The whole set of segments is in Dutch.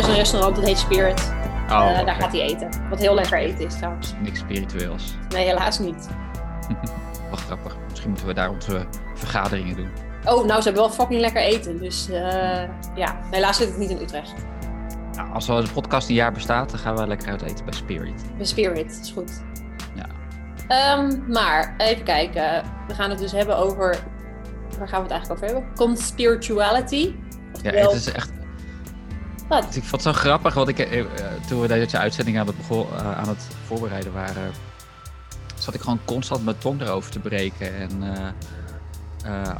Er is een restaurant dat heet Spirit. Oh, Eh. Daar gaat hij eten. Wat heel lekker eten is trouwens. Niks spiritueels. Nee, helaas niet. Wel grappig. Misschien moeten we daar onze vergaderingen doen. Oh, nou, ze hebben wel fucking lekker eten. Dus eh, ja, helaas zit het niet in Utrecht. Nou, als al de podcast een jaar bestaat, dan gaan we lekker uit eten bij Spirit. De Spirit, is goed. Ja. Ehm, maar, even kijken. We gaan het dus hebben over... Waar gaan we het eigenlijk over hebben? Conspirituality. Ja, het is echt... Wat? Ik vond het zo grappig, want ik, eh, eh, toen we deze uitzending aan het, begon, eh, aan het voorbereiden waren, zat ik gewoon constant mijn tong erover te breken. En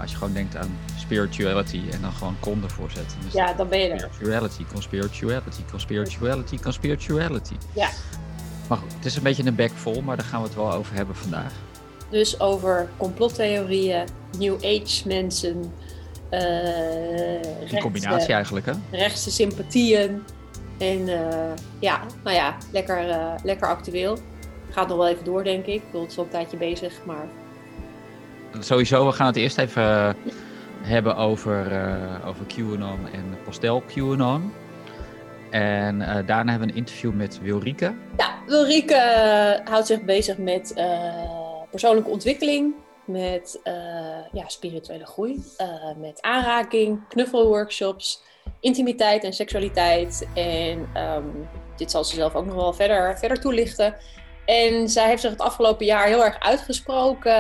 als je gewoon denkt aan spirituality en dan gewoon con ervoor zetten. Dus Ja, dan ben je er. Spirituality, conspirituality, conspirituality, conspirituality. Ja. Maar goed, het is een beetje een bek vol, maar daar gaan we het wel over hebben vandaag. Dus over complottheorieën, New Age mensen, eh rechtse- combinatie eigenlijk, hè? rechtse sympathieën. En eh, ja, nou ja, lekker, eh, lekker actueel. Gaat nog wel even door, denk ik. Ik bedoel, het is al een tijdje bezig, maar Sowieso, we gaan het eerst even eh, hebben over, eh, over QAnon en Postel QAnon. En eh, daarna hebben we een interview met Wilrike. Ja, Ulrike eh, houdt zich bezig met eh, persoonlijke ontwikkeling, met eh, ja, spirituele groei, eh, met aanraking, knuffelworkshops, intimiteit en seksualiteit. En ehm, dit zal ze zelf ook nog wel verder, verder toelichten. En zij heeft zich het afgelopen jaar heel erg uitgesproken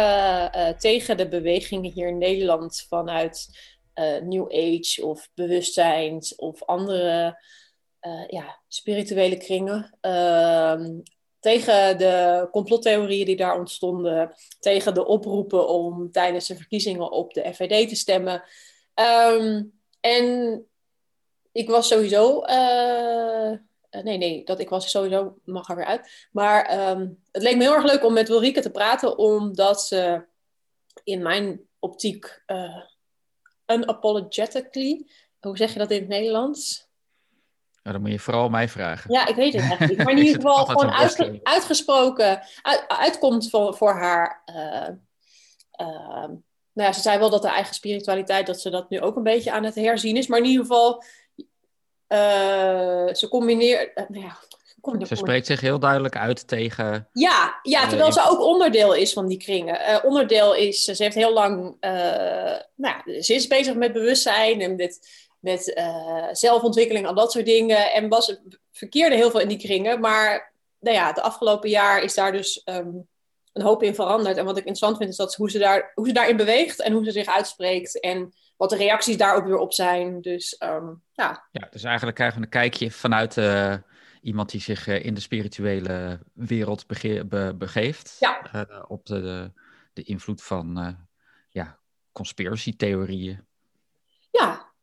eh, tegen de bewegingen hier in Nederland vanuit New Age of bewustzijns of andere ja, spirituele kringen. Tegen de complottheorieën die daar ontstonden. Tegen de oproepen om tijdens de verkiezingen op de FVD te stemmen. Ehm, en ik was sowieso. eh, eh, nee, nee, dat ik was sowieso mag er weer uit. Maar ehm, het leek me heel erg leuk om met Wilrike te praten, omdat ze in mijn optiek eh unapologetically. Hoe zeg je dat in het Nederlands? Nou, dan moet je vooral mij vragen. Ja, ik weet het eigenlijk niet. Maar in ieder geval gewoon uitgesproken uit- uitkomt voor, voor haar. eh, eh, nou ja, ze zei wel dat haar eigen spiritualiteit, dat ze dat nu ook een beetje aan het herzien is. Maar in ieder geval, eh, ze combineert. nou ja, kom- Ze spreekt zich heel duidelijk uit tegen. ja, ja, terwijl ze ook onderdeel is van die kringen. Onderdeel is, ze heeft heel lang, eh, nou ja, ze is bezig met bewustzijn en met, met eh, zelfontwikkeling en dat soort dingen. En was, verkeerde heel veel in die kringen. Maar nou ja, de afgelopen jaar is daar dus ehm, een hoop in veranderd. En wat ik interessant vind is dat hoe, ze daar, hoe ze daarin beweegt en hoe ze zich uitspreekt. En wat de reacties daar ook weer op zijn. Dus ehm, ja, Ja, dus eigenlijk krijgen we een kijkje vanuit eh, iemand die zich eh, in de spirituele wereld bege- be- begeeft. Ja. Op de, de, invloed van ja, conspiracy-theorieën.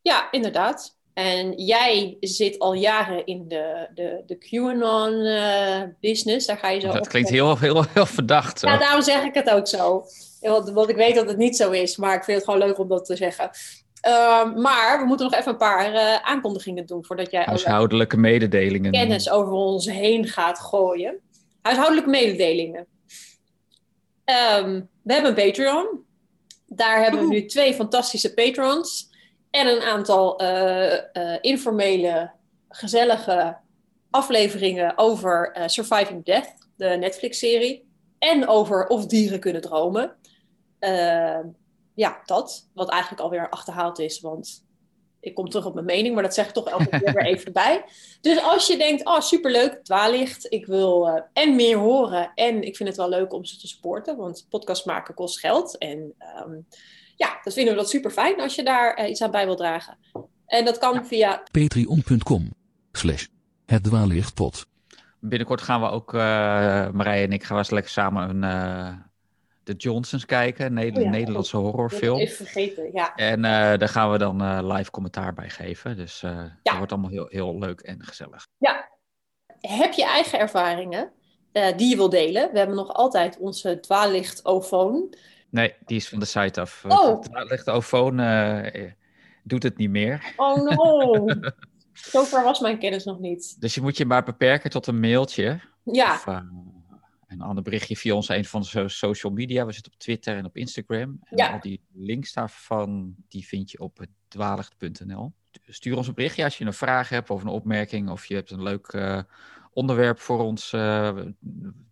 Ja, inderdaad. En jij zit al jaren in de, de, de QAnon-business. Daar ga je zo Dat op- klinkt heel, heel, heel verdacht. Zo. Ja, daarom zeg ik het ook zo. Want, want ik weet dat het niet zo is, maar ik vind het gewoon leuk om dat te zeggen. Ehm, maar we moeten nog even een paar eh, aankondigingen doen voordat jij Huishoudelijke mededelingen. kennis over ons heen gaat gooien. Huishoudelijke mededelingen. Ehm, we hebben een Patreon. Daar hebben we nu twee fantastische patrons. En een aantal eh, eh, informele, gezellige afleveringen over eh, Surviving Death, de Netflix-serie. En over of dieren kunnen dromen. Ehm, ja, dat. Wat eigenlijk alweer achterhaald is, want ik kom terug op mijn mening, maar dat zeg ik toch elke keer weer even erbij. Dus als je denkt, oh superleuk, dwaallicht, ik wil en meer horen en ik vind het wel leuk om ze te supporten, want podcast maken kost geld. En ehm, ja, dat vinden we dat super fijn als je daar eh, iets aan bij wil dragen. En dat kan via, patreon.com slash het dwaallichtpot. Binnenkort gaan we ook, eh Marije en ik, gaan we eens lekker samen een, eh, de Johnsons kijken. Neder- Oh ja. Nederlandse ik horrorfilm. even vergeten, ja. En eh, daar gaan we dan eh, live commentaar bij geven. Dus eh dat wordt allemaal heel, heel leuk en gezellig. Heb je eigen ervaringen eh, die je wil delen? We hebben nog altijd onze dwaallicht-ofoon. Nee, die is van de site af. Oh. Het Ofoon eh, doet het niet meer. Oh no! Zover was mijn kennis nog niet. Dus je moet je maar beperken tot een mailtje. Ja, Of, eh, een ander berichtje via ons een van de social media. We zitten op Twitter en op Instagram. En Ja. al die links daarvan, die vind je op dwaligd.nl. Stuur ons een berichtje als je een vraag hebt of een opmerking. Of je hebt een leuk eh, onderwerp voor ons eh,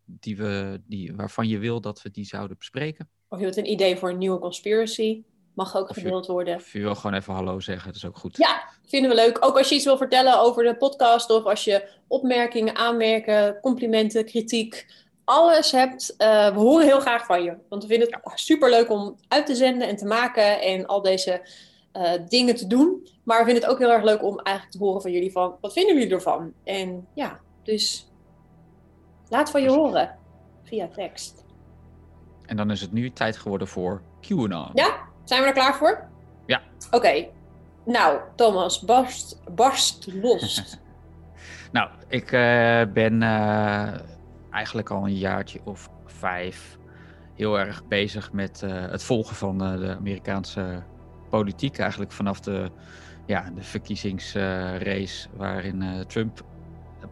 die we, die, waarvan je wil dat we die zouden bespreken. Of je hebt een idee voor een nieuwe conspiracy. Mag ook gedeeld worden. Of je wil gewoon even hallo zeggen, dat is ook goed. Ja, vinden we leuk. Ook als je iets wil vertellen over de podcast of als je opmerkingen, aanmerken, complimenten, kritiek, alles hebt. eh, we horen heel graag van je. Want we vinden het super leuk om uit te zenden en te maken en al deze eh, dingen te doen. Maar we vinden het ook heel erg leuk om eigenlijk te horen van jullie van wat vinden jullie ervan? En ja, dus laat van je horen via tekst. En dan is het nu tijd geworden voor QAnon. Ja, zijn we er klaar voor? Ja. Oké. Nou, Thomas, barst, barst los. Nou, ik eh, ben eh, eigenlijk al een jaartje of vijf heel erg bezig met eh, het volgen van de Amerikaanse politiek. Eigenlijk vanaf de, ja, de verkiezingsrace waarin Trump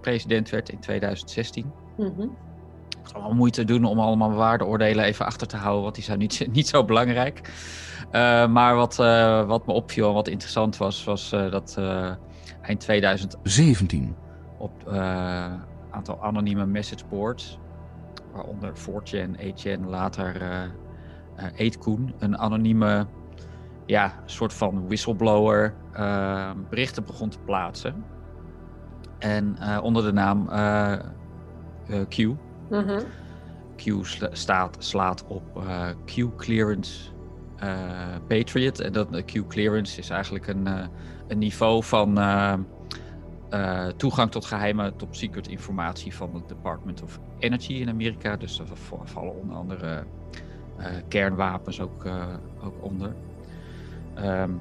president werd in 2016. Mhm. Moet allemaal moeite doen om allemaal waardeoordelen even achter te houden, want die zijn niet, niet zo belangrijk. Eh, maar wat, eh, wat me opviel en wat interessant was, was eh, dat eind 2000 17, op een aantal anonieme messageboards, waaronder 4chan, 8chan, later 8kun, een anonieme ja, soort van whistleblower berichten begon te plaatsen. En onder de naam Q. Mhm. Q staat, slaat op eh, Q Clearance eh, Patriot. En dat eh, Q Clearance is eigenlijk een, een niveau van toegang tot geheime top secret informatie van het Department of Energy in Amerika. Dus daar val- vallen onder andere kernwapens ook, ook onder. Ehm,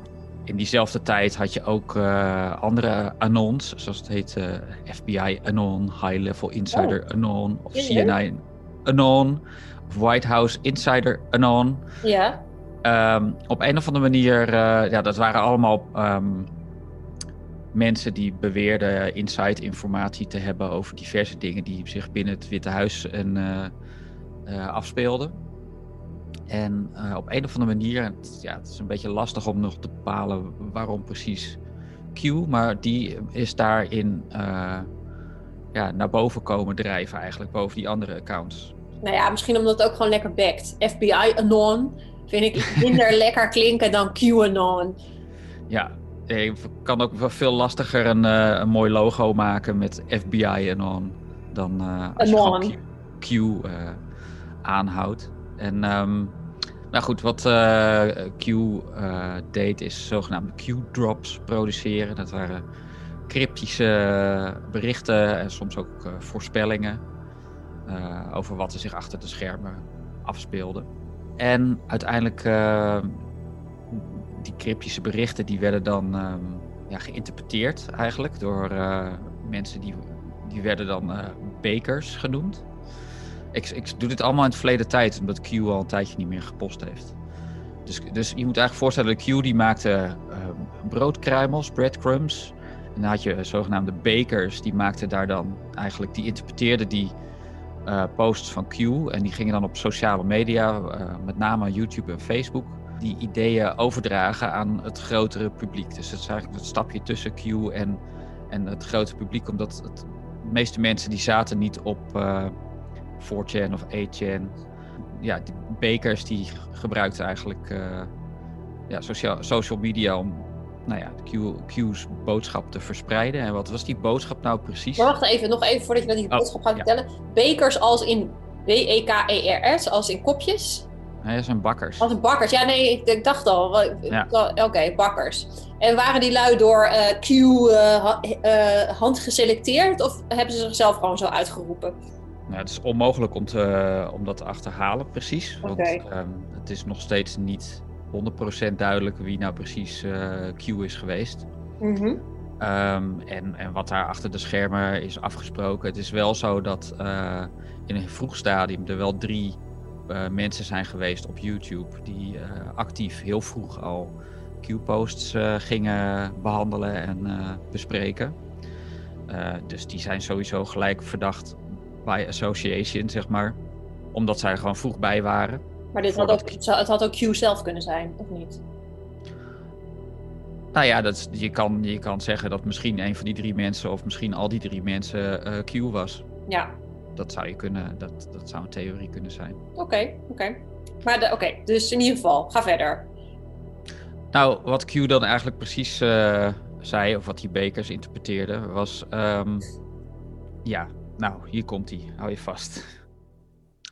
in diezelfde tijd had je ook eh, andere anons, zoals het heet eh, FBI Anon, High Level Insider Anon, of? CNN Anon, of White House Insider Anon. Ja. Ehm, op een of andere manier, eh, ja, dat waren allemaal ehm, mensen die beweerden inside informatie te hebben over diverse dingen die zich binnen het Witte Huis en, afspeelden. En eh, op een of andere manier, het, ja, het is een beetje lastig om nog te bepalen waarom precies Q, maar die is daarin eh, ja, naar boven komen drijven eigenlijk, boven die andere accounts. Nou ja, misschien omdat het ook gewoon lekker backt. FBI Anon vind ik minder lekker klinken dan QAnon. Ja, eh, je kan ook wel veel lastiger een, eh, een mooi logo maken met FBI en on dan als je Anon. Q, Q aanhoudt. En ehm, nou goed, wat eh, Q eh, deed is zogenaamde Q-drops produceren. Dat waren cryptische berichten en soms ook eh, voorspellingen over wat er zich achter de schermen afspeelde. En uiteindelijk die cryptische berichten die werden dan ehm, ja, geïnterpreteerd eigenlijk door mensen die, die werden dan bakers genoemd. Ik, ik doe dit allemaal in het verleden tijd, omdat Q al een tijdje niet meer gepost heeft. Dus, dus je moet eigenlijk voorstellen, Q die maakte ehm, broodkruimels, breadcrumbs. En dan had je zogenaamde bakers, die maakten daar dan eigenlijk, die interpreteerden die eh, posts van Q. En die gingen dan op sociale media, eh, met name YouTube en Facebook, die ideeën overdragen aan het grotere publiek. Dus dat is eigenlijk het stapje tussen Q en, en het grote publiek, omdat het, de meeste mensen die zaten niet op eh 4chan of 8chan. Ja, die bakers die gebruikten eigenlijk eh, ja, sociaal, social media om nou ja, Q's boodschap te verspreiden. En wat was die boodschap nou precies? Maar wacht even, nog even voordat je dat die Oh, boodschap gaat ja. vertellen. Bekers als in B-E-K-E-R-S, als in kopjes. Nee, dat zijn bakkers. Als in bakkers. Ja, nee, ik, ik dacht al. Ja. Oké, bakkers. En waren die lui door eh, Q eh, hand geselecteerd of hebben ze zichzelf gewoon zo uitgeroepen? Nou, het is onmogelijk om, te, om dat te achterhalen, precies. Want ehm, het is nog steeds niet 100% duidelijk wie nou precies eh, Q is geweest. Mhm. Ehm, en, en wat daar achter de schermen is afgesproken. Het is wel zo dat eh, in een vroeg stadium er wel drie eh, mensen zijn geweest op YouTube die eh, actief heel vroeg al Q-posts eh, gingen behandelen en eh, bespreken. Eh, dus die zijn sowieso gelijk verdacht by association, zeg maar. Omdat zij er gewoon vroeg bij waren. Maar dit had ook, het had ook Q zelf kunnen zijn, of niet? Nou ja, dat, je, kan, je kan zeggen dat misschien een van die drie mensen, of misschien al die drie mensen, uh, Q was. Ja. Dat zou je kunnen, dat, dat zou een theorie kunnen zijn. Oké, oké. Maar oké, dus in ieder geval, ga verder. Nou, wat Q dan eigenlijk precies uh, zei, of wat die Bekers interpreteerde, was... Um, ja, nou, hier komt hij. Hou je vast.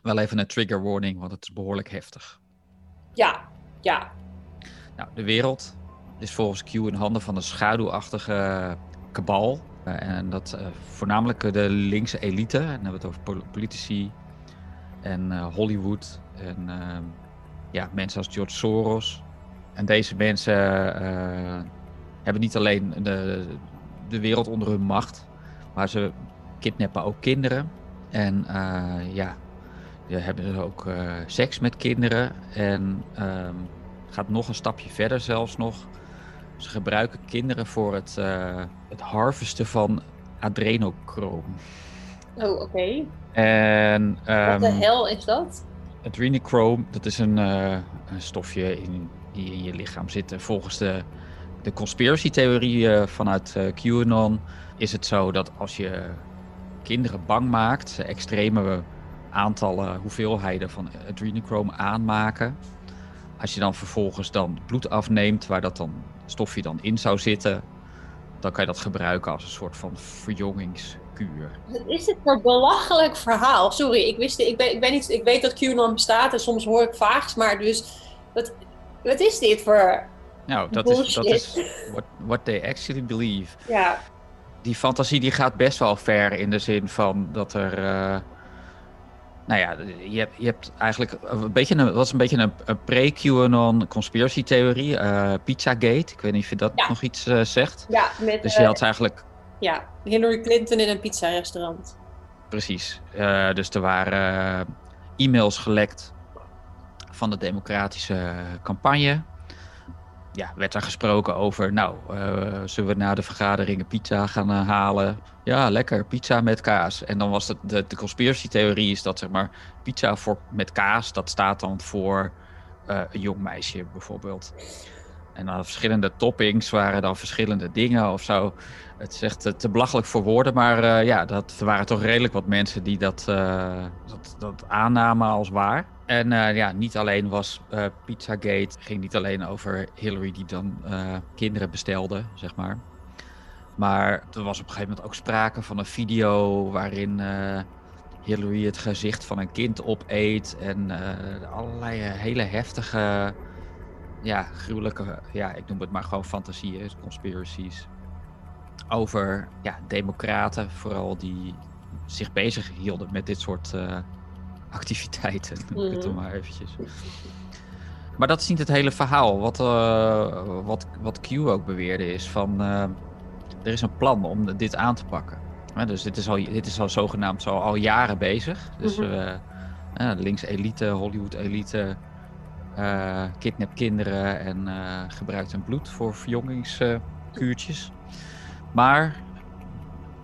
Wel even een trigger warning, want het is behoorlijk heftig. Ja, ja. Nou, de wereld is volgens Q in handen van een schaduwachtige kabal. Uh, en dat uh, voornamelijk de linkse elite. En dan hebben we het over politici en uh, Hollywood. En ehm, ja, mensen als George Soros. En deze mensen hebben niet alleen de, de wereld onder hun macht, maar ze kidnappen ook kinderen. En ja, je hebben ook seks met kinderen. En um, gaat nog een stapje verder zelfs nog. Ze gebruiken kinderen voor het, uh, het harvesten van adrenochroom. Oh, oké. En... Um, Wat de ehm, hel is dat? Adrenochrome, dat is een, uh, een stofje in, die in je lichaam zit. Volgens de, de conspiracy-theorie uh, vanuit QAnon is het zo dat als je kinderen bang maakt, ze extreme aantallen hoeveelheden van adrenochrome aanmaken. Als je dan vervolgens dan bloed afneemt, waar dat dan stofje dan in zou zitten, dan kan je dat gebruiken als een soort van verjongingskuur. Wat is dit voor belachelijk verhaal? Sorry, ik, wist, ik, ben, ik, ben niet, ik weet dat QAnon bestaat en soms hoor ik vaags, maar dus wat, wat is dit voor Nou, dat is, dat is what, what they actually believe. Ja. Die fantasie die gaat best wel ver in de zin van dat er... Uh, nou ja, je hebt, je hebt eigenlijk een beetje een, was een beetje een, een pre-QAnon conspiracy theorie, uh, Pizzagate. Ik weet niet of je dat ja. nog iets uh, zegt. Ja, met, dus je had eigenlijk. Ja, Hillary Clinton in een pizza-restaurant. Precies. Dus er waren e-mails gelekt van de democratische campagne. Ja, werd er gesproken over, nou, zullen we na de vergaderingen pizza gaan halen? Ja, lekker, pizza met kaas. En dan was het, de, de conspiracy-theorie is dat, zeg maar, pizza voor, met kaas, dat staat dan voor uh, een jong meisje bijvoorbeeld. En dan verschillende toppings waren dan verschillende dingen of zo. Het is echt te belachelijk voor woorden, maar uh, ja, dat, er waren toch redelijk wat mensen die dat, uh, dat, dat aannamen als waar. En ja, niet alleen was Pizzagate, ging niet alleen over Hillary die dan kinderen bestelde, zeg maar. Maar er was op een gegeven moment ook sprake van een video waarin Hillary het gezicht van een kind opeet. En allerlei hele heftige, ja, gruwelijke, ja, ik noem het maar gewoon fantasieën, conspiracies. Over ja, democraten, vooral die zich bezig hielden met dit soort uh, activiteiten. Noem ik het dan maar eventjes. Maar dat is niet het hele verhaal. Wat, wat, wat Q ook beweerde is van er is een plan om dit aan te pakken. dus dit is al, dit is al zogenaamd zo al jaren bezig. Dus -hmm. links elite, Hollywood elite, uh, kidnap kinderen en uh, gebruikt hun bloed voor verjongingskuurtjes. maar,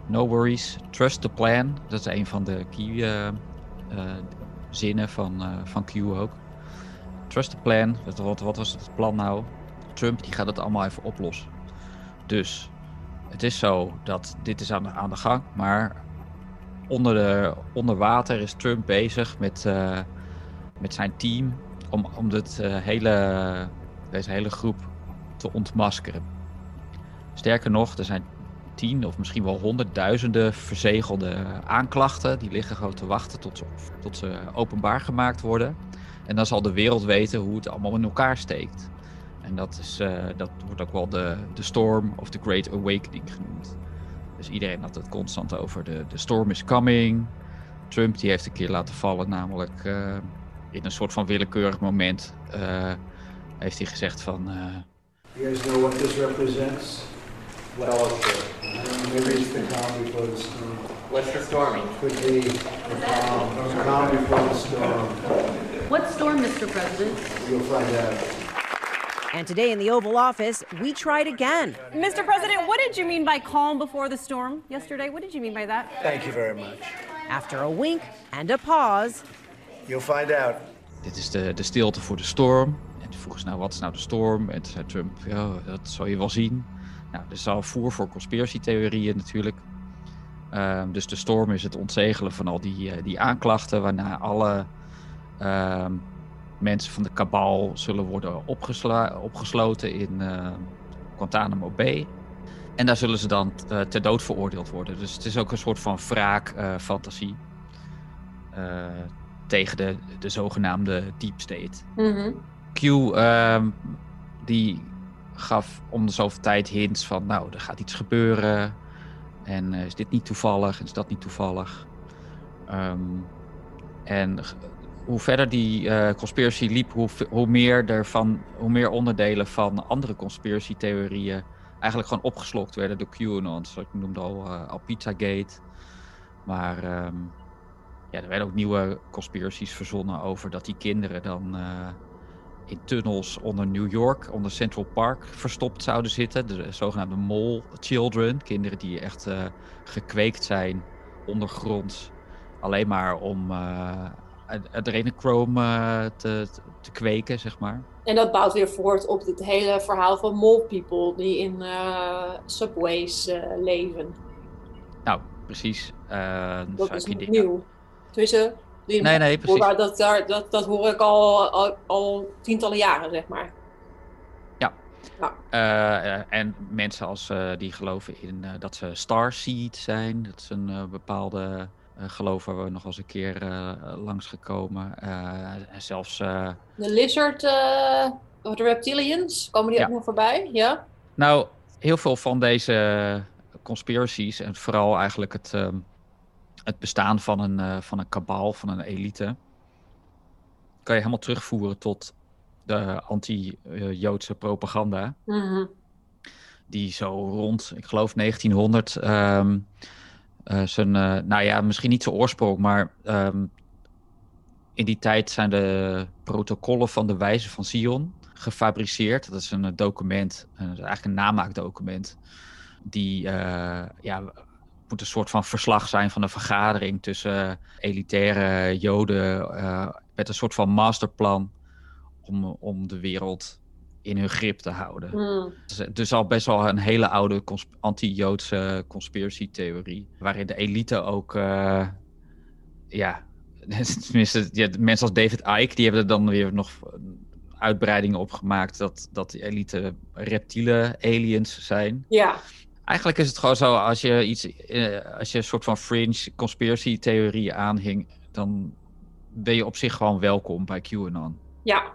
no worries, trust the plan. Dat is een van de key zinnen van, van Q ook. Trust the plan. Wat, wat was het plan nou? Trump die gaat het allemaal even oplossen. Dus het is zo dat dit is aan de, aan de gang, maar onder, de, onder water is Trump bezig met, met zijn team om, om dit, uh, hele, deze hele groep te ontmaskeren. Sterker nog, er zijn tien of misschien wel honderdduizenden verzegelde aanklachten. Die liggen gewoon te wachten tot ze, tot openbaar gemaakt worden. En dan zal de wereld weten hoe het allemaal in elkaar steekt. En dat, is, uh, dat wordt ook wel de, de Storm of the Great Awakening genoemd. Dus iedereen had het constant over de, de storm is coming. Trump die heeft een keer laten vallen, namelijk uh, in een soort van willekeurig moment uh, heeft hij gezegd van... you guys know what this represents? What all is it? Maybe it's the calm before the storm. What's the storming? Could be the calm, the calm before the storm. What storm, Mr. President? You'll find out. And today in the Oval Office, we tried again. Mr. President, what did you mean by calm before the storm yesterday? What did you mean by that? Thank you very much. After a wink and a pause, You'll find out. Dit is de, de stilte voor de storm. En toen vroegen ze nou, wat is nou de storm? En zei Trump, ja, dat zal je wel zien. Nou, er is al voer voor conspiratietheorieën natuurlijk. Ehm, dus de storm is het ontzegelen van al die, eh, die aanklachten, waarna alle ehm, mensen van de kabal zullen worden opgesla- opgesloten in eh, Guantanamo Bay. En daar zullen ze dan eh, ter dood veroordeeld worden. Dus het is ook een soort van wraak-fantasie tegen de, de zogenaamde deep state. Mhm. Q ehm, die gaf om de zoveel tijd hints van, nou, er gaat iets gebeuren. En eh, is dit niet toevallig? En is dat niet toevallig? Ehm, en hoe verder die eh, conspiracy liep, hoe, hoe, meer er van, hoe meer onderdelen van andere conspiracy-theorieën eigenlijk gewoon opgeslokt werden door QAnon. Zoals ik noemde al, eh, al Pizzagate. Maar ehm, ja, er werden ook nieuwe conspiracies verzonnen over dat die kinderen dan eh, in tunnels onder New York, onder Central Park, verstopt zouden zitten. De zogenaamde mole children. Kinderen die echt eh, gekweekt zijn ondergronds. Alleen maar om ad- adrenochrome eh, te, te kweken, zeg maar. En dat bouwt weer voort op het hele verhaal van mole people die in subways leven. Nou, precies. Dat is niet nieuw. Die Nee, nee, precies. dat, daar- dat, dat hoor ik al, al, al tientallen jaren, zeg maar. Eh, eh, en mensen als eh, die geloven in dat ze starseed zijn. Dat is een bepaalde geloof waar we nog eens een keer langs gekomen. en zelfs, De lizard, of de reptilians, komen die Ja. ook nog voorbij? Ja? nou, heel veel van deze conspiracies en vooral eigenlijk het, ehm, het bestaan van een, eh, van een kabaal, van een elite, kan je helemaal terugvoeren tot de anti-Joodse propaganda. Mhm. die zo rond, ik geloof 1900, ehm, eh, zijn, eh, nou ja, misschien niet zijn oorsprong, maar ehm, in die tijd zijn de protocollen van de wijze van Sion gefabriceerd. Dat is een document, eigenlijk een namaakdocument, die ja, moet een soort van verslag zijn van een vergadering tussen elitaire Joden eh, met een soort van masterplan om, om de wereld in hun grip te houden. Mm. Het is dus al best wel een hele oude anti-Joodse conspiracy-theorie. Waarin de elite ook, eh, ja, tenminste, ja, mensen als David Icke, die hebben er dan weer nog uitbreidingen op gemaakt dat, dat die elite reptiele aliens zijn. Ja, Eigenlijk is het gewoon zo, als je iets, eh, als je een soort van fringe conspiracy-theorie aanhing, dan ben je op zich gewoon welkom bij QAnon. ja.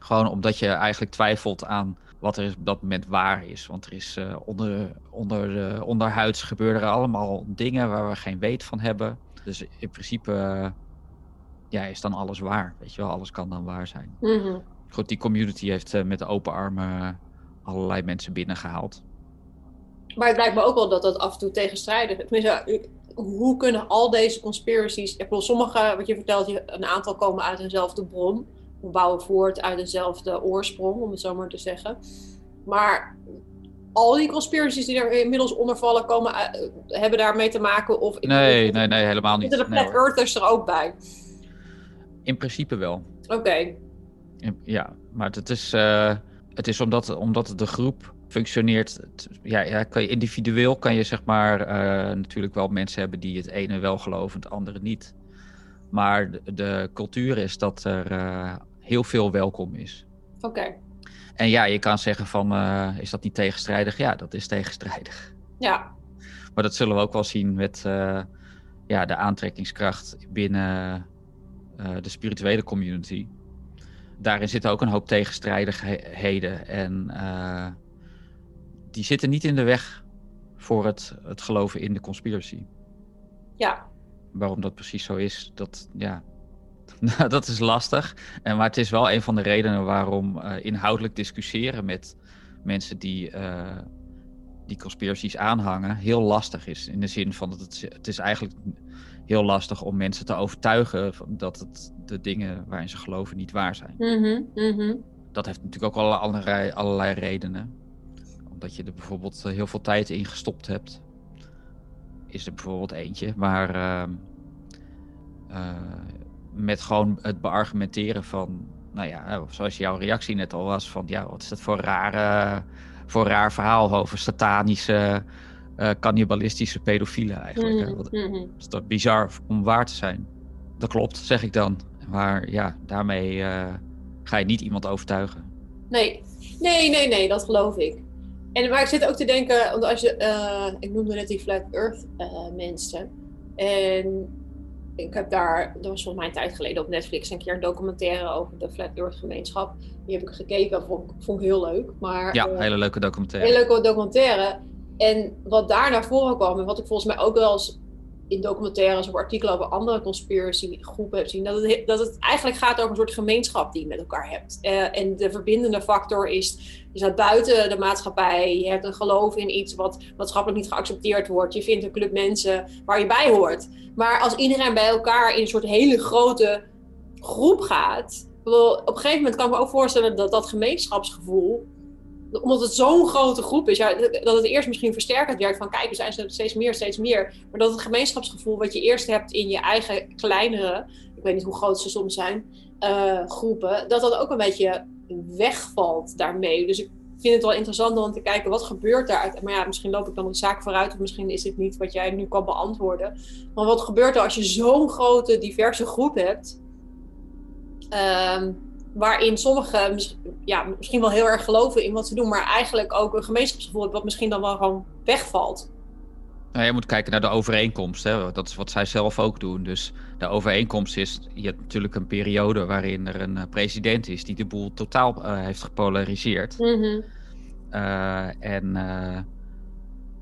Gewoon omdat je eigenlijk twijfelt aan wat er op dat moment waar is. Want er is eh, onder, onder de onderhuids gebeuren er allemaal dingen waar we geen weet van hebben. Dus in principe ja, is dan alles waar. Weet je wel, alles kan dan waar zijn. Mhm. Goed, die community heeft met open armen allerlei mensen binnengehaald. Maar het lijkt me ook wel dat dat af en toe tegenstrijdig is. Tenminste, u- hoe kunnen al deze conspiracies... Ik bedoel, sommige, wat je vertelt, een aantal komen uit dezelfde bron. Of bouwen voort uit dezelfde oorsprong, om het zo maar te zeggen. Maar al die conspiracies die er inmiddels onder vallen, komen, uit- hebben daarmee te maken? Of Nee, nee, nee, helemaal niet. Zitten de Flat hoor. Earthers er ook bij? In principe wel. Oké. Ja, maar het is, eh, het is omdat, omdat de groep functioneert. het- ja, ja, kan je, individueel kan je zeg maar eh, natuurlijk wel mensen hebben die het ene wel geloven, het andere niet. Maar de, de cultuur is dat er eh, heel veel welkom is. Oké. En ja, je kan zeggen van, eh, is dat niet tegenstrijdig? Ja, dat is tegenstrijdig. Ja. Maar dat zullen we ook wel zien met ja, de aantrekkingskracht binnen de spirituele community. Daarin zitten ook een hoop tegenstrijdigheden. En die zitten niet in de weg voor het, het geloven in de conspiracy. Ja. Waarom dat precies zo is, dat, ja, dat is lastig. En, maar het is wel een van de redenen waarom eh, inhoudelijk discussiëren met mensen die eh, die conspiracies aanhangen heel lastig is. In de zin van dat het, het is eigenlijk heel lastig om mensen te overtuigen dat het, de dingen waarin ze geloven niet waar zijn. Mhm, mhm. Dat heeft natuurlijk ook alle, allerlei, allerlei redenen. Omdat je er bijvoorbeeld eh, heel veel tijd in gestopt hebt. Is er bijvoorbeeld eentje. Maar ehm, eh, met gewoon het beargumenteren van, nou ja, eh, zoals jouw reactie net al was, van ja, wat is dat voor, rare, voor raar verhaal over satanische, cannibalistische pedofielen eigenlijk. Wat- mhm. is dat bizar om waar te zijn? Dat klopt, zeg ik dan. Maar ja, daarmee ga je niet iemand overtuigen. Nee, nee, nee, nee, dat geloof ik. En, maar ik zit ook te denken, want als je, eh, ik noemde net die Flat Earth eh, mensen. En ik heb daar, dat was volgens mij een tijd geleden op Netflix, een keer een documentaire over de Flat Earth gemeenschap. Die heb ik gekeken, vond, vond ik heel leuk. Maar, Ja, eh, hele leuke documentaire. Hele leuke documentaire. En wat daar naar voren kwam, en wat ik volgens mij ook wel eens in documentaires of artikelen over andere conspiracy groepen heb zien, dat het, he- dat het eigenlijk gaat over een soort gemeenschap die je met elkaar hebt. Eh, en de verbindende factor is, je staat buiten de maatschappij, je hebt een geloof in iets wat maatschappelijk niet geaccepteerd wordt, je vindt een club mensen waar je bij hoort. Maar als iedereen bij elkaar in een soort hele grote groep gaat, op een gegeven moment kan ik me ook voorstellen dat dat gemeenschapsgevoel omdat het zo'n grote groep is, ja, dat het eerst misschien versterkend werkt van kijk, we zijn steeds meer, steeds meer. Maar dat het gemeenschapsgevoel wat je eerst hebt in je eigen kleinere, ik weet niet hoe groot ze soms zijn, eh, groepen, dat dat ook een beetje wegvalt daarmee. Dus ik vind het wel interessant om te kijken wat gebeurt daar. Maar ja, misschien loop ik dan de zaak vooruit of misschien is dit niet wat jij nu kan beantwoorden. Maar wat gebeurt er als je zo'n grote, diverse groep hebt? ehm, waarin sommigen ja, misschien wel heel erg geloven in wat ze doen, maar eigenlijk ook een gemeenschapsgevoel hebben, wat misschien dan wel gewoon wegvalt. Nou, je moet kijken naar de overeenkomst. Hè? Dat is wat zij zelf ook doen. Dus de overeenkomst is, je hebt natuurlijk een periode waarin er een eh, president is die de boel totaal eh, heeft gepolariseerd. Mhm. Eh, en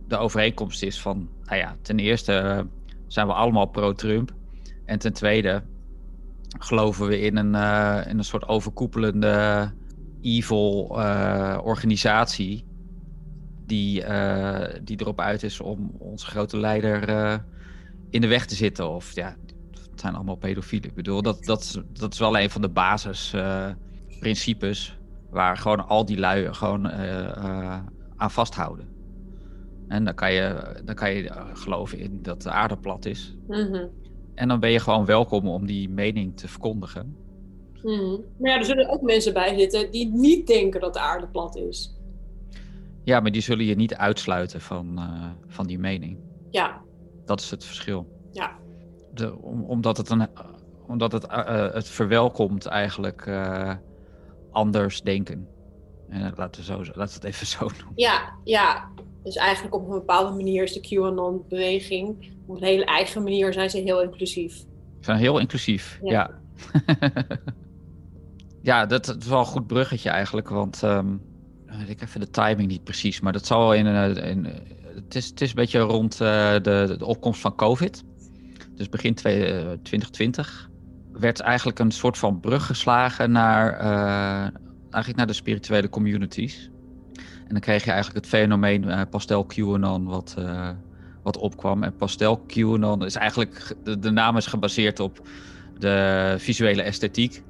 de overeenkomst is van, nou ja, ten eerste zijn we allemaal pro-Trump. En ten tweede geloven we in een, eh, in een soort overkoepelende evil eh, organisatie. Die, eh, die erop uit is om onze grote leider in de weg te zitten. Of ja, het zijn allemaal pedofielen. Ik bedoel, dat, dat, dat is wel een van de basisprincipes waar gewoon al die lui gewoon aan vasthouden. En dan kan je, dan kan je geloven in dat de aarde plat is. Mhm. En dan ben je gewoon welkom om die mening te verkondigen. Mhm. Maar ja, er zullen ook mensen bij zitten die niet denken dat de aarde plat is. Ja, maar die zullen je niet uitsluiten van, eh, van die mening. Ja, Dat is het verschil. ja. De, om, omdat het, een, omdat het, eh, eh, het verwelkomt eigenlijk anders denken. En laten, we zo, laten we het even zo noemen. Ja, ja. Dus eigenlijk op een bepaalde manier is de QAnon-beweging, op een hele eigen manier zijn ze heel inclusief. Ze zijn heel inclusief, Ja. ja. Ja, dat, dat is wel een goed bruggetje eigenlijk, want ehm, weet ik even de timing niet precies, maar dat zal wel in, eh, in eh, het, is, het is een beetje rond eh, de, de opkomst van COVID. Dus begin twee- eh, 2020 werd eigenlijk een soort van brug geslagen naar, eigenlijk naar de spirituele communities. En dan kreeg je eigenlijk het fenomeen eh, pastel QAnon wat, eh, wat opkwam. En pastel QAnon is eigenlijk, ge- de, de naam is gebaseerd op de visuele esthetiek.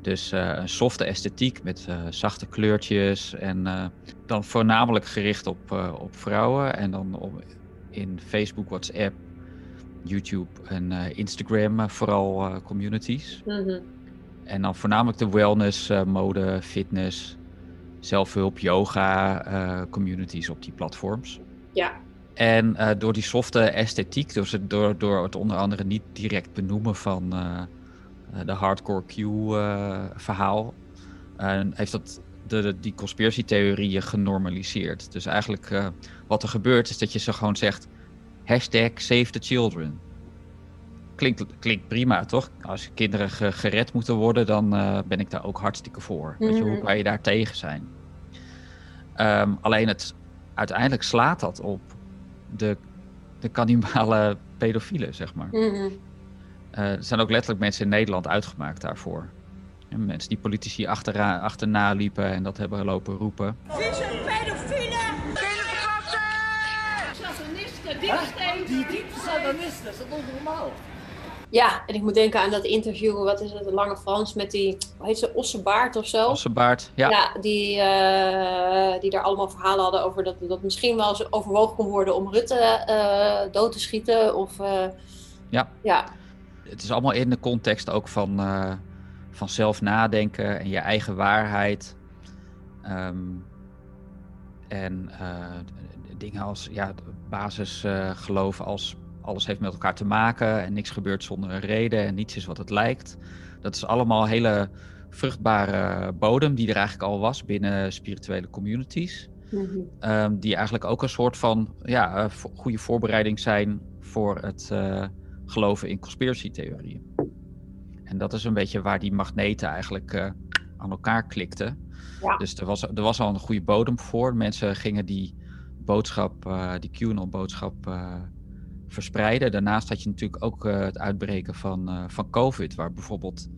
Dus eh, een softe esthetiek met zachte kleurtjes en dan voornamelijk gericht op, op vrouwen. En dan op, in Facebook, WhatsApp, YouTube en Instagram vooral communities. Mhm. En dan voornamelijk de wellness, mode, fitness, zelfhulp, yoga eh, communities op die platforms. Ja, En eh, door die softe esthetiek, door, ze- door, door het onder andere niet direct benoemen van eh, de hardcore Q-verhaal, heeft dat de, de- die conspiracy-theorieën genormaliseerd. Dus eigenlijk wat er gebeurt is dat je ze gewoon zegt, hashtag save the children. Klinkt, klinkt prima, toch? Als kinderen ge- gered moeten worden, dan eh, ben ik daar ook hartstikke voor. Weet je, hoe Mhm. kan je daar tegen zijn? Ehm, alleen het, uiteindelijk slaat dat op de, de pedofielen, zeg maar. Mhm. Eh, er zijn ook letterlijk mensen in Nederland uitgemaakt daarvoor. En mensen die politici achterna, achterna liepen en dat hebben lopen roepen. Ja, en ik moet denken aan dat interview, wat is het, Lange Frans met die, hoe heet ze, Ossebaard of zo? Ossenbaard, ja. Ja, die, eh, die daar allemaal verhalen hadden over dat dat misschien wel eens overwogen kon worden om Rutte eh, dood te schieten. Of, eh, Ja. ja. het is allemaal in de context ook van, van zelf nadenken en je eigen waarheid. Ehm, en dingen als ja, basisgeloof als alles heeft met elkaar te maken en niks gebeurt zonder een reden en niets is wat het lijkt. Dat is allemaal hele vruchtbare bodem die er eigenlijk al was binnen spirituele communities. Mhm. Ehm, die eigenlijk ook een soort van ja, eh, goede voorbereiding zijn voor het eh, geloven in conspiracy-theorieën. En dat is een beetje waar die magneten eigenlijk eh, aan elkaar klikten. Ja. Dus er was, er was al een goede bodem voor. Mensen gingen die boodschap, die QAnon-boodschap verspreiden. Daarnaast had je natuurlijk ook eh, het uitbreken van, eh, van COVID, waar bijvoorbeeld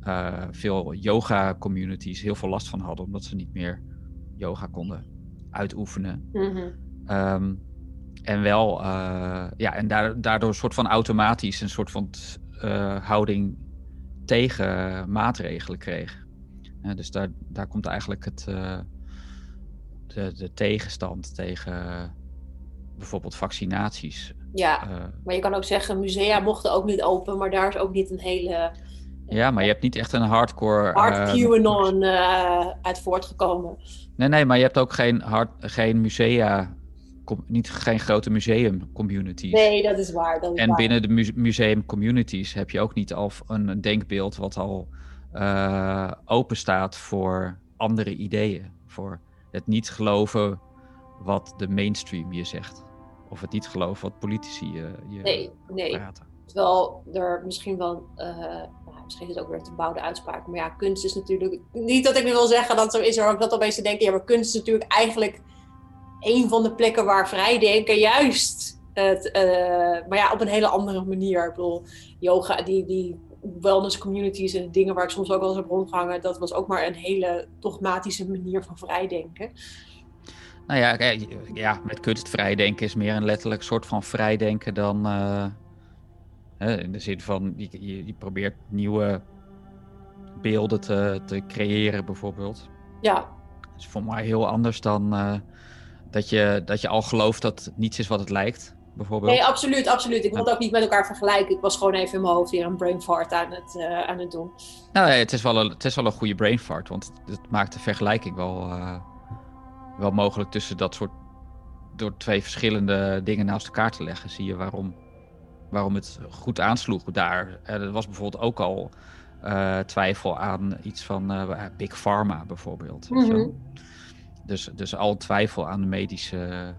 eh, veel yoga-communities heel veel last van hadden, omdat ze niet meer yoga konden uitoefenen. Mhm. Ehm, en wel, ja, en daar, daardoor een soort van automatisch een soort van houding tegen maatregelen kreeg. Dus daar, daar komt eigenlijk het, de, de tegenstand tegen bijvoorbeeld vaccinaties. Ja, Eh, maar je kan ook zeggen, musea mochten ook niet open, maar daar is ook niet een hele ja, maar je hebt niet echt een hardcore. hard eh, QAnon eh uit voortgekomen. Nee, nee, maar je hebt ook geen, hard, geen musea, com- niet, geen grote museum communities. Nee, dat is waar. Dat is En waar. binnen de mu- museum communities heb je ook niet al een, denkbeeld wat al eh, open staat voor andere ideeën. Voor het niet geloven wat de mainstream je zegt. Of het niet geloven wat politici je, je Nee, nee. praten. Terwijl er misschien wel, eh, nou, misschien is het ook weer te bouwde uitspraak, maar ja, kunst is natuurlijk, niet dat ik nu wil zeggen dat zo is, maar ook dat opeens te denken, ja, maar kunst is natuurlijk eigenlijk een van de plekken waar vrijdenken juist, het, eh, maar ja, op een hele andere manier. Ik bedoel, yoga, die, die wellness communities en dingen waar ik soms ook wel eens heb rondgehangen, dat was ook maar een hele dogmatische manier van vrijdenken. Nou ja, ja, met kunst vrijdenken is meer een letterlijk soort van vrijdenken dan. eh, hè, in de zin van, je, je, je probeert nieuwe beelden te, te creëren, bijvoorbeeld. Ja, Dat is voor mij heel anders dan eh, dat, je, dat je al gelooft dat niets is wat het lijkt, bijvoorbeeld. nee, absoluut, absoluut. Ik wil het ook niet met elkaar vergelijken. Ik was gewoon even in mijn hoofd weer een brain fart aan het, eh, aan het doen. Nou, nee, het, is wel een, het is wel een goede brain fart, want het maakt de vergelijking wel, wel mogelijk tussen dat soort. Door twee verschillende dingen naast elkaar te leggen, zie je waarom, waarom het goed aansloeg daar. Eh, Er was bijvoorbeeld ook al eh, twijfel aan iets van eh, Big Pharma, bijvoorbeeld. Mhm. Dus, dus al twijfel aan de medische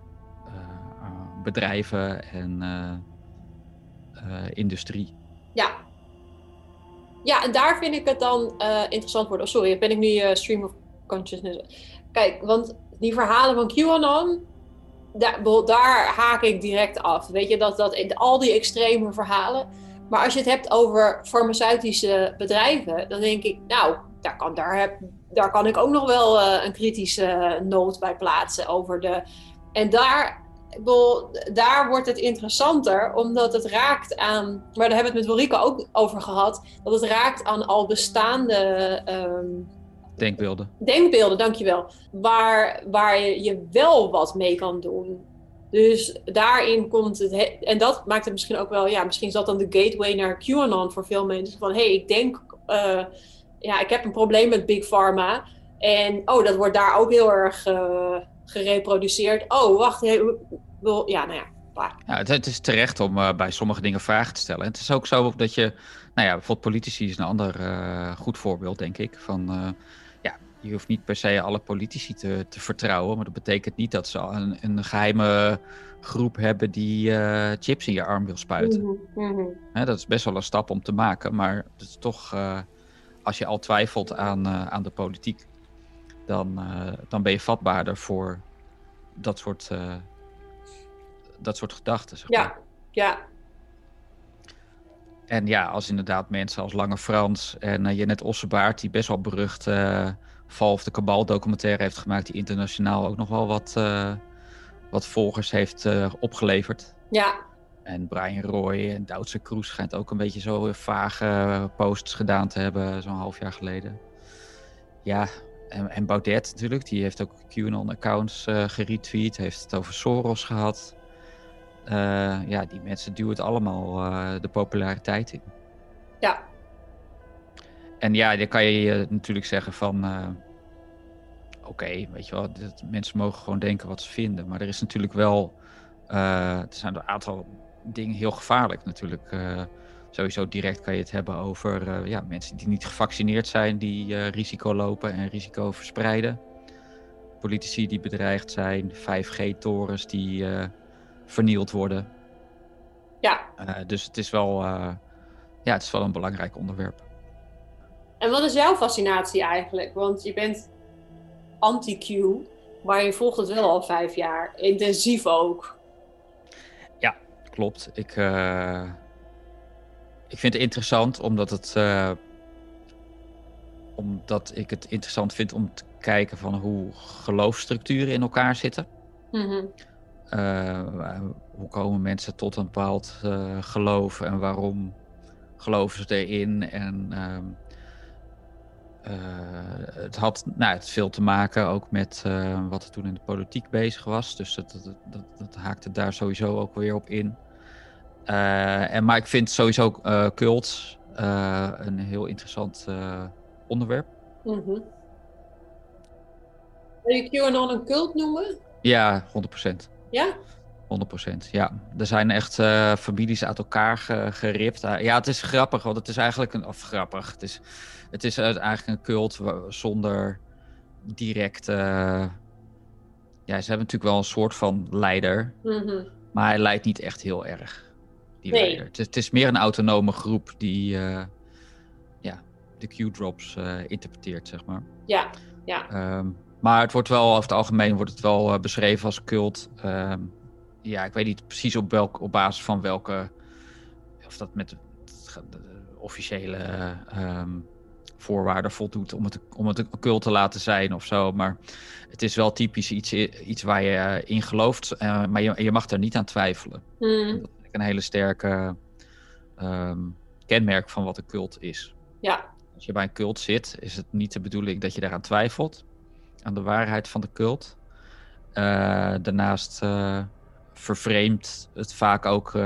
bedrijven en industrie. Ja. Ja, en daar vind ik het dan interessant worden. Oh, sorry, ben ik nu stream of consciousness? Kijk, want die verhalen van QAnon, daar, daar haak ik direct af. Weet je, dat, dat in al die extreme verhalen. Maar als je het hebt over farmaceutische bedrijven, dan denk ik, nou, daar kan, daar heb, daar kan ik ook nog wel eh, een kritische noot bij plaatsen over de. En daar, bedoel, daar wordt het interessanter, omdat het raakt aan. Maar daar hebben we het met Ulrike ook over gehad. Dat het raakt aan al bestaande ehm, Denkbeelden. denkbeelden, dankjewel. Waar, waar je, wel wat mee kan doen. Dus daarin komt het. he- En dat maakt het misschien ook wel. Ja, misschien is dat dan de gateway naar QAnon voor veel mensen. Van hé, hey, ik denk. eh, ja, ik heb een probleem met Big Pharma. En oh, dat wordt daar ook heel erg eh, gereproduceerd. Oh, wacht. hey, wil- ja, nou ja. Ja, het, het is terecht om eh, bij sommige dingen vragen te stellen. En het is ook zo dat je, nou ja, bijvoorbeeld politici is een ander goed voorbeeld, denk ik. Van, je hoeft niet per se alle politici te, te vertrouwen, maar dat betekent niet dat ze een, een geheime groep hebben die eh, chips in je arm wil spuiten. Mhm, mhm. Hè, dat is best wel een stap om te maken, maar het is toch, eh, als je al twijfelt aan, eh, aan de politiek, dan, dan ben je vatbaarder voor dat soort, dat soort gedachten. Zeg maar. Ja, ja. En ja, als inderdaad mensen als Lange Frans en uh, Jeannette Ossebaard, die best wel berucht uh, Val of de Kabal documentaire heeft gemaakt, die internationaal ook nog wel wat, uh, wat volgers heeft uh, opgeleverd. Ja. En Brian Roy en Duitse Kroes schijnt ook een beetje zo vage posts gedaan te hebben, zo'n half jaar geleden. Ja, en, en Baudet natuurlijk, die heeft ook QAnon-accounts uh, geretweet, heeft het over Soros gehad. Uh, ja, die mensen duwen het allemaal uh, de populariteit in. Ja, En ja, dan kan je natuurlijk zeggen van... eh, Oké, weet je wel, mensen mogen gewoon denken wat ze vinden. Maar er is natuurlijk wel... eh, er zijn een aantal dingen heel gevaarlijk natuurlijk. Eh, sowieso direct kan je het hebben over ja, mensen die niet gevaccineerd zijn... die risico lopen en risico verspreiden. Politici die bedreigd zijn. 5G-torens die vernield worden. ja. Dus het is, wel, ja, het is wel een belangrijk onderwerp. En wat is jouw fascinatie eigenlijk? Want je bent anti-Q, maar je volgt het wel al vijf jaar. Intensief ook. Klopt. Ik, eh, ik vind het interessant omdat het. eh, omdat ik het interessant vind om te kijken van hoe geloofsstructuren in elkaar zitten. Mhm. Eh, hoe komen mensen tot een bepaald geloof en waarom geloven ze erin? En ehm, eh, het had nou, het veel te maken ook met eh, wat er toen in de politiek bezig was. Dus dat, dat, dat, dat haakte daar sowieso ook weer op in. Eh, en, maar ik vind sowieso eh cult eh, een heel interessant eh, onderwerp. Mhm. Wil je QAnon een cult noemen? Ja, 100%. Ja? 100%, ja. Er zijn echt eh, families uit elkaar ge- geript. Eh, ja, het is grappig, want het is eigenlijk een... Of grappig, het is, het is eigenlijk een cult zonder direct... eh, ja, ze hebben natuurlijk wel een soort van leider. Mhm. Maar hij leidt niet echt heel erg, die Nee. leider. Het is, het is meer een autonome groep die ja, de Q-drops interpreteert, zeg maar. Ja, ja. Ehm, maar het wordt wel, over het algemeen wordt het wel beschreven als cult. Ehm, ja, ik weet niet precies op, welk, op basis van welke... Of dat met de, de officiële ehm, voorwaarden voldoet om het, om het een cult te laten zijn of zo. Maar het is wel typisch iets, iets waar je eh, in gelooft. eh, maar je, je mag er niet aan twijfelen. Mhm. Dat ik een hele sterke ehm, kenmerk van wat een cult is. Ja, Als je bij een cult zit, is het niet de bedoeling dat je daaraan twijfelt. Aan de waarheid van de cult. Eh, daarnaast vervreemdt het vaak ook eh,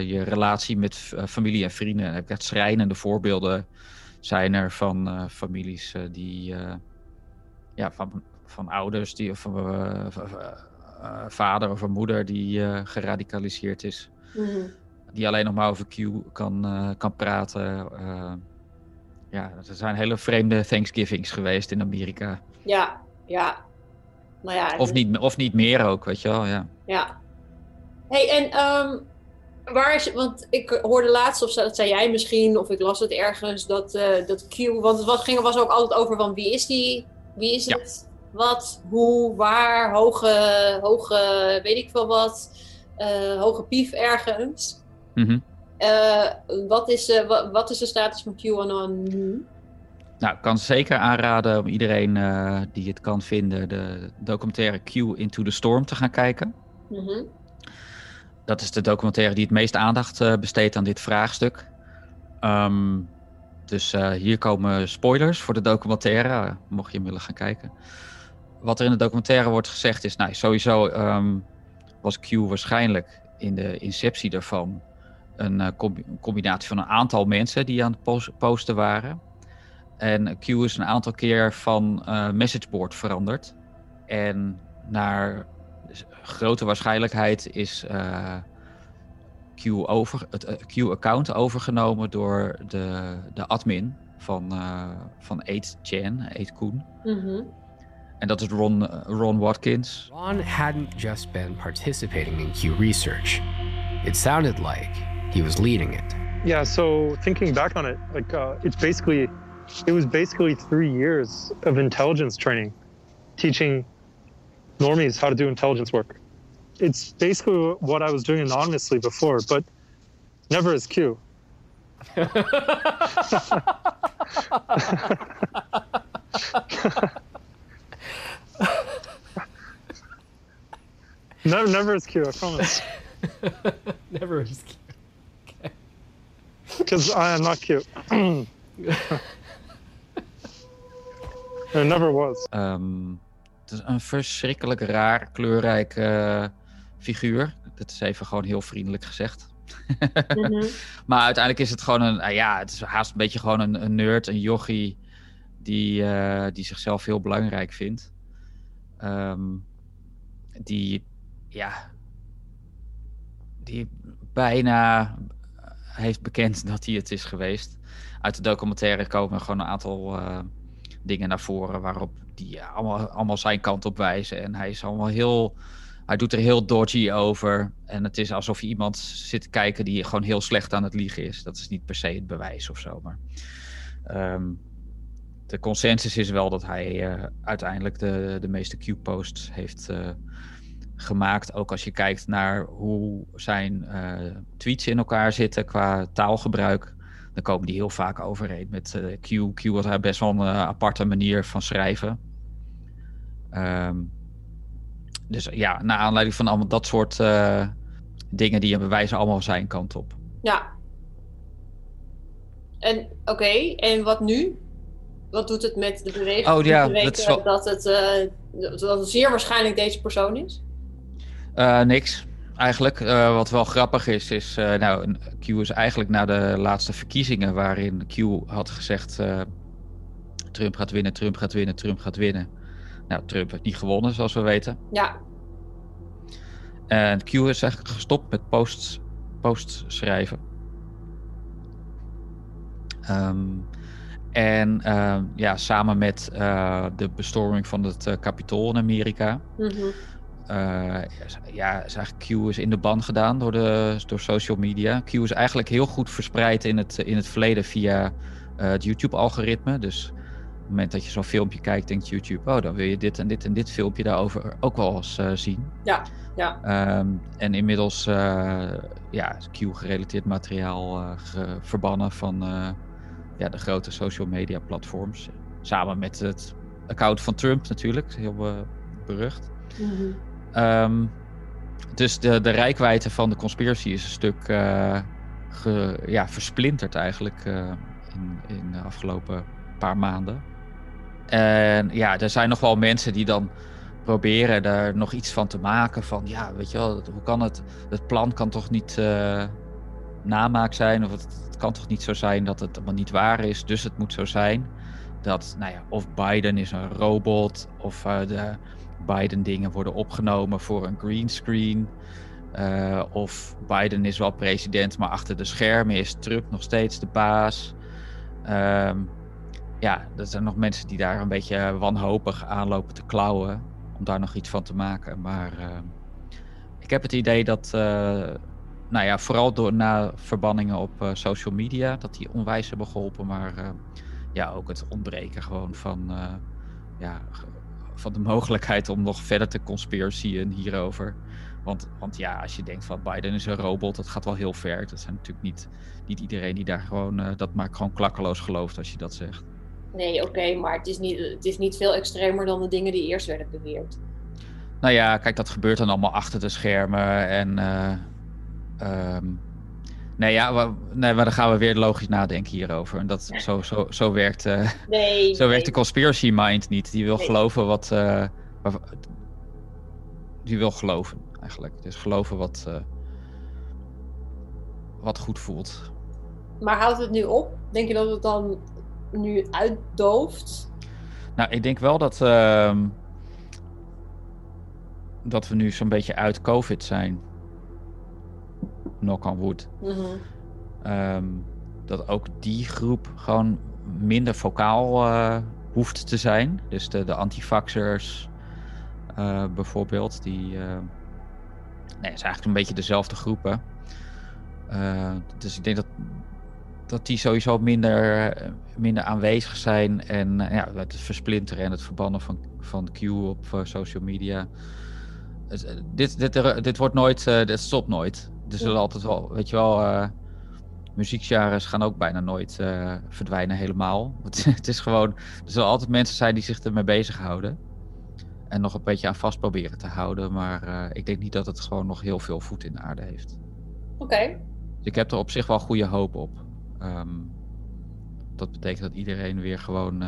je relatie met eh, familie en vrienden. Heb echt schrijnende voorbeelden zijn er van eh, families die... ja, van, van ouders die, of van vader of een moeder die geradicaliseerd is. Mhm. Die alleen nog maar over Q kan, kan praten. ja, er zijn hele vreemde Thanksgivings geweest in Amerika. ja, ja. Nou ja, Of niet, of niet meer ook, weet je wel. Ja. Ja. Hey, en ehm, waar is, want ik hoorde laatst, of dat zei jij misschien, of ik las het ergens, dat, eh, dat Q, want het was, ging, was ook altijd over van wie is die, wie is Ja. het, wat, hoe, waar, hoge, hoge weet ik veel wat, eh, hoge pief ergens. Mhm. Eh, wat, is, eh, wa- wat is de status van QAnon nu? Nou, ik kan zeker aanraden om iedereen die het kan vinden... de documentaire Q Into the Storm te gaan kijken. Mhm. Dat is de documentaire die het meest aandacht eh, besteedt aan dit vraagstuk. Ehm, dus eh, hier komen spoilers voor de documentaire, eh, mocht je hem willen gaan kijken. Wat er in de documentaire wordt gezegd is, nou sowieso ehm, was Q waarschijnlijk in de inceptie daarvan een combi- een combinatie van een aantal mensen die aan het pos- posten waren. En Q is een aantal keer van messageboard veranderd. En naar grote waarschijnlijkheid is eh, Q over, het eh, Q-account overgenomen door de, de admin van, eh van 8chan, 8koen. Mhm. En dat is Ron, Ron Watkins. Ron hadn't just been participating in Q research. It sounded like he was leading it. Yeah, so thinking back on it, like uh, it's basically, it was basically three years of intelligence training, teaching normies how to do intelligence work. It's basically what I was doing anonymously before, but never as Q. never, never as Q. I promise. Never as Q. Because I am not cute. It never was. Het is een verschrikkelijk raar, kleurrijk eh, figuur. Dat is even gewoon heel vriendelijk gezegd. Mhm. Maar uiteindelijk is het gewoon een, ah ja, het is haast een beetje gewoon een, een nerd, een jochie die, eh, die zichzelf heel belangrijk vindt. Ehm, die, ja, die bijna heeft bekend dat hij het is geweest. Uit de documentaire komen gewoon een aantal eh, dingen naar voren waarop die ja, allemaal, zijn kant op wijzen. En hij is allemaal heel, hij doet er heel dodgy over. En het is alsof je iemand zit te kijken die gewoon heel slecht aan het liegen is. Dat is niet per se het bewijs of zo. Maar ehm, de consensus is wel dat hij eh, uiteindelijk de, de meeste Q-posts heeft eh, gemaakt. Ook als je kijkt naar hoe zijn eh, tweets in elkaar zitten qua taalgebruik. Dan komen die heel vaak overeen met eh, Q. Q had daar best wel een eh, aparte manier van schrijven. Ehm, dus ja, naar aanleiding van allemaal dat soort eh, dingen die bewijzen allemaal zijn kant op. Ja. En oké, en wat nu? Wat doet het met de beweging? Oh, ja, dat is wel- dat het, eh, dat het zeer waarschijnlijk deze persoon is. Eh, niks. Eigenlijk, Eh, wat wel grappig is, is, eh, nou, Q is eigenlijk na de laatste verkiezingen waarin Q had gezegd, eh, Trump gaat winnen, Trump gaat winnen, Trump gaat winnen. Nou, Trump heeft niet gewonnen, zoals we weten. Ja, En Q is eigenlijk gestopt met posts, posts schrijven. Ehm, en ehm, ja, samen met de bestorming van het uh, Capitool in Amerika, mhm. uh, ja, is eigenlijk Q is in de ban gedaan door, de, door social media. Q is eigenlijk heel goed verspreid in het, in het verleden via uh, het YouTube-algoritme. Dus op het moment dat je zo'n filmpje kijkt, denkt YouTube, oh, dan wil je dit en dit en dit filmpje daarover ook wel eens uh, zien. Ja, ja. Um, en inmiddels uh, ja, Q-gerelateerd materiaal verbannen van ja, de grote social media platforms. Samen met het account van Trump natuurlijk, heel berucht. Mhm. Um, dus de, de rijkwijde van de conspiracy is een stuk ge, ja, versplinterd eigenlijk uh, in, in de afgelopen paar maanden. En ja, er zijn nog wel mensen die dan proberen daar nog iets van te maken. Van ja, weet je wel, hoe kan het? Het plan kan toch niet uh, namaak zijn? Of het, kan toch niet zo zijn dat het allemaal niet waar is? Dus het moet zo zijn. Dat, nou ja, of Biden is een robot, of de Biden dingen worden opgenomen voor een greenscreen. Uh, of Biden is wel president, maar achter de schermen is Trump nog steeds de baas. Um, ja, er zijn nog mensen die daar een beetje wanhopig aanlopen te klauwen. Om daar nog iets van te maken. Maar uh, ik heb het idee dat, uh, nou ja, vooral door na verbanningen op uh, social media, dat die onwijs hebben geholpen. Maar ja, ook het ontbreken gewoon van, ja, van de mogelijkheid om nog verder te conspiracyen hierover. Want, want ja, als je denkt van Biden is een robot, dat gaat wel heel ver. Dat zijn natuurlijk niet, niet iedereen die daar gewoon, uh, dat maakt gewoon klakkeloos gelooft als je dat zegt. Nee, oké, okay, maar het is, niet, het is niet veel extremer dan de dingen die eerst werden beweerd. Nou ja, kijk, dat gebeurt dan allemaal achter de schermen. En uh, um, nee, ja, we, nee, maar dan gaan we weer logisch nadenken hierover. En dat, zo, zo, zo werkt, uh, nee, zo nee. werkt de conspiracy mind niet. Die wil Nee. geloven wat. Uh, die wil geloven, eigenlijk. Dus geloven wat. uh, wat goed voelt. Maar houdt het nu op? Denk je dat het dan nu uitdooft? Nou, ik denk wel dat. Uh, dat we nu zo'n beetje uit COVID zijn. Knock on wood. Mm -hmm. um, dat ook die groep gewoon minder vocaal uh, hoeft te zijn. Dus de, de antifaxers uh, bijvoorbeeld, die uh, nee, is eigenlijk een beetje dezelfde groepen. dus ik denk dat, dat die sowieso minder, minder aanwezig zijn. En ja, het versplinteren en het verbannen van, van Q op social media. Dit, dit, dit wordt nooit, dit stopt nooit. Er zullen altijd wel, weet je wel, uh, muziekgenres gaan ook bijna nooit uh, verdwijnen helemaal. Het, het, is gewoon, er zullen altijd mensen zijn die zich ermee bezighouden. En nog een beetje aan vast proberen te houden. Maar uh, ik denk niet dat het gewoon nog heel veel voet in de aarde heeft. Oké. Okay. Dus ik heb er op zich wel goede hoop op. Um, dat betekent dat iedereen weer gewoon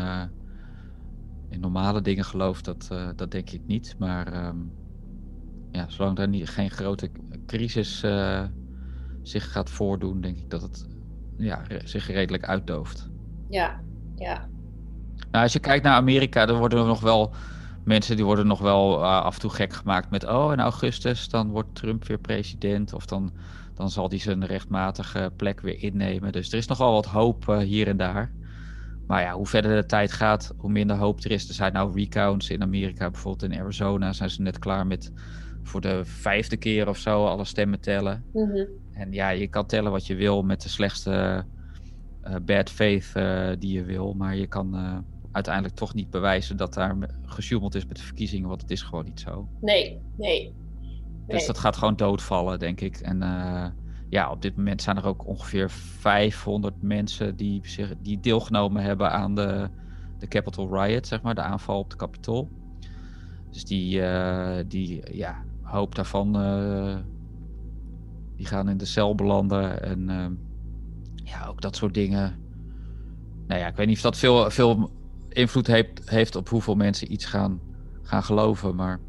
in normale dingen gelooft. Dat, dat denk ik niet. Maar um, ja, zolang er niet, geen grote crisis uh, zich gaat voordoen, denk ik dat het ja, zich redelijk uitdooft. Ja, ja. Nou, als je kijkt naar Amerika, dan worden er nog wel mensen die worden nog wel eh, af en toe gek gemaakt met oh, in augustus dan wordt Trump weer president of dan, dan zal hij zijn rechtmatige plek weer innemen. Dus er is nogal wat hoop eh, hier en daar. Maar ja, hoe verder de tijd gaat, hoe minder hoop er is. Er zijn nou recounts in Amerika, bijvoorbeeld in Arizona zijn ze net klaar met voor de vijfde keer of zo alle stemmen tellen. Mhm. En ja, je kan tellen wat je wil met de slechtste eh, bad faith eh, die je wil. Maar je kan eh, uiteindelijk toch niet bewijzen dat daar me- gesjoemeld is met de verkiezingen. Want het is gewoon niet zo. Nee, nee. Dus Nee. dat gaat gewoon doodvallen, denk ik. En ja, op dit moment zijn er ook ongeveer 500 mensen die, zich, die deelgenomen hebben aan de, de Capitol Riot, zeg maar, de aanval op de Capitool. Dus die, die ja, hoop daarvan, eh, die gaan in de cel belanden. En ehm, ja, ook dat soort dingen. Nou ja, ik weet niet of dat veel, veel invloed heeft, heeft op hoeveel mensen iets gaan, gaan geloven. Maar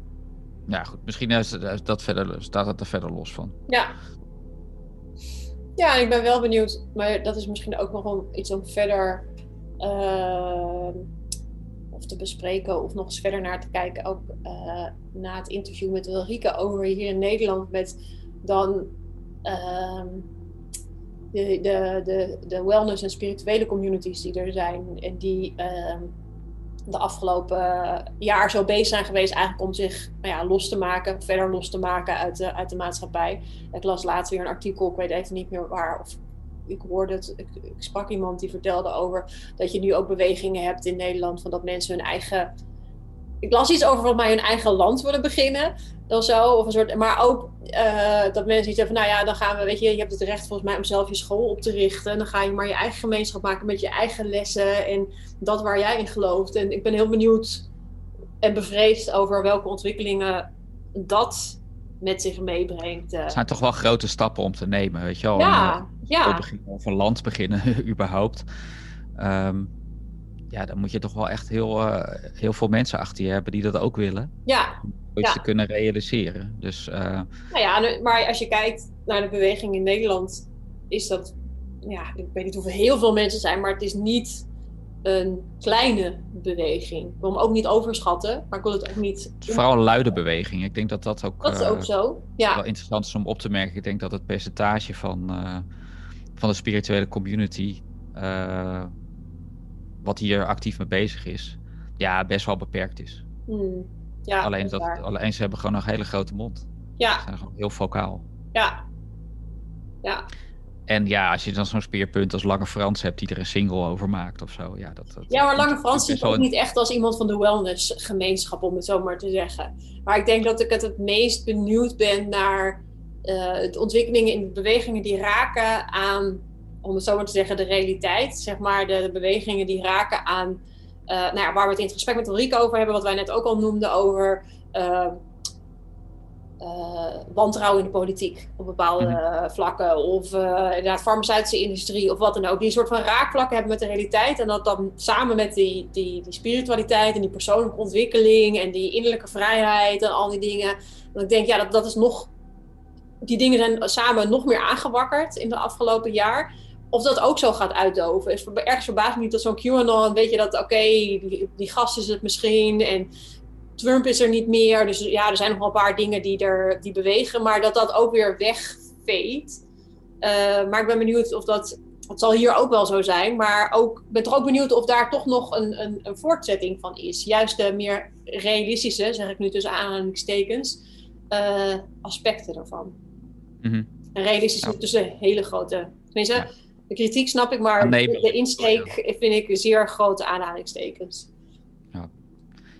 ja, goed, misschien is dat verder, staat het er verder los van. Ja. Ja, ik ben wel benieuwd, maar dat is misschien ook nog wel iets om verder eh, of te bespreken of nog eens verder naar te kijken. Ook eh, na het interview met Ulrike over hier in Nederland met dan ehm, de, de, de, de wellness en spirituele communities die er zijn en die ehm, de afgelopen jaar zo bezig zijn geweest eigenlijk om zich nou ja, los te maken, verder los te maken uit de, uit de maatschappij. Ik las laatst weer een artikel, ik weet even niet meer waar, of ik hoorde het, ik, ik sprak iemand die vertelde over dat je nu ook bewegingen hebt in Nederland van dat mensen hun eigen, ik las iets over volgens mij hun eigen land willen beginnen of zo, of een soort, maar ook eh, dat mensen iets hebben van, nou ja, dan gaan we, weet je, je hebt het recht volgens mij om zelf je school op te richten, dan ga je maar je eigen gemeenschap maken met je eigen lessen en dat waar jij in gelooft. En ik ben heel benieuwd en bevreesd over welke ontwikkelingen dat met zich meebrengt. eh. Het zijn toch wel grote stappen om te nemen, weet je wel. Ja, eh, ja. beginnen of een land beginnen, überhaupt. Ehm, ja, dan moet je toch wel echt heel, eh, heel veel mensen achter je hebben die dat ook willen. Ja, Om iets Ja. te kunnen realiseren. Dus eh, nou ja, maar als je kijkt naar de beweging in Nederland, is dat, ja, ik weet niet hoeveel heel veel mensen zijn, maar het is niet een kleine beweging. Ik wil hem ook niet overschatten, maar ik wil het ook niet. het vooral een luide beweging. Ik denk dat dat ook, Dat is eh, ook zo. Ja, wel interessant is om op te merken. Ik denk dat het percentage van, van de spirituele community, eh, wat hier actief mee bezig is, ja, best wel beperkt is. Hmm. ja alleen, dat, waar. alleen ze hebben gewoon een hele grote mond. Ze Ja, zijn gewoon heel vocaal. ja. Ja, En ja, als je dan zo'n speerpunt als Lange Frans hebt die er een single over maakt of zo. Ja, dat, dat, Ja, maar Lange Frans is zie ik wel ook een- niet echt als iemand van de wellnessgemeenschap, om het zo maar te zeggen. Maar ik denk dat ik het het meest benieuwd ben naar eh, de ontwikkelingen in de bewegingen die raken aan, om het zo maar te zeggen, de realiteit. Zeg maar de, de bewegingen die raken aan, eh, nou ja, waar we het in het gesprek met Ulrike over hebben, wat wij net ook al noemden over eh, wantrouwen in de politiek op bepaalde Mhm. vlakken. Of inderdaad farmaceutische industrie of wat dan ook. Die een soort van raakvlakken hebben met de realiteit. En dat dan samen met die, die, die spiritualiteit en die persoonlijke ontwikkeling en die innerlijke vrijheid en al die dingen. Dat ik denk, ja, dat, dat is nog. Die dingen zijn samen nog meer aangewakkerd in de afgelopen jaar. Of dat ook zo gaat uitdoven. Is ergens verbaast me niet dat zo'n QAnon, weet je dat, oké, die, die gast is het misschien. En Trump is er niet meer. Dus ja, er zijn nog wel een paar dingen die, er, die bewegen. Maar dat dat ook weer wegveet. Eh, maar ik ben benieuwd of dat... Het zal hier ook wel zo zijn. Maar ook, ik ben toch ook benieuwd of daar toch nog een, een, een voortzetting van is. Juist de meer realistische, zeg ik nu tussen aanhalingstekens, eh, aspecten daarvan. Mhm. En realistisch Ja. is dus een hele grote... Tenminste, Ja. de kritiek snap ik, maar de, insteek vind ik zeer grote aanhalingstekens.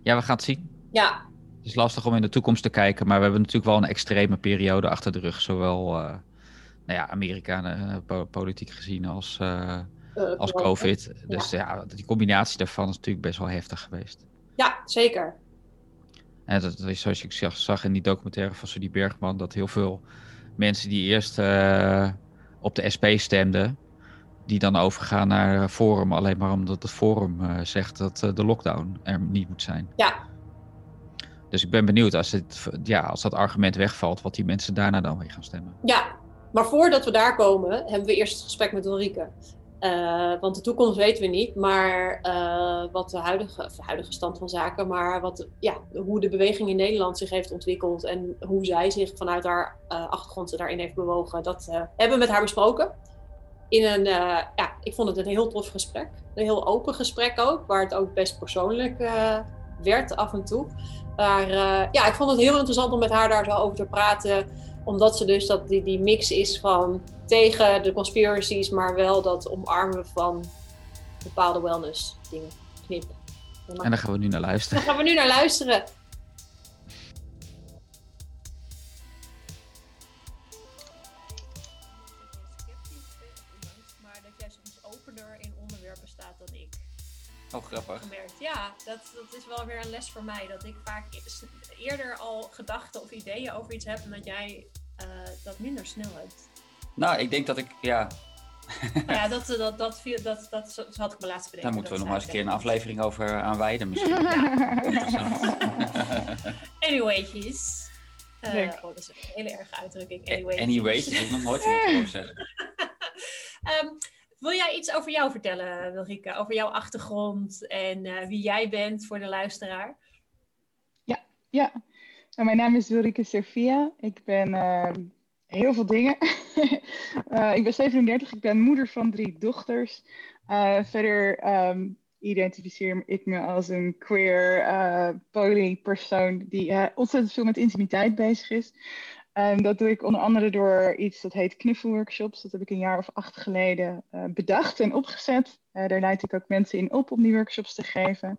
Ja, we gaan het zien. Ja, Het is lastig om in de toekomst te kijken, maar we hebben natuurlijk wel een extreme periode achter de rug. Zowel eh, nou ja, Amerikanen eh, po- politiek gezien als, eh, als COVID. Dus ja, die combinatie daarvan is natuurlijk best wel heftig geweest. Ja, zeker. En dat is zoals ik zag, zag in die documentaire van Sudie Bergman, dat heel veel mensen die eerst eh, op de SP stemden, die dan overgaan naar Forum, alleen maar omdat het Forum eh, zegt dat eh, de lockdown er niet moet zijn. Ja. Dus ik ben benieuwd als, het, ja, als dat argument wegvalt, wat die mensen daarna dan weer gaan stemmen. Ja, maar voordat we daar komen, hebben we eerst het gesprek met Ulrike. Uh, want de toekomst weten we niet, maar uh, wat de huidige, de huidige stand van zaken, maar wat, ja, hoe de beweging in Nederland zich heeft ontwikkeld en hoe zij zich vanuit haar uh, achtergrond daarin heeft bewogen, dat hebben we met haar besproken. In een, ja, ik vond het een heel tof gesprek. Een heel open gesprek ook, waar het ook best persoonlijk werd af en toe. Maar ja, ik vond het heel interessant om met haar daar zo over te praten omdat ze dus dat die, die mix is van tegen de conspiracies, maar wel dat omarmen van bepaalde wellness dingen. Knip. En daar gaan we nu naar luisteren. Daar gaan we nu naar luisteren. Maar dat jij soms opener in onderwerpen staat dan ik. Oh, grappig. Gemerkt. Ja, dat, dat is wel weer een les voor mij. Dat ik vaak eerder al gedachten of ideeën over iets heb en dat jij uh, dat minder snel hebt. Nou, ik denk dat ik, ja. ja, dat, dat, dat, dat, dat, dat had ik me laatst bedenken. Daar moeten we nog maar eens een keer een aflevering over aanwijden misschien. Ja. Anywaytjes. Uh, oh, dat is een hele erge uitdrukking. Anyway, Anyways, dat is nog nooit van zeggen. um, wil jij iets over jou vertellen, Wilrike? Over jouw achtergrond en uh, wie jij bent voor de luisteraar? Ja, ja. Nou, mijn naam is Wilrike Sofia. Ik ben uh, heel veel dingen. uh, ik ben 37, ik ben moeder van drie dochters. Uh, verder um, identificeer ik me als een queer polypersoon die ontzettend veel met intimiteit bezig is. En dat doe ik onder andere door iets dat heet knuffelworkshops. Dat heb ik een jaar of acht geleden bedacht en opgezet. daar leid ik ook mensen in op om die workshops te geven.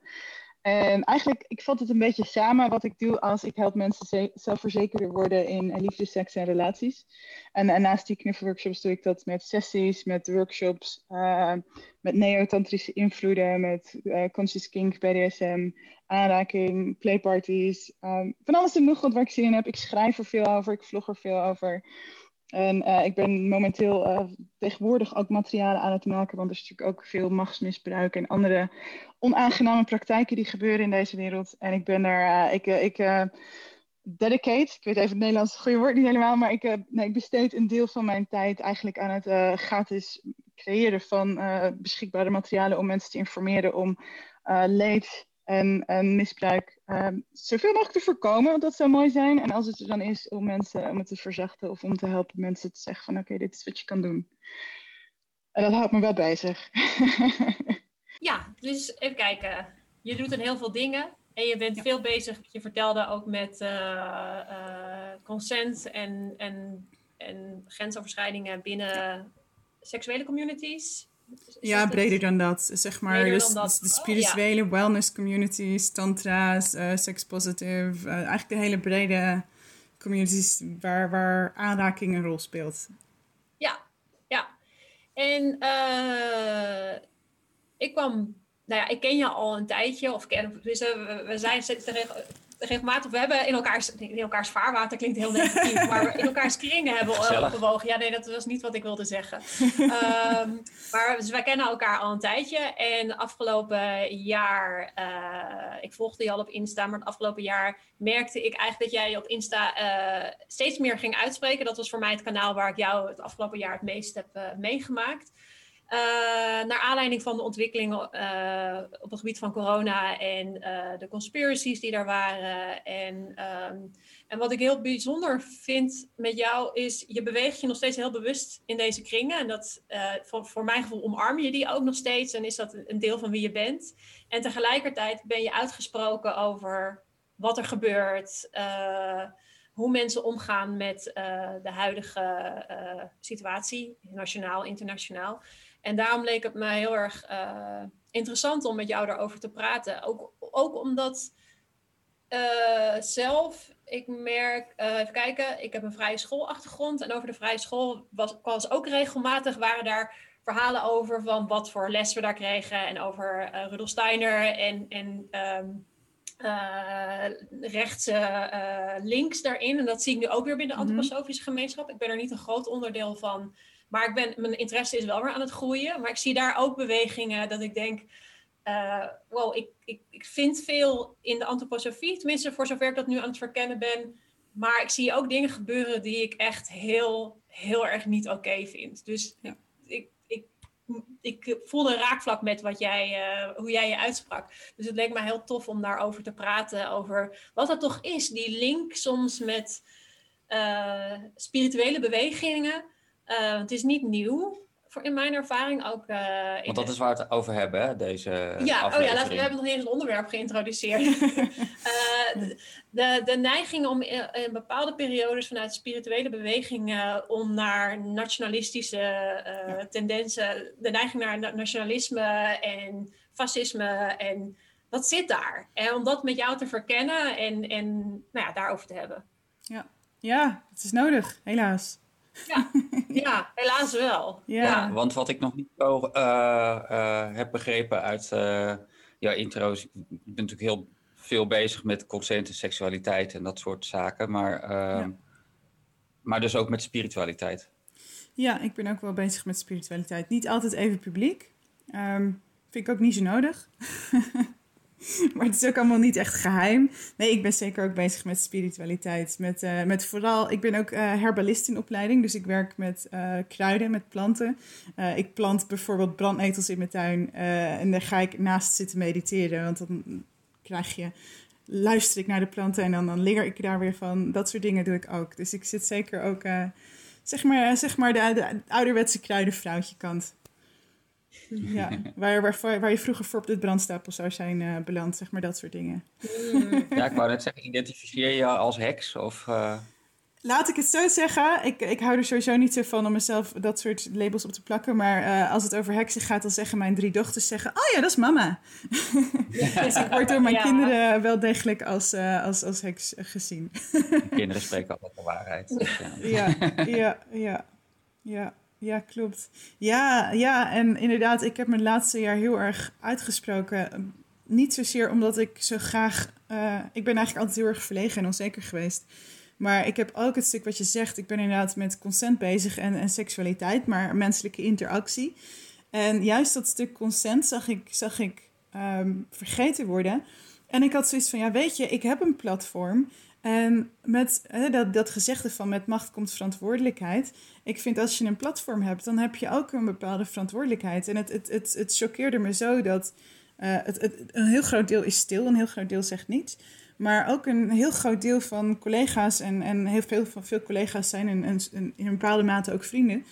En eigenlijk, ik vat het een beetje samen wat ik doe als ik help mensen zelfverzekerder worden in liefde, seks en relaties. En, en naast die knuffelworkshops doe ik dat met sessies, met workshops, uh, met neotantrische invloeden, met uh, conscious kink, BDSM, aanraking, playparties. Um, van alles en nog wat waar ik zin in heb. Ik schrijf er veel over, ik vlog er veel over. En uh, ik ben momenteel uh, tegenwoordig ook materialen aan het maken, want er is natuurlijk ook veel machtsmisbruik en andere onaangename praktijken die gebeuren in deze wereld. En ik ben er, uh, ik, ik dedicate, ik weet even het Nederlands goede woord niet helemaal, maar ik, nee, ik besteed een deel van mijn tijd eigenlijk aan het gratis creëren van beschikbare materialen om mensen te informeren om leed en, en misbruik um, zoveel mogelijk te voorkomen, want dat zou mooi zijn. En als het er dan is om mensen om het te verzachten of om te helpen mensen te zeggen van oké, dit is wat je kan doen. En dat houdt me wel bezig. ja, dus even kijken. Je doet een heel veel dingen en je bent veel bezig. Je vertelde ook met uh, uh, consent en, en, en grensoverschrijdingen binnen seksuele communities ja, breder dan dat. Zeg maar dus, de oh, spirituele wellness communities, tantra's, uh, sex positive. Uh, eigenlijk de hele brede communities waar, waar aanraking een rol speelt. Ja, ja. En uh, ik kwam, nou ja, ik ken je al een tijdje, of ken, dus, we, we zijn regelmatig, we hebben in elkaars, in elkaars vaarwater, klinkt heel negatief, maar we in elkaars kringen hebben bewogen. Ja, nee, dat was niet wat ik wilde zeggen. um, maar dus wij kennen elkaar al een tijdje en afgelopen jaar, uh, ik volgde je al op Insta, maar het afgelopen jaar merkte ik eigenlijk dat jij op Insta uh, steeds meer ging uitspreken. Dat was voor mij het kanaal waar ik jou het afgelopen jaar het meest heb uh, meegemaakt. Uh, naar aanleiding van de ontwikkelingen uh, op het gebied van corona en uh, de conspiracies die daar waren. En, um, en wat ik heel bijzonder vind met jou is, je beweegt je nog steeds heel bewust in deze kringen. En dat voor, voor mijn gevoel omarm je die ook nog steeds en is dat een deel van wie je bent. En tegelijkertijd ben je uitgesproken over wat er gebeurt hoe mensen omgaan met de huidige situatie, nationaal, internationaal. En daarom leek het me heel erg uh, interessant om met jou daarover te praten. Ook, ook omdat uh, zelf, ik merk, uh, even kijken, ik heb een vrije schoolachtergrond. En over de vrije school was, was ook regelmatig, waren daar verhalen over van wat voor les we daar kregen. En over Rudolf Steiner en, en um, rechtse links daarin. En dat zie ik nu ook weer binnen de mhm. antroposofische gemeenschap. Ik ben er niet een groot onderdeel van maar ik ben, mijn interesse is wel weer aan het groeien. Maar ik zie daar ook bewegingen dat ik denk, uh, wow, ik, ik, ik vind veel in de antroposofie, tenminste voor zover ik dat nu aan het verkennen ben. Maar ik zie ook dingen gebeuren die ik echt heel, heel erg niet oké vind. Dus ik, ik, ik, ik voelde een raakvlak met wat jij, eh, hoe jij je uitsprak. Dus het leek me heel tof om daarover te praten. Over wat dat toch is, die link soms met eh, spirituele bewegingen. Uh, het is niet nieuw voor in mijn ervaring ook. Uh, Want dat is waar we het over hebben, hè? deze. Ja, oh ja, laten we, we hebben nog niet eens een onderwerp geïntroduceerd. uh, de, de neiging om in, in, bepaalde periodes vanuit spirituele bewegingen om naar nationalistische uh, ja. tendensen, de neiging naar nationalisme en fascisme en wat zit daar? En om dat met jou te verkennen en, en nou ja, daarover te hebben. Ja. ja, het is nodig, helaas. Ja, ja helaas wel. Ja. ja. want wat ik nog niet zo uh, uh, heb begrepen uit uh, jouw intro's, ik ben natuurlijk heel veel bezig met consent en seksualiteit en dat soort zaken, maar, ja. maar dus ook met spiritualiteit. Ja, ik ben ook wel bezig met spiritualiteit. Niet altijd even publiek. Um, vind ik ook niet zo nodig. maar het is ook allemaal niet echt geheim. Nee, ik ben zeker ook bezig met spiritualiteit. Met, uh, met vooral, ik ben ook uh, herbalist in opleiding. Dus ik werk met uh, kruiden, met planten. ik plant bijvoorbeeld brandnetels in mijn tuin. en daar ga ik naast zitten mediteren. Want dan krijg je, luister ik naar de planten en dan, dan ik daar weer van. Dat soort dingen doe ik ook. Dus ik zit zeker ook, zeg maar, zeg maar de, de ouderwetse kruidenvrouwtje kant. Ja, waar, waar, waar je vroeger voor op de brandstapel zou zijn uh, beland, zeg maar dat soort dingen. Ja, ik wou net zeggen, identificeer je als heks? Of, uh... Laat ik het zo zeggen, ik, ik hou er sowieso niet zo van om mezelf dat soort labels op te plakken. Maar uh, als het over heksen gaat, dan zeggen mijn drie dochters zeggen, oh ja, dat is mama. Ja. dus ik word door mijn ja. kinderen wel degelijk als, als, als heks gezien. kinderen spreken altijd de waarheid. Dus, ja, ja, ja, ja. Ja, klopt. Ja, ja, en inderdaad, ik heb mijn laatste jaar heel erg uitgesproken. Niet zozeer omdat ik zo graag. Uh, ik ben eigenlijk altijd heel erg verlegen en onzeker geweest. Maar ik heb ook het stuk wat je zegt. Ik ben inderdaad met consent bezig en, en seksualiteit, maar menselijke interactie. En juist dat stuk consent zag ik, zag ik um, vergeten worden. En ik had zoiets van: ja, weet je, ik heb een platform. En met hè, dat, dat gezegde van met macht komt verantwoordelijkheid. Ik vind als je een platform hebt, dan heb je ook een bepaalde verantwoordelijkheid. En het, het, het, het choqueerde me zo dat uh, het, een heel groot deel is stil, een heel groot deel zegt niets. Maar ook een heel groot deel van collega's en, en heel veel van veel collega's zijn in, in, een bepaalde mate ook vrienden.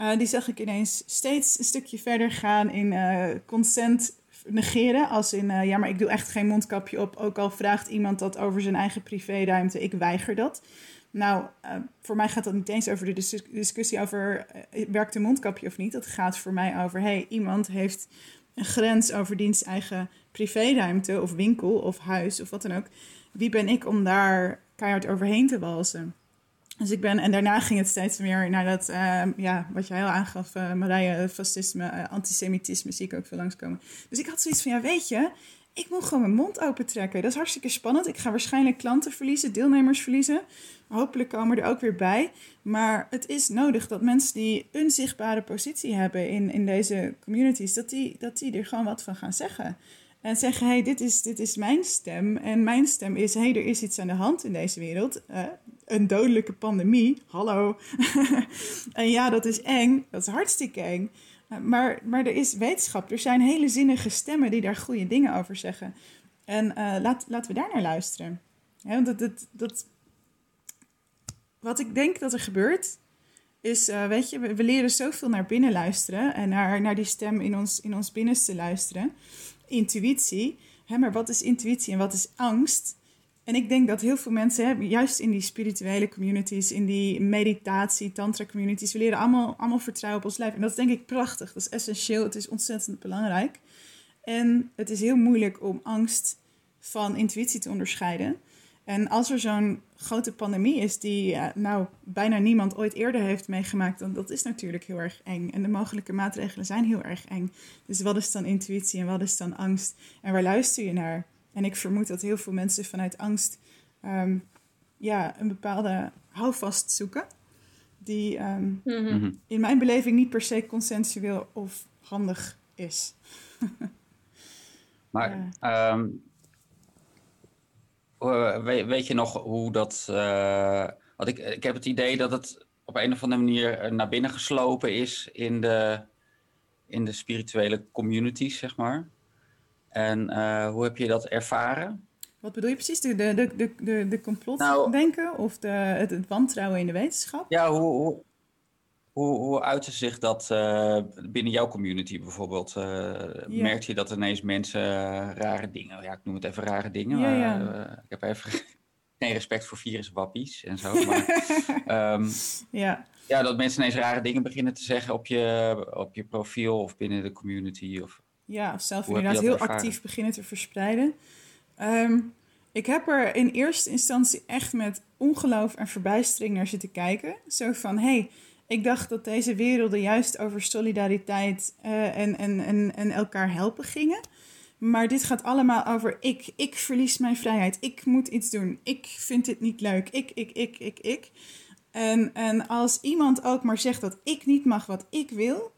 Uh, die zag ik ineens steeds een stukje verder gaan in uh, consent negeren. Als in, uh, ja, maar ik doe echt geen mondkapje op. Ook al vraagt iemand dat over zijn eigen privéruimte. Ik weiger dat. Nou, uh, voor mij gaat dat niet eens over de dis discussie over uh, werkt een mondkapje of niet. Dat gaat voor mij over, hey, iemand heeft een grens over diens eigen privéruimte of winkel of huis of wat dan ook. Wie ben ik om daar keihard overheen te walsen? Dus ik ben, en daarna ging het steeds meer naar dat, uh, ja, wat jij al aangaf, uh, Marije, fascisme, uh, antisemitisme, zie ik ook veel langskomen. Dus ik had zoiets van, ja, weet je, ik moet gewoon mijn mond open trekken. Dat is hartstikke spannend. Ik ga waarschijnlijk klanten verliezen, deelnemers verliezen. Hopelijk komen er ook weer bij. Maar het is nodig dat mensen die een zichtbare positie hebben in, in deze communities, dat die, dat die er gewoon wat van gaan zeggen. En zeggen, hey, dit is, dit is mijn stem. En mijn stem is, hey, er is iets aan de hand in deze wereld. Uh, een dodelijke pandemie, hallo. en ja, dat is eng, dat is hartstikke eng. Uh, maar, maar er is wetenschap, er zijn hele zinnige stemmen die daar goede dingen over zeggen. En uh, laat, laten we daar naar luisteren. Ja, want dat, dat, wat ik denk dat er gebeurt, is, weet je, we, we, leren zoveel naar binnen luisteren en naar, naar die stem in ons, in ons binnenste luisteren intuïtie. Hè, maar wat is intuïtie en wat is angst? En ik denk dat heel veel mensen, hè, juist in die spirituele communities, in die meditatie, tantra communities, we leren allemaal, allemaal vertrouwen op ons lijf. En dat is denk ik prachtig, dat is essentieel, het is ontzettend belangrijk. En het is heel moeilijk om angst van intuïtie te onderscheiden. En als er zo'n grote pandemie is die uh, nou bijna niemand ooit eerder heeft meegemaakt, dan dat is natuurlijk heel erg eng. En de mogelijke maatregelen zijn heel erg eng. Dus wat is dan intuïtie en wat is dan angst? En waar luister je naar? En ik vermoed dat heel veel mensen vanuit angst um, ja, een bepaalde houvast zoeken. Die um, mm -hmm. in mijn beleving niet per se consensueel of handig is. maar um, weet, weet, je nog hoe dat. Uh, want ik, ik heb het idee dat het op een of andere manier eh, naar binnen geslopen is in de, in de spirituele communities, zeg maar. En eh, hoe heb je dat ervaren? Wat bedoel je precies? De, de, de, de, de, de complotdenken of de, het, het wantrouwen in de wetenschap? Ja, hoe, hoe, hoe, hoe uitte zich dat eh, binnen jouw community bijvoorbeeld? Eh Ja. Merkte je dat ineens mensen eh, rare dingen, ja, ik noem het even rare dingen, Ja, maar ja. ik heb even geen respect voor viruswappies en zo. Maar, ehm, Ja. ja, dat mensen ineens rare dingen beginnen te zeggen op je, op je profiel of binnen de community. Of, Ja, of zelf inderdaad heel ervaren? actief beginnen te verspreiden. Ehm, ik heb er in eerste instantie echt met ongeloof en verbijstering naar zitten kijken. Zo van, hé, hey, ik dacht dat deze werelden juist over solidariteit eh, en, en, en, en elkaar helpen gingen. Maar dit gaat allemaal over ik. Ik verlies mijn vrijheid. Ik moet iets doen. Ik vind dit niet leuk. Ik, ik, ik, ik, ik. En, en als iemand ook maar zegt dat ik niet mag wat ik wil,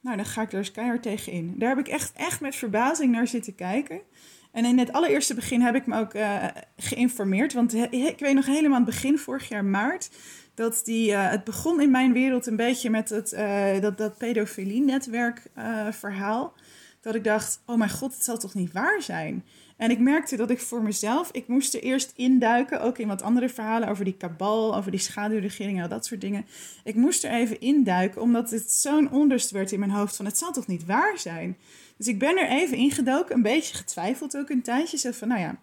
nou, dan ga ik er eens keihard tegen in. Daar heb ik echt, echt met verbazing naar zitten kijken. En in het allereerste begin heb ik me ook eh, geïnformeerd. Want ik weet nog helemaal het begin, vorig jaar maart... dat die, eh, het begon in mijn wereld een beetje met het, eh, dat, dat pedofilie-netwerk-verhaal. dat ik dacht, oh mijn god, het zal toch niet waar zijn? En ik merkte dat ik voor mezelf... ik moest er eerst induiken, ook in wat andere verhalen... over die kabal, over die schaduwregering en al dat soort dingen. Ik moest er even induiken, omdat het zo'n onrust werd in mijn hoofd... van het zal toch niet waar zijn? Dus ik ben er even ingedoken, een beetje getwijfeld ook een tijdje. Zo van, nou ja,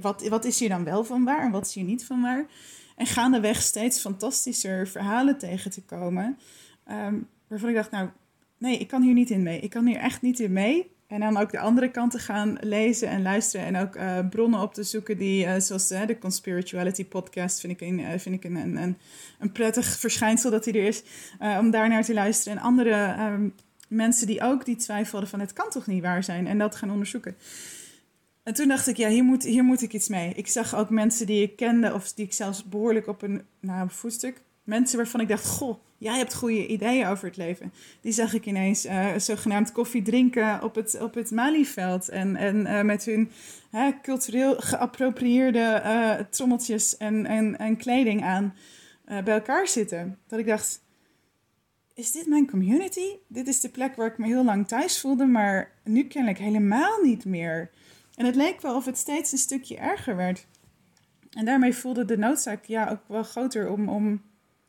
wat, wat is hier dan wel van waar en wat is hier niet van waar? En gaandeweg steeds fantastischer verhalen tegen te komen. ehm, waarvan ik dacht, nou, nee, ik kan hier niet in mee. Ik kan hier echt niet in mee. En dan ook de andere kant te gaan lezen en luisteren. En ook eh, bronnen op te zoeken die, eh, zoals de, de Conspirituality podcast, vind ik een, eh, vind ik een, een, een, prettig verschijnsel dat die er is. om daar naar te luisteren. En andere ehm, mensen die ook die twijfelden van het kan toch niet waar zijn. En dat gaan onderzoeken. En toen dacht ik, ja, hier moet, hier moet ik iets mee. Ik zag ook mensen die ik kende, of die ik zelfs behoorlijk op een, nou, een voetstuk. Mensen waarvan ik dacht, goh, jij hebt goede ideeën over het leven. Die zag ik ineens eh, zogenaamd koffie drinken op het, op het Malieveld. En, en eh, met hun cultureel geapproprieerde eh, trommeltjes en, en, en kleding aan bij elkaar zitten. Dat ik dacht, is dit mijn community? Dit is de plek waar ik me heel lang thuis voelde, maar nu kennelijk helemaal niet meer. En het leek wel of het steeds een stukje erger werd. En daarmee voelde de noodzaak ja, ook wel groter om, om,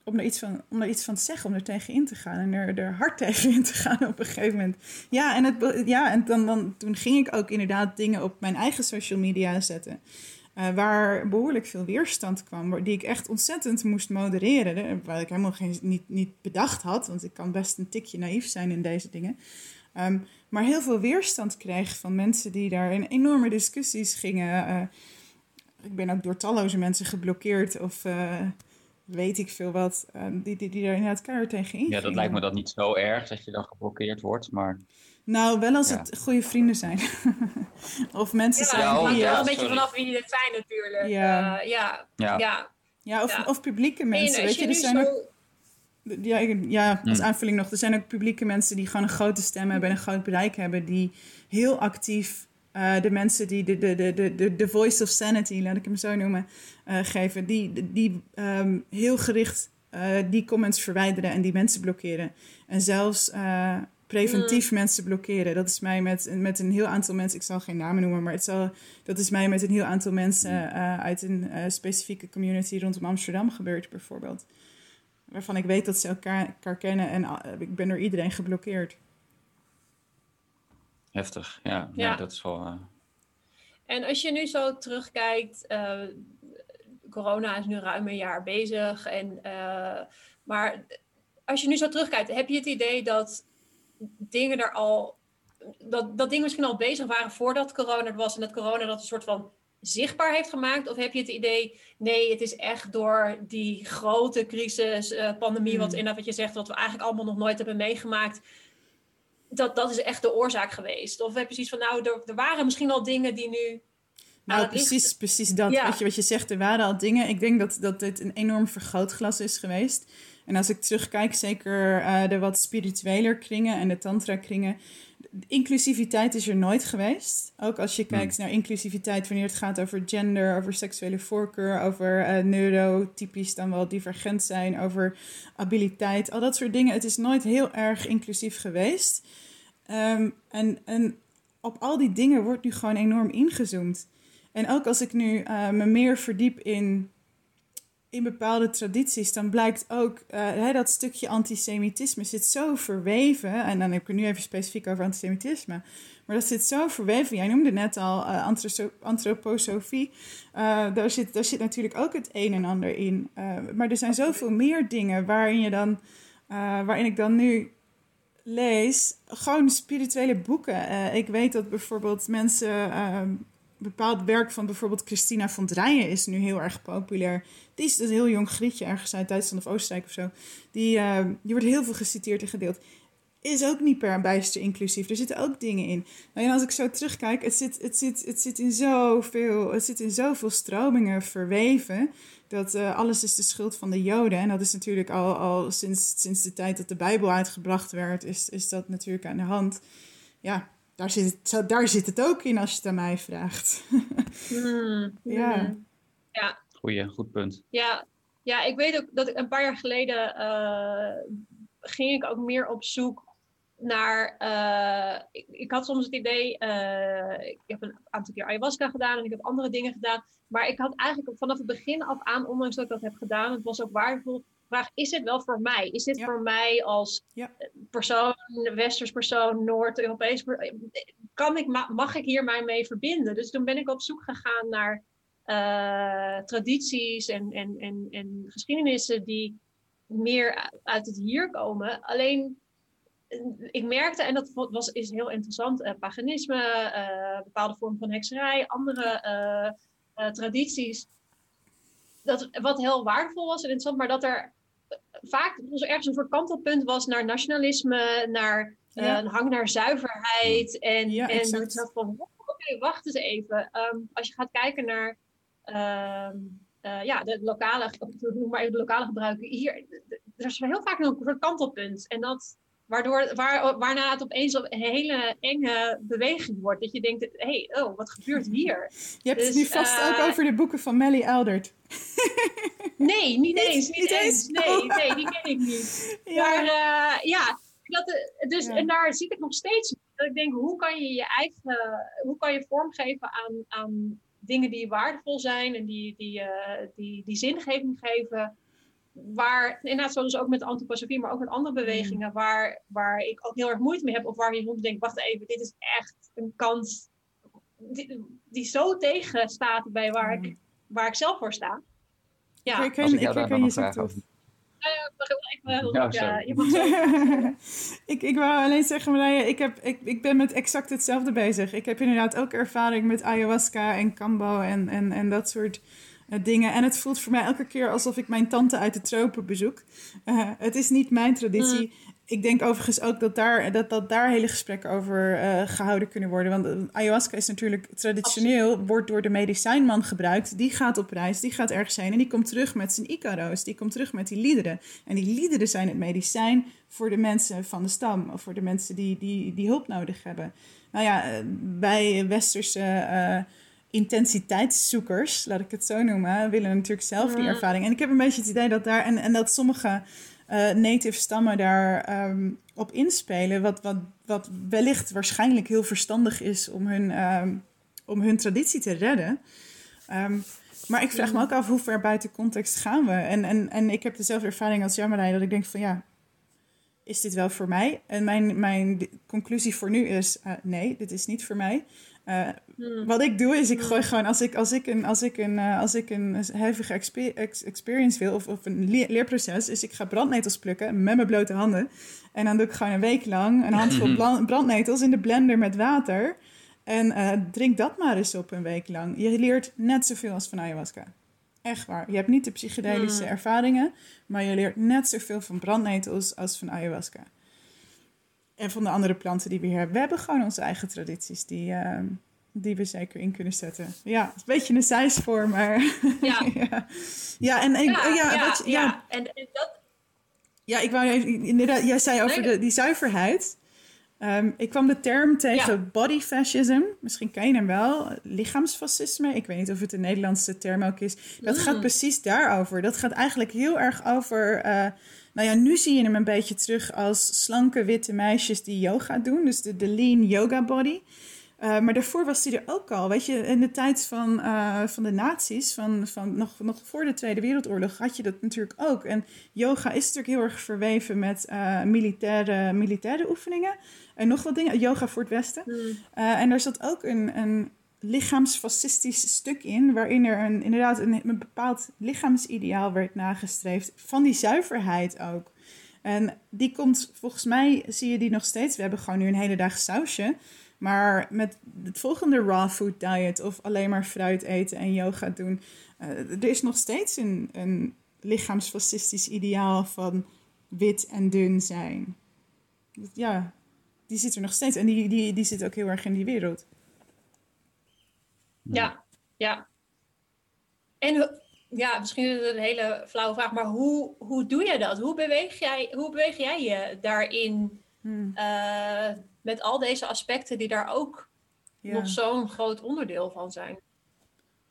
om, er iets van, om er iets van te zeggen, om er tegen in te gaan en er, er hard tegen in te gaan op een gegeven moment. Ja, en, het, ja, en dan, dan, toen ging ik ook inderdaad dingen op mijn eigen social media zetten. eh, waar behoorlijk veel weerstand kwam, die ik echt ontzettend moest modereren. eh, Waar ik helemaal geen, niet, niet bedacht had, want ik kan best een tikje naïef zijn in deze dingen. Ehm, maar heel veel weerstand kreeg van mensen die daar in enorme discussies gingen. eh, ik ben ook door talloze mensen geblokkeerd of eh, weet ik veel wat, eh, die, die, die daar inderdaad keihard tegen ja, dat lijkt me dat niet zo erg dat je dan geblokkeerd wordt, maar... Nou, wel als Ja. het goede vrienden zijn. of mensen Ja, zijn Ja, het oh, hangt die... er wel een beetje vanaf wie het zijn natuurlijk. Ja. Eh, ja. Ja. ja. ja, of, Ja. of publieke En mensen. Weet je, er zijn zo... ook Ja, ik- ja, als Hmm. aanvulling nog. Er zijn ook publieke mensen die gewoon een grote stem hebben en een groot bereik hebben. Die heel actief eh, de mensen die de, de, de, de, de, de voice of sanity, laat ik hem zo noemen, eh, geven. Die, die ehm, heel gericht eh, die comments verwijderen en die mensen blokkeren. En zelfs eh, preventief mensen blokkeren. Dat is mij met, met een heel aantal mensen, ik zal geen namen noemen, maar het zal, dat is mij met een heel aantal mensen eh, uit een specifieke community rondom Amsterdam gebeurd, bijvoorbeeld. Waarvan ik weet dat ze elkaar, elkaar kennen en ah, ik ben door iedereen geblokkeerd. Heftig, ja. Ja. ja. dat is wel... eh, En als je nu zo terugkijkt, eh, corona is nu ruim een jaar bezig. En, eh, maar als je nu zo terugkijkt, heb je het idee dat dingen er al. Dat, dat dingen misschien al bezig waren voordat corona er was en dat corona dat een soort van zichtbaar heeft gemaakt? Of heb je het idee, nee, het is echt door die grote crisis, eh, pandemie, wat Hmm. inderdaad wat je zegt, wat we eigenlijk allemaal nog nooit hebben meegemaakt, dat, dat is echt de oorzaak geweest? Of heb je zoiets van, nou, er, er waren misschien al dingen die nu. Nou, licht- precies, precies dat. Ja. Wat, je, wat je zegt, er waren al dingen. Ik denk dat, dat dit een enorm vergrootglas is geweest. En als ik terugkijk, zeker uh, de wat spiritueler kringen en de tantra kringen, inclusiviteit is er nooit geweest. Ook als je hmm. kijkt naar inclusiviteit wanneer het gaat over gender, over seksuele voorkeur, over uh, neurotypisch dan wel divergent zijn, over abiliteit, al dat soort dingen. Het is nooit heel erg inclusief geweest. Um, en, en op al die dingen wordt nu gewoon enorm ingezoomd. En ook als ik nu uh, me meer verdiep in in bepaalde tradities, dan blijkt ook uh, dat stukje antisemitisme zit zo verweven. En dan heb ik het nu even specifiek over antisemitisme. Maar dat zit zo verweven. Jij noemde net al uh, antroposofie. Uh, daar, zit, daar zit natuurlijk ook het een en ander in. maar er zijn zoveel meer dingen waarin, je dan, waarin ik dan nu lees. Gewoon spirituele boeken. ik weet dat bijvoorbeeld mensen ehm, bepaald werk van bijvoorbeeld Christina van Drijen is nu heel erg populair. Die is een heel jong grietje ergens uit Duitsland of Oostenrijk of zo. Die, uh, die wordt heel veel geciteerd en gedeeld. Is ook niet per bijster inclusief. Er zitten ook dingen in. Nou, als ik zo terugkijk, het zit, het, zit, het, zit in zoveel, het zit in zoveel stromingen verweven. Dat uh, alles is de schuld van de Joden. En dat is natuurlijk al, al sinds, sinds de tijd dat de Bijbel uitgebracht werd, is, is dat natuurlijk aan de hand. Ja, daar zit, het, daar zit het ook in als je het aan mij vraagt. Hmm, ja. Ja. Goeie, goed punt. Ja. ja, ik weet ook dat ik een paar jaar geleden uh, ging ik ook meer op zoek naar. Uh, ik, ik, had soms het idee. Uh, ik heb een aantal keer ayahuasca gedaan en ik heb andere dingen gedaan. Maar ik had eigenlijk vanaf het begin af aan, ondanks dat ik dat heb gedaan, het was ook waardevol vraag, is het wel voor mij? Is dit voor mij als persoon, westers persoon, Noord-Europees kan ik, mag ik hier mij mee verbinden? Dus toen ben ik op zoek gegaan naar uh, tradities en, en, en, en geschiedenissen die meer uit het hier komen. Alleen ik merkte, en dat was, is heel interessant, uh, paganisme, uh, bepaalde vormen van hekserij, andere tradities. Dat, wat heel waardevol was en interessant, maar dat er vaak dus ergens een soort kantelpunt was naar nationalisme, naar uh, een hang naar zuiverheid. En, ja, en dat van, oké, wacht eens even. Um, als je gaat kijken naar uh, uh, ja, de lokale, noem maar even de lokale gebruiken, hier, er is heel vaak een soort kantelpunt. En dat, waardoor, waar, waarna het opeens een hele enge beweging wordt. Dat je denkt, hé, hey, oh, wat gebeurt hier? Je hebt het nu dus, vast ook eh, over de boeken van Melly Eldert. Nee, niet, eens. Niet, eens. Nee, nee, die ken ik niet. Ja. Maar uh, ja, dat, eh, dus, en daar zit ik nog steeds Dat ik denk, hoe kan je je eigen, hoe kan je vormgeven aan, aan dingen die waardevol zijn en die, die, uh, die, die zingeving geven. Waar, inderdaad, zoals ook met antroposofie, maar ook met andere bewegingen, waar, waar ik ook heel erg moeite mee heb. Of waar je soms denkt, wacht even, dit is echt een kans die, die zo tegen staat bij waar, ik, waar ik zelf voor sta. Ja, ik herken, ik herken je zo ik, ik wou alleen zeggen, Marije, ik, heb, ik, ik ben met exact hetzelfde bezig. Ik heb inderdaad ook ervaring met ayahuasca en kambo en, en, en dat soort uh, dingen. En het voelt voor mij elke keer alsof ik mijn tante uit de tropen bezoek. Uh, het is niet mijn traditie. Mm ik denk overigens ook dat daar, dat, dat daar hele gesprekken over uh, gehouden kunnen worden. Want ayahuasca is natuurlijk traditioneel, wordt door de medicijnman gebruikt. Die gaat op reis, die gaat ergens heen en die komt terug met zijn Icaro's. Die komt terug met die liederen. En die liederen zijn het medicijn voor de mensen van de stam. Of voor de mensen die, die, die hulp nodig hebben. Nou ja, eh, bij westerse... Uh, intensiteitszoekers, laat ik het zo noemen, willen natuurlijk zelf die ervaring. En ik heb een beetje het idee dat daar, en, en dat sommige uh, native stammen daar um, op inspelen. Wat, wat, wat wellicht waarschijnlijk heel verstandig is om hun, um, om hun traditie te redden. Um, maar ik vraag me ook af hoe ver buiten context gaan we. En, en, en ik heb dezelfde ervaring als Jamarij, dat ik denk van ja, is dit wel voor mij? En mijn, mijn conclusie voor nu is uh, nee, dit is niet voor mij. Uh, Hmm. Wat ik doe is, ik gooi hmm. gewoon, als ik, als ik een, als ik een, uh, als ik een hevige experience wil, of, of een leerproces, is ik ga brandnetels plukken met mijn blote handen. En dan doe ik gewoon een week lang een handvol brandnetels in de blender met water. En uh, drink dat maar eens op een week lang. Je leert net zoveel als van ayahuasca. Echt waar. Je hebt niet de psychedelische hmm. ervaringen, maar je leert net zoveel van brandnetels als van ayahuasca. En van de andere planten die we hier hebben. We hebben gewoon onze eigen tradities die, uh, die we zeker in kunnen zetten. Ja, het is een beetje een zijspoor, maar... Ja. ja. ja. en... Ja, ja. En, en, dat... Ja, ik wou even, inderdaad, jij zei over de, die zuiverheid. Ehm, ik kwam de term tegen body fascism. Misschien ken je hem wel. Lichaamsfascisme. Ik weet niet of het een Nederlandse term ook is. Dat Mm. gaat precies daarover. Dat gaat eigenlijk heel erg over... eh, nou ja, nu zie je hem een beetje terug als slanke witte meisjes die yoga doen. Dus de, de lean yoga body. Uh, maar daarvoor was hij er ook al. Weet je, in de tijd van, uh, van de nazi's, van, van nog, nog voor de Tweede Wereldoorlog, had je dat natuurlijk ook. En yoga is natuurlijk heel erg verweven met uh, militaire, militaire oefeningen. En nog wat dingen, yoga voor het Westen. Hmm. en daar zat ook een, een lichaamsfascistisch stuk in, waarin er een, inderdaad een, een bepaald lichaamsideaal werd nagestreefd. Van die zuiverheid ook. En die komt, volgens mij zie je die nog steeds. We hebben gewoon nu een hele dag sausje. Maar met het volgende raw food diet of alleen maar fruit eten en yoga doen, uh, er is nog steeds een, een lichaamsfascistisch ideaal van wit en dun zijn. Ja, die zit er nog steeds en die, die, die zit ook heel erg in die wereld. Ja, ja. En ja, misschien is het een hele flauwe vraag, maar hoe, hoe doe je dat? Hoe beweeg jij, hoe beweeg jij je daarin? Hmm. Uh, met al deze aspecten die daar ook ja. nog zo'n groot onderdeel van zijn?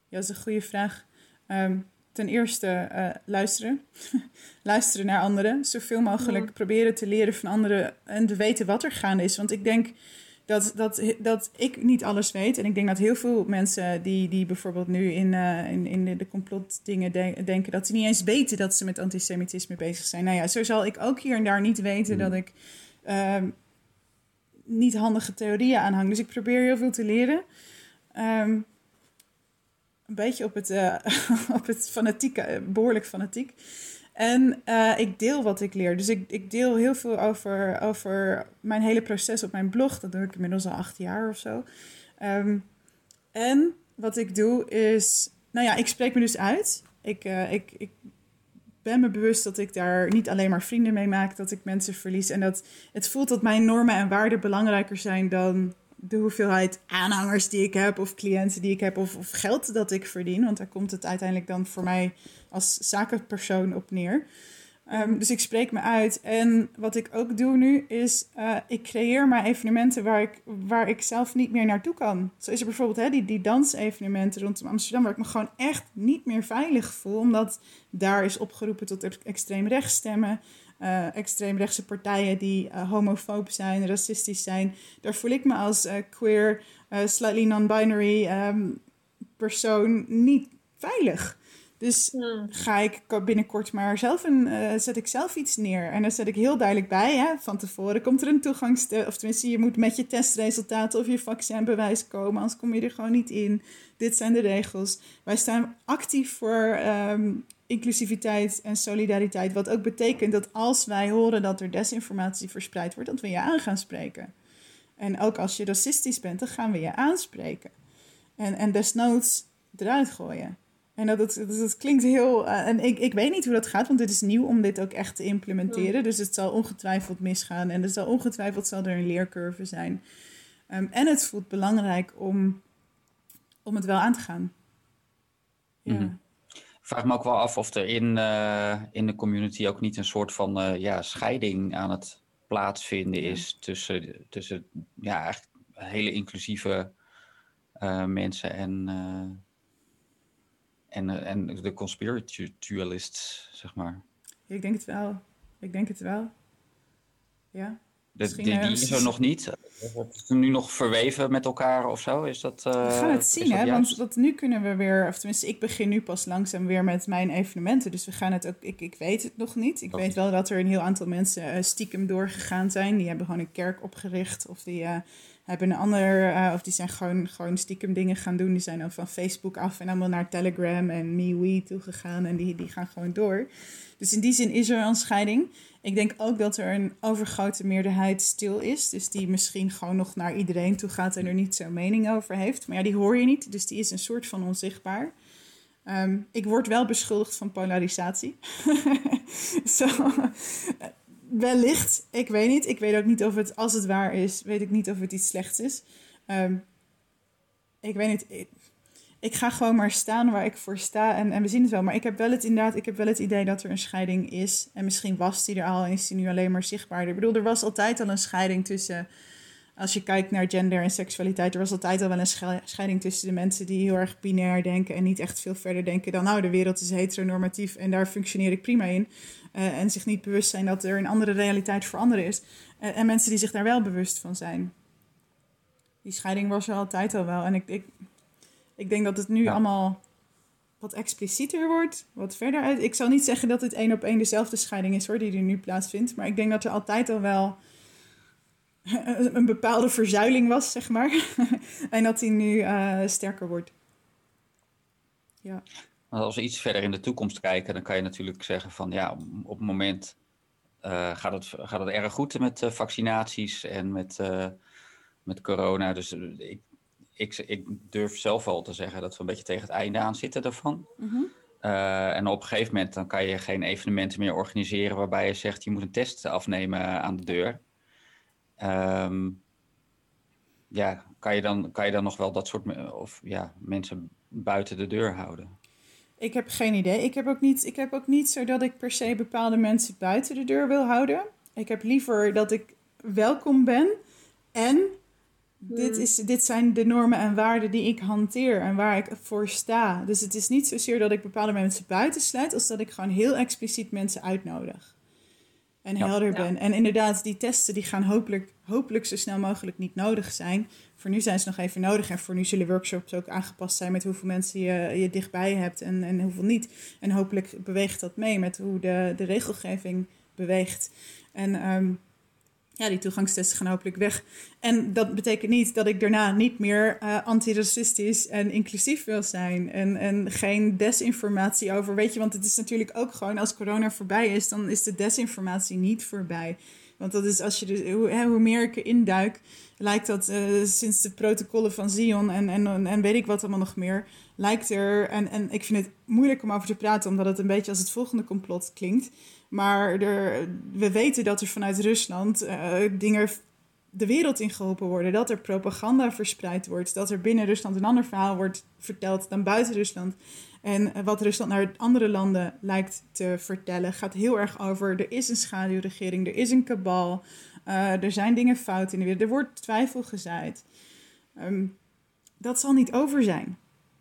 Ja, dat is een goede vraag. Um, ten eerste uh, luisteren. luisteren naar anderen. Zoveel mogelijk ja. proberen te leren van anderen en te weten wat er gaande is. Want ik denk dat, dat, dat ik niet alles weet. En ik denk dat heel veel mensen die, die bijvoorbeeld nu in, uh, in, in de, de complotdingen de denken... dat ze niet eens weten dat ze met antisemitisme bezig zijn. Nou ja, zo zal ik ook hier en daar niet weten mm. dat ik... Um, niet handige theorieën aanhang. Dus ik probeer heel veel te leren. Um, een beetje op het, uh, op het fanatieke, behoorlijk fanatiek. En uh, ik deel wat ik leer. Dus ik, ik deel heel veel over, over mijn hele proces op mijn blog. Dat doe ik inmiddels al acht jaar of zo. Um, en wat ik doe is... Nou ja, ik spreek me dus uit. Ik, ik, ik ben me bewust dat ik daar niet alleen maar vrienden mee maak, dat ik mensen verlies. En dat het voelt dat mijn normen en waarden belangrijker zijn dan de hoeveelheid aanhangers die ik heb, of cliënten die ik heb, of, of geld dat ik verdien. Want daar komt het uiteindelijk dan voor mij als zakenpersoon op neer. Um, dus ik spreek me uit. En wat ik ook doe nu is, uh, ik creëer maar evenementen waar ik, waar ik zelf niet meer naartoe kan. Zo is er bijvoorbeeld hè, die, die dansevenementen rondom Amsterdam, waar ik me gewoon echt niet meer veilig voel. Omdat daar is opgeroepen tot extreem rechtstemmen. Uh, extreemrechtse partijen die uh, homofoob zijn, racistisch zijn. Daar voel ik me als queer, slightly non-binary um, persoon niet veilig. Dus Hmm. ga ik binnenkort maar zelf een, uh, zet ik zelf iets neer. En dan zet ik heel duidelijk bij, hè, van tevoren komt er een toegangs... Of tenminste, je moet met je testresultaten of je vaccinbewijs komen, anders kom je er gewoon niet in. Dit zijn de regels. Wij staan actief voor um, inclusiviteit en solidariteit. Wat ook betekent dat als wij horen dat er desinformatie verspreid wordt, dat we je aan gaan spreken. En ook als je racistisch bent, dan gaan we je aanspreken. En, en desnoods eruit gooien. En dat, dat, dat klinkt heel. Uh, en ik, ik weet niet hoe dat gaat, want dit is nieuw om dit ook echt te implementeren. Dus het zal ongetwijfeld misgaan. En er zal ongetwijfeld zal er een leercurve zijn. Um, en het voelt belangrijk om, om het wel aan te gaan. Ja. Mm -hmm. Ik vraag me ook wel af of er in, uh, in de community ook niet een soort van uh, ja, scheiding aan het plaatsvinden ja. is tussen, tussen ja, eigenlijk hele inclusieve uh, mensen en, en, en de conspiritualists, zeg maar. Ik denk het wel. Ik denk het wel. Ja. De, die, die is er nog niet. Wordt het nu nog verweven met elkaar of zo? Is dat, uh, we gaan het zien, hè? Want, want nu kunnen we weer, of tenminste, ik begin nu pas langzaam weer met mijn evenementen. Dus we gaan het ook, ik, ik weet het nog niet. Ik weet wel dat er een heel aantal mensen uh, stiekem doorgegaan zijn. Die hebben gewoon een kerk opgericht of die uh, hebben een ander, uh, of die zijn gewoon, gewoon stiekem dingen gaan doen. Die zijn dan van Facebook af en allemaal naar Telegram en MeWe toegegaan en die, die gaan gewoon door. Dus in die zin is er een scheiding. Ik denk ook dat er een overgrote meerderheid stil is. Dus die misschien gewoon nog naar iedereen toe gaat en er niet zo'n mening over heeft. Maar ja, die hoor je niet. Dus die is een soort van onzichtbaar. Um, ik word wel beschuldigd van polarisatie. Zo, wellicht. Ik weet niet. Ik weet ook niet of het, als het waar is, weet ik niet of het iets slechts is. Um, ik weet niet. Ik, ik ga gewoon maar staan waar ik voor sta en, en we zien het wel. Maar ik heb wel het inderdaad, ik heb wel het idee dat er een scheiding is. En misschien was die er al en is die nu alleen maar zichtbaarder. Ik bedoel, er was altijd al een scheiding tussen, als je kijkt naar gender en seksualiteit, er was altijd al wel een scheiding tussen de mensen die heel erg binair denken en niet echt veel verder denken dan, nou, de wereld is heteronormatief en daar functioneer ik prima in. Uh, en zich niet bewust zijn dat er een andere realiteit voor anderen is. Uh, en mensen die zich daar wel bewust van zijn. Die scheiding was er altijd al wel. En ik, ik, ik denk dat het nu allemaal wat explicieter wordt, wat verder uit. Ik zal niet zeggen dat het één op één dezelfde scheiding is hoor, die er nu plaatsvindt. Maar ik denk dat er altijd al wel een bepaalde verzuiling was, zeg maar. en dat die nu uh, sterker wordt. Ja. Als we iets verder in de toekomst kijken, dan kan je natuurlijk zeggen van ja, op het moment uh, gaat, het, gaat het erg goed met uh, vaccinaties en met, met corona. Dus ik, ik, ik, durf zelf wel te zeggen dat we een beetje tegen het einde aan zitten daarvan. Mm -hmm. en op een gegeven moment dan kan je geen evenementen meer organiseren waarbij je zegt je moet een test afnemen aan de deur. Um, ja, kan je, dan, kan je dan nog wel dat soort of, ja, mensen buiten de deur houden? Ik heb geen idee. Ik heb, ook niet, ik heb ook niet zo dat ik per se bepaalde mensen buiten de deur wil houden. Ik heb liever dat ik welkom ben. En dit, Hmm. is, dit zijn de normen en waarden die ik hanteer en waar ik voor sta. Dus het is niet zozeer dat ik bepaalde mensen buitensluit, als dat ik gewoon heel expliciet mensen uitnodig. En helder Ja. ben. En inderdaad, die testen die gaan hopelijk, hopelijk zo snel mogelijk niet nodig zijn. Voor nu zijn ze nog even nodig. En voor nu zullen workshops ook aangepast zijn met hoeveel mensen je, je dichtbij hebt en, en hoeveel niet. En hopelijk beweegt dat mee met hoe de, de regelgeving beweegt. En ehm, ja, die toegangstesten gaan hopelijk weg. En dat betekent niet dat ik daarna niet meer eh antiracistisch en inclusief wil zijn. En, en geen desinformatie over, weet je, want het is natuurlijk ook gewoon als corona voorbij is, dan is de desinformatie niet voorbij. Want dat is als je de, hoe, hoe meer ik erin duik, lijkt dat eh, sinds de protocollen van Zion en, en, en weet ik wat allemaal nog meer, lijkt er, en, en ik vind het moeilijk om over te praten, omdat het een beetje als het volgende complot klinkt. Maar er, we weten dat er vanuit Rusland eh, dingen de wereld in geholpen worden. Dat er propaganda verspreid wordt. Dat er binnen Rusland een ander verhaal wordt verteld dan buiten Rusland. En eh, wat Rusland naar andere landen lijkt te vertellen, gaat heel erg over: er is een schaduwregering, er is een kabal, uh, er zijn dingen fout in de wereld, er wordt twijfel gezaaid. Um, dat zal niet over zijn.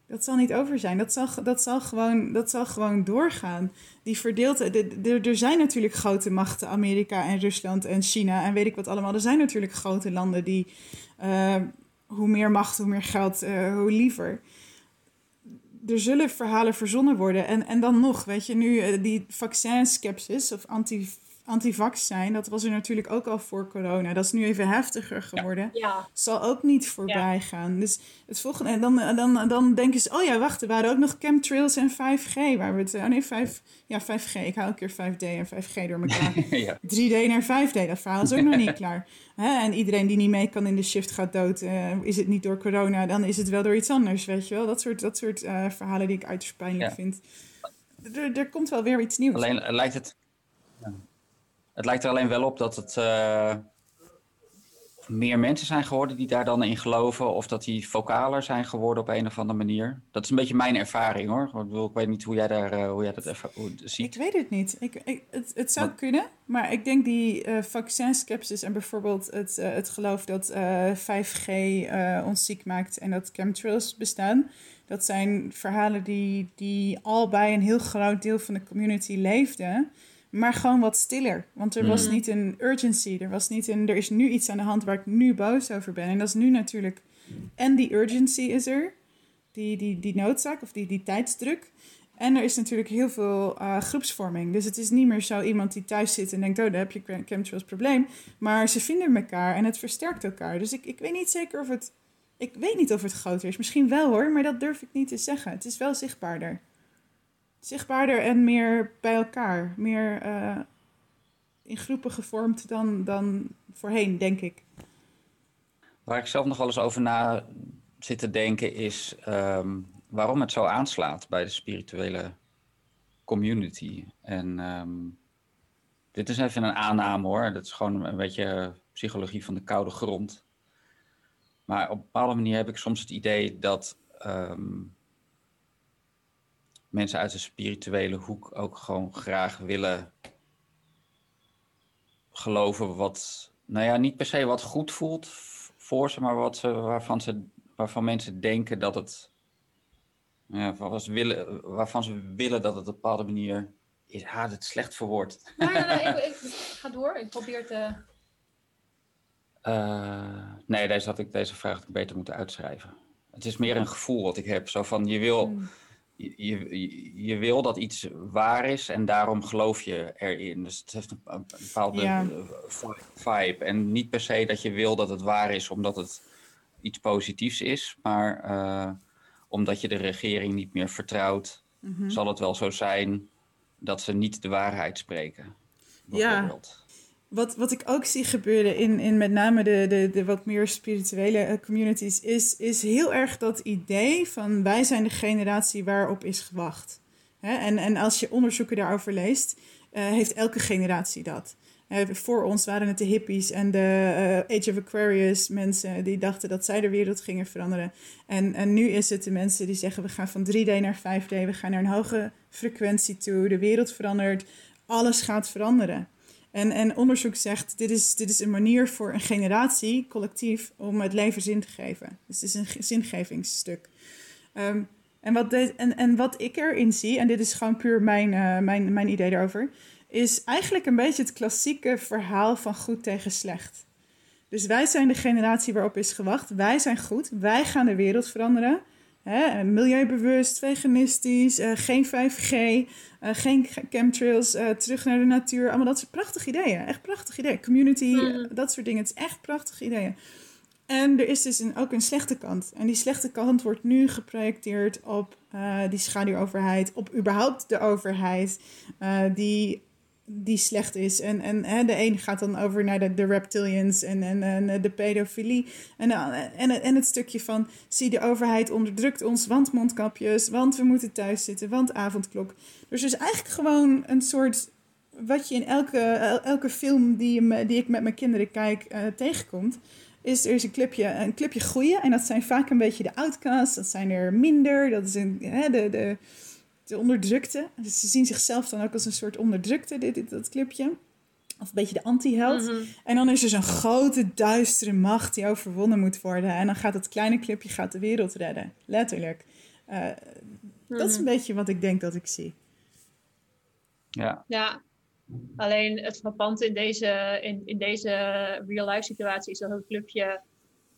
Dat zal niet over zijn. Dat zal, dat zal, gewoon, dat zal gewoon doorgaan. Die verdeeldheid. Er zijn natuurlijk grote machten, Amerika en Rusland en China en weet ik wat allemaal. Er zijn natuurlijk grote landen die. Uh, hoe meer macht, hoe meer geld, uh, hoe liever. Er zullen verhalen verzonnen worden. En, en dan nog, weet je, nu uh, die vaccinskepsis of anti antivax zijn, dat was er natuurlijk ook al voor corona. Dat is nu even heftiger geworden. Ja. Zal ook niet voorbij ja. gaan. Dus het volgende, en dan, dan, dan denken ze, oh ja, wacht, er waren ook nog chemtrails en 5G. Waar we het, oh nee, 5, ja, 5G. Ik hou een keer 5D en 5G door elkaar. ja. 3D naar 5D, dat verhaal is ook nog niet klaar. Hè? En iedereen die niet mee kan in de shift gaat dood. Uh, is het niet door corona, dan is het wel door iets anders, weet je wel. Dat soort, dat soort uh, verhalen die ik uiterst pijnlijk vind. Er, er komt wel weer iets nieuws. Alleen lijkt het... Het lijkt er alleen wel op dat het uh, meer mensen zijn geworden die daar dan in geloven. Of dat die vocaler zijn geworden op een of andere manier. Dat is een beetje mijn ervaring hoor. Ik, bedoel, ik weet niet hoe jij, daar, uh, hoe jij dat hoe ziet. Ik weet het niet. Ik, ik, het, het zou Wat? kunnen. Maar ik denk die uh, vaccinskepsis en bijvoorbeeld het, het geloof dat 5G ons ziek maakt en dat chemtrails bestaan. Dat zijn verhalen die, die al bij een heel groot deel van de community leefden maar gewoon wat stiller. Want er mm. was niet een urgency. Er, was niet een, er is nu iets aan de hand waar ik nu boos over ben. En dat is nu natuurlijk... En die urgency is er. Die, die, die noodzaak of die, die tijdsdruk. En er is natuurlijk heel veel uh, groepsvorming. Dus het is niet meer zo iemand die thuis zit en denkt... oh, daar heb je een chemtrails probleem. Maar ze vinden elkaar en het versterkt elkaar. Dus ik, ik weet niet zeker of het... Ik weet niet of het groter is. Misschien wel hoor, maar dat durf ik niet te zeggen. Het is wel zichtbaarder zichtbaarder en meer bij elkaar. Meer uh, in groepen gevormd dan, dan voorheen, denk ik. Waar ik zelf nog wel eens over na zit te denken is um, waarom het zo aanslaat bij de spirituele community. En um, dit is even een aanname hoor. Dat is gewoon een beetje psychologie van de koude grond. Maar op een bepaalde manier heb ik soms het idee dat um, mensen uit de spirituele hoek ook gewoon graag willen geloven wat, nou ja, niet per se wat goed voelt voor ze, maar wat ze, waarvan, ze, waarvan mensen denken dat het, ja, waarvan, ze willen, waarvan ze willen dat het op een bepaalde manier is. Ha, het slecht verwoord. Nee, nee, nee, ik, ik, ga door. Ik probeer te... Uh, nee, deze had ik deze vraag had ik beter moeten uitschrijven. Het is meer een gevoel wat ik heb. Zo van, je wil... Hmm. Je, je, je, wil dat iets waar is en daarom geloof je erin. Dus het heeft een, een bepaalde Ja. vibe. En niet per se dat je wil dat het waar is omdat het iets positiefs is, maar eh, omdat je de regering niet meer vertrouwt, Mhm. zal het wel zo zijn dat ze niet de waarheid spreken. Ja. Wat, wat ik ook zie gebeuren in, in met name de, de, de wat meer spirituele eh, communities, is, is heel erg dat idee van wij zijn de generatie waarop is gewacht. En, en als je onderzoeken daarover leest, eh, heeft elke generatie dat. Eh, voor ons waren het de hippies en de Age of Aquarius mensen die dachten dat zij de wereld gingen veranderen. En, en nu is het de mensen die zeggen we gaan van 3D naar 5D, we gaan naar een hoge frequentie toe, de wereld verandert, alles gaat veranderen. En, en onderzoek zegt, dit is, dit is een manier voor een generatie, collectief, om het leven zin te geven. Dus het is een ge- zingevingsstuk. Ehm, en, wat en, en wat ik erin zie, en dit is gewoon puur mijn, eh, mijn, mijn idee daarover, is eigenlijk een beetje het klassieke verhaal van goed tegen slecht. Dus wij zijn de generatie waarop is gewacht. Wij zijn goed. Wij gaan de wereld veranderen. Hè, milieubewust, veganistisch, eh, geen 5G, eh, geen chemtrails, eh, terug naar de natuur. Allemaal dat soort prachtige ideeën. Echt prachtige ideeën. Community, eh, dat soort dingen. Het is echt prachtige ideeën. En er is dus een, ook een slechte kant. En die slechte kant wordt nu geprojecteerd op eh, die schaduwoverheid, op überhaupt de overheid, eh, die, die slecht is. En, en hè, de een gaat dan over naar de, reptilians en, en, en de pedofilie. En, eh, en, en het stukje van, zie de overheid onderdrukt ons, want mondkapjes, want we moeten thuis zitten, want avondklok. Dus er is eigenlijk gewoon een soort, wat je in elke, el- elke film die, die ik met mijn kinderen kijk eh, tegenkomt is er is een clubje, een clubje goeie. En dat zijn vaak een beetje de outcasts. Dat zijn er minder. Dat is een, hè, de, de, de onderdrukte. Dus ze zien zichzelf dan ook als een soort onderdrukte, dit, dit, dat clubje. Of een beetje de anti-held. Mhm. En dan is er zo'n grote, duistere macht die overwonnen moet worden. En dan gaat het kleine clubje gaat de wereld redden. Letterlijk. Eh, Dat is een beetje wat ik denk dat ik zie. Ja. Ja, alleen het frappante in deze, in, in deze real-life situatie is dat het clubje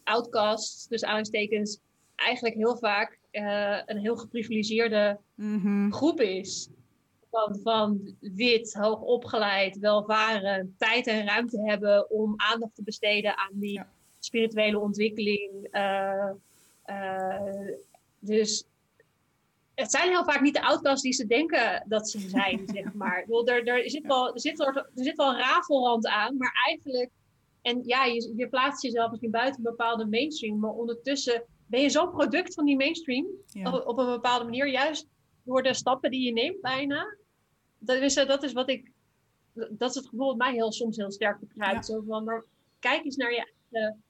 outcasts, dus aanstekens, eigenlijk heel vaak eh, een heel geprivilegeerde Mhm. groep is. Van, van wit, hoog opgeleid, welvarend, tijd en ruimte hebben om aandacht te besteden aan die spirituele ontwikkeling. eh, eh, dus het zijn heel vaak niet de outcasts die ze denken dat ze zijn, zeg maar. Bedoel, er, er, zit wel, er, zit wel, er zit wel een rafelrand aan, maar eigenlijk... En ja, je, je plaatst jezelf misschien buiten een bepaalde mainstream, maar ondertussen ben je zo'n product van die mainstream Ja. op, op een bepaalde manier, juist door de stappen die je neemt bijna. Dat is, dat is wat ik... Dat is het gevoel wat mij heel, soms heel sterk bekruipt. Zo van, maar kijk eens naar je eigen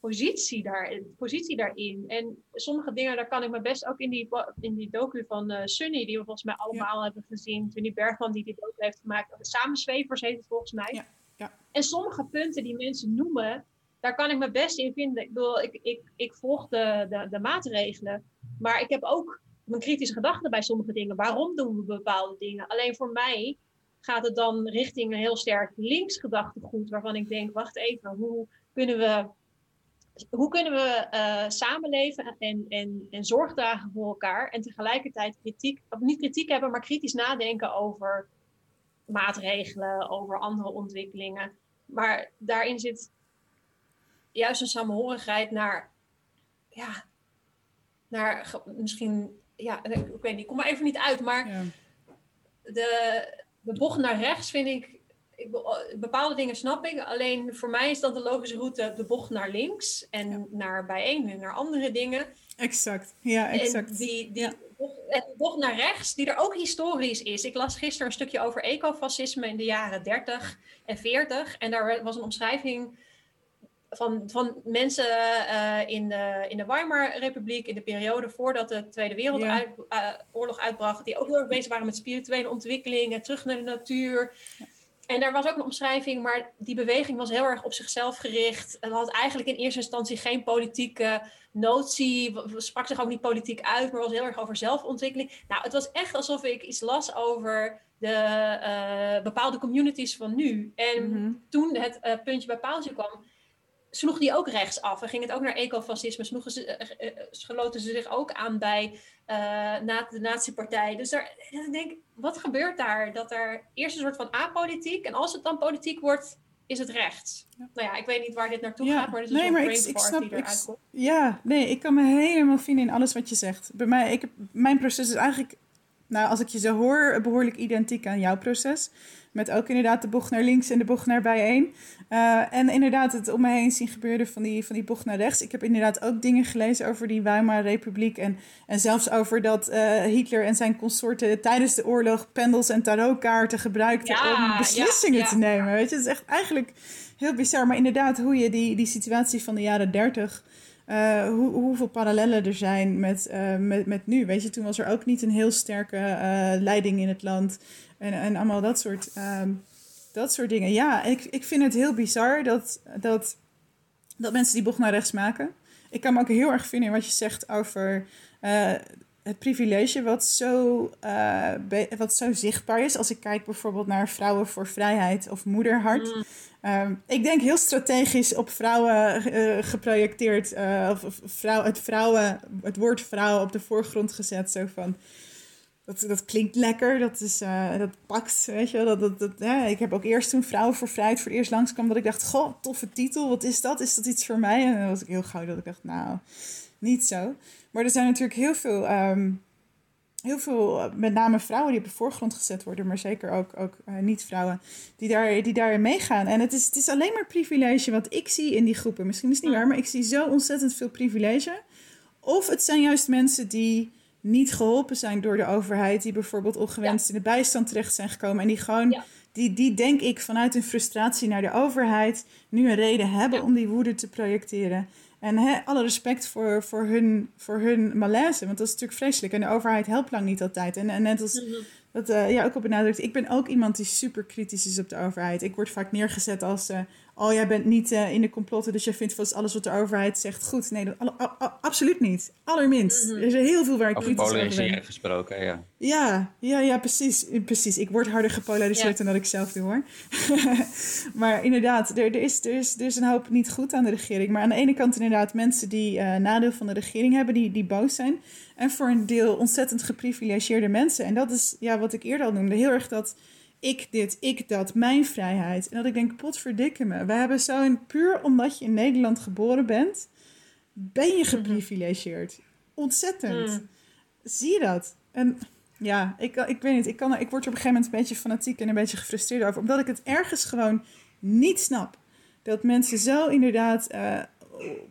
positie, daar, positie daarin. En sommige dingen, daar kan ik me best ook in die, in die docu van eh, Sunny, die we volgens mij allemaal hebben gezien. Sunny Bergman, die die docu heeft gemaakt. Samenzwevers heet het volgens mij. Ja. En sommige punten die mensen noemen, daar kan ik me best in vinden. Ik bedoel, ik, ik, ik volg de, de, maatregelen. Maar ik heb ook mijn kritische gedachten bij sommige dingen. Waarom doen we bepaalde dingen? Alleen voor mij gaat het dan richting een heel sterk links gedachtegoed. Waarvan ik denk, wacht even, hoe kunnen we hoe kunnen we eh, samenleven en, en, en zorg dragen voor elkaar en tegelijkertijd kritiek, niet kritiek hebben, maar kritisch nadenken over maatregelen, over andere ontwikkelingen. Maar daarin zit juist een samenhorigheid naar, ja, naar misschien, ja, ik, weet niet, ik kom er even niet uit, maar de, de bocht naar rechts vind ik, ik, be- bepaalde dingen snap ik, alleen voor mij is dat de logische route de bocht naar links en naar bijeen en naar andere dingen. Exact. Ja, exact. En die, die de bocht naar rechts, die er ook historisch is. Ik las gisteren een stukje over ecofascisme in de jaren 30 en 40. En daar was een omschrijving van, van mensen eh, in, de, in de Weimar-republiek, in de periode voordat de Tweede Wereldoorlog uitbrak, die ook heel erg bezig waren met spirituele ontwikkelingen, terug naar de natuur. En daar was ook een omschrijving, maar die beweging was heel erg op zichzelf gericht. Het had eigenlijk in eerste instantie geen politieke notie, sprak zich ook niet politiek uit, maar was heel erg over zelfontwikkeling. Nou, het was echt alsof ik iets las over de uh, bepaalde communities van nu. En Mhm. toen het uh, puntje bij paaltje kwam, sloeg die ook rechts af. En ging het ook naar ecofascisme, sloegen ze, uh, ze zich ook aan bij na, de nazi-partij. Dus daar, ik denk wat gebeurt daar? Dat er eerst een soort van apolitiek, en als het dan politiek wordt, is het rechts. Ja. Nou ja, ik weet niet waar dit naartoe Ja. gaat, maar dit is Nee, een maar ik- snap- die eruit komt. Ja, nee, ik kan me helemaal vinden in alles wat je zegt. Bij mij, ik mijn proces is eigenlijk, nou, als ik je zo hoor, behoorlijk identiek aan jouw proces. Met ook inderdaad de bocht naar links en de bocht naar bijeen. Eh, en inderdaad het om me heen zien gebeuren van die, van die bocht naar rechts. Ik heb inderdaad ook dingen gelezen over die Weimar Republiek. En, en zelfs over dat eh, Hitler en zijn consorten tijdens de oorlog pendels en tarotkaarten gebruikten Ja, om beslissingen ja, te nemen. Weet je, het is echt eigenlijk heel bizar. Maar inderdaad, hoe je die, die situatie van de jaren dertig... eh, hoe, hoeveel parallellen er zijn met, met, met nu. Weet je, toen was er ook niet een heel sterke leiding in het land. En, en allemaal dat soort, ehm, dat soort dingen. Ja, ik, ik vind het heel bizar dat, dat, dat mensen die bocht naar rechts maken. Ik kan me ook heel erg vinden in wat je zegt over eh, het privilege wat zo, eh, wat zo zichtbaar is. Als ik kijk bijvoorbeeld naar Vrouwen voor Vrijheid of Moederhart. Ehm, ik denk heel strategisch op vrouwen eh, geprojecteerd. of, of vrouw, het, vrouwen, het woord vrouw op de voorgrond gezet. Zo van, dat, dat klinkt lekker, dat, is, eh, dat pakt, weet je wel. Dat, dat, dat, hè. Ik heb ook eerst toen Vrouwen voor Vrijheid voor het eerst langskwam... dat ik dacht, goh, toffe titel, wat is dat? Is dat iets voor mij? En dan was ik heel gauw dat ik dacht, nou, niet zo. Maar er zijn natuurlijk heel veel... ehm, heel veel, met name vrouwen die op de voorgrond gezet worden, maar zeker ook, ook eh, niet-vrouwen, die, daar, die daarin meegaan. En het is, het is alleen maar privilege wat ik zie in die groepen. Misschien is het niet waar, maar ik zie zo ontzettend veel privilege. Of het zijn juist mensen die niet geholpen zijn door de overheid, die bijvoorbeeld ongewenst in de bijstand terecht zijn gekomen en die gewoon, die, die denk ik vanuit hun frustratie naar de overheid nu een reden hebben om die woede te projecteren. En alle respect voor, voor, hun, voor hun malaise, want dat is natuurlijk vreselijk. En de overheid helpt lang niet altijd. En, en net als dat eh, ja, ook al benadrukt, ik ben ook iemand die super kritisch is op de overheid. Ik word vaak neergezet als, eh, oh jij bent niet eh, in de complotten, dus jij vindt vast alles wat de overheid zegt goed. Nee, dat, absoluut niet. Allerminst. Er is heel veel waar ik Over kritisch over ben. polariseren gesproken, ja. Ja, ja, ja, precies. precies. Ik word harder gepolariseerd Ja. dan dat ik zelf doe hoor. maar inderdaad, er, er, is, er, is, er is een hoop niet goed aan de regering. Maar aan de ene kant inderdaad mensen die eh, nadeel van de regering hebben, die, die boos zijn. En voor een deel ontzettend geprivilegeerde mensen. En dat is ja, wat ik eerder al noemde. Heel erg dat ik dit, ik dat, mijn vrijheid. En dat ik denk, potverdikke me. We hebben zo'n, puur omdat je in Nederland geboren bent, ben je geprivilegeerd. Ontzettend. Mm. Zie je dat? En ja, ik, ik weet niet. Ik, kan, ik word er op een gegeven moment een beetje fanatiek en een beetje gefrustreerd over. Omdat ik het ergens gewoon niet snap. Dat mensen zo inderdaad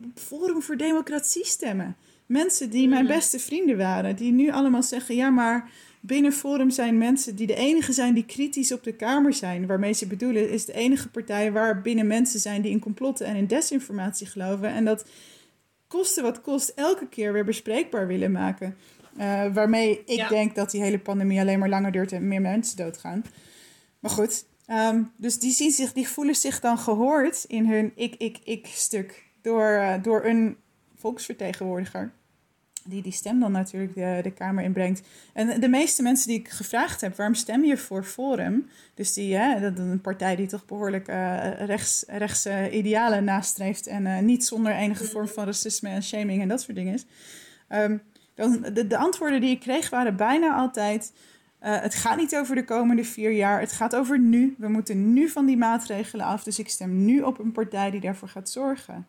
op Forum voor Democratie stemmen. Mensen die mijn beste vrienden waren. Die nu allemaal zeggen, ja maar binnen Forum zijn mensen die de enige zijn die kritisch op de Kamer zijn. Waarmee ze bedoelen is de enige partij waar binnen mensen zijn die in complotten en in desinformatie geloven. En dat koste wat kost elke keer weer bespreekbaar willen maken. Eh, waarmee ik Ja. denk dat die hele pandemie alleen maar langer duurt en meer mensen doodgaan. Maar goed, ehm, dus die, zien zich, die voelen zich dan gehoord in hun ik-ik-ik-stuk door, eh, door een volksvertegenwoordiger. Die die stem dan natuurlijk de, de Kamer inbrengt. En de meeste mensen die ik gevraagd heb, waarom stem je voor Forum? Dus die, hè, dat een partij die toch behoorlijk eh rechts, rechtse idealen nastreeft. En eh, niet zonder enige vorm van racisme en shaming en dat soort dingen is. Ehm, dan, de, de antwoorden die ik kreeg waren bijna altijd... eh, het gaat niet over de komende vier jaar, het gaat over nu. We moeten nu van die maatregelen af. Dus ik stem nu op een partij die daarvoor gaat zorgen.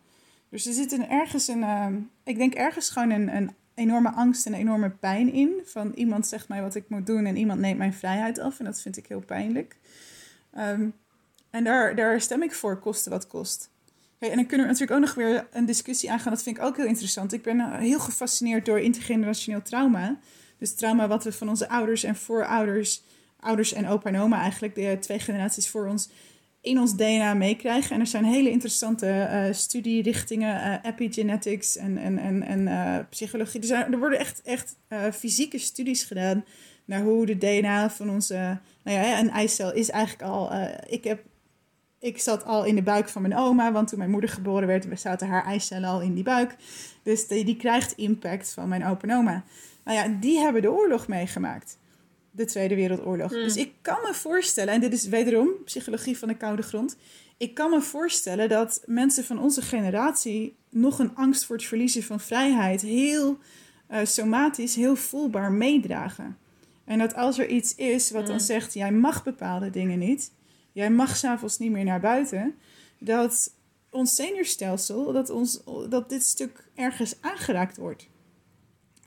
Dus er zit een, ergens een... ehm, ik denk ergens gewoon een, een enorme angst en enorme pijn in. Van iemand zegt mij wat ik moet doen en iemand neemt mijn vrijheid af. En dat vind ik heel pijnlijk. Ehm, en daar, daar stem ik voor, koste wat kost. En dan kunnen we natuurlijk ook nog weer een discussie aangaan. Dat vind ik ook heel interessant. Ik ben eh, heel gefascineerd door intergenerationeel trauma. Dus trauma wat we van onze ouders en voorouders, ouders en opa en oma eigenlijk, de twee generaties voor ons, in ons DNA meekrijgen. En er zijn hele interessante uh, studierichtingen, uh, epigenetics en, en, en, en uh, psychologie. Er, worden echt, echt fysieke studies gedaan naar hoe de DNA van onze. Nou ja, een eicel is eigenlijk al. ik, heb, ik zat al in de buik van mijn oma, want toen mijn moeder geboren werd, zaten haar eicellen al in die buik. Dus die, krijgt impact van mijn opa en oma. Nou ja, die hebben de oorlog meegemaakt de Tweede Wereldoorlog. Hmm. Dus ik kan me voorstellen, en dit is wederom psychologie van de koude grond. Ik kan me voorstellen dat mensen van onze generatie nog een angst voor het verliezen van vrijheid heel uh, somatisch, heel voelbaar meedragen. En dat als er iets is wat dan Hmm. zegt: jij mag bepaalde dingen niet, jij mag s'avonds niet meer naar buiten, dat ons zenuwstelsel, dat, ons, dat dit stuk ergens aangeraakt wordt.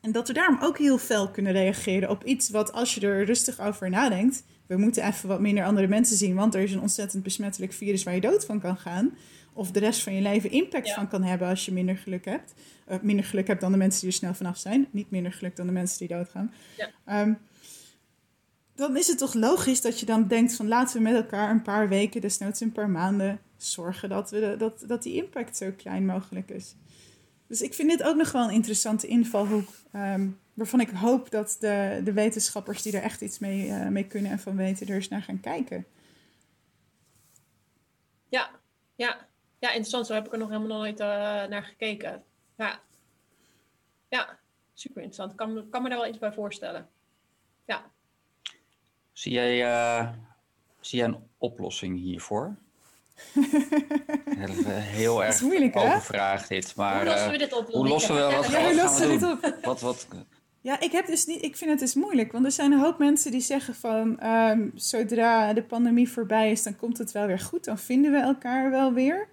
En dat we daarom ook heel fel kunnen reageren op iets wat, als je er rustig over nadenkt, we moeten even wat minder andere mensen zien, want er is een ontzettend besmettelijk virus waar je dood van kan gaan. Of de rest van je leven impact van kan hebben als je minder geluk hebt. Uh, minder geluk hebt dan de mensen die er snel vanaf zijn. Niet minder geluk dan de mensen die doodgaan. Ja. Um, dan is het toch logisch dat je dan denkt van laten we met elkaar een paar weken, desnoods een paar maanden, zorgen dat, we de, dat, dat die impact zo klein mogelijk is. Dus ik vind dit ook nog wel een interessante invalhoek. Um, waarvan ik hoop dat de, de wetenschappers die er echt iets mee, uh, mee kunnen en van weten, er eens naar gaan kijken. Ja, ja. ja interessant. Zo heb ik er nog helemaal nooit uh, naar gekeken. Ja, ja super interessant. Ik kan, kan me daar wel iets bij voorstellen. Ja. Zie jij, uh, zie jij een oplossing hiervoor? Heel erg moeilijk, overvraagd dit. Maar, hoe lossen we dit op? Hoe lossen we, wat, ja, hoe lossen we dit op? Wat, wat, ja, ik, heb dus niet, ik vind het dus moeilijk. Want er zijn een hoop mensen die zeggen van... Um, zodra de pandemie voorbij is, dan komt het wel weer goed. Dan vinden we elkaar wel weer.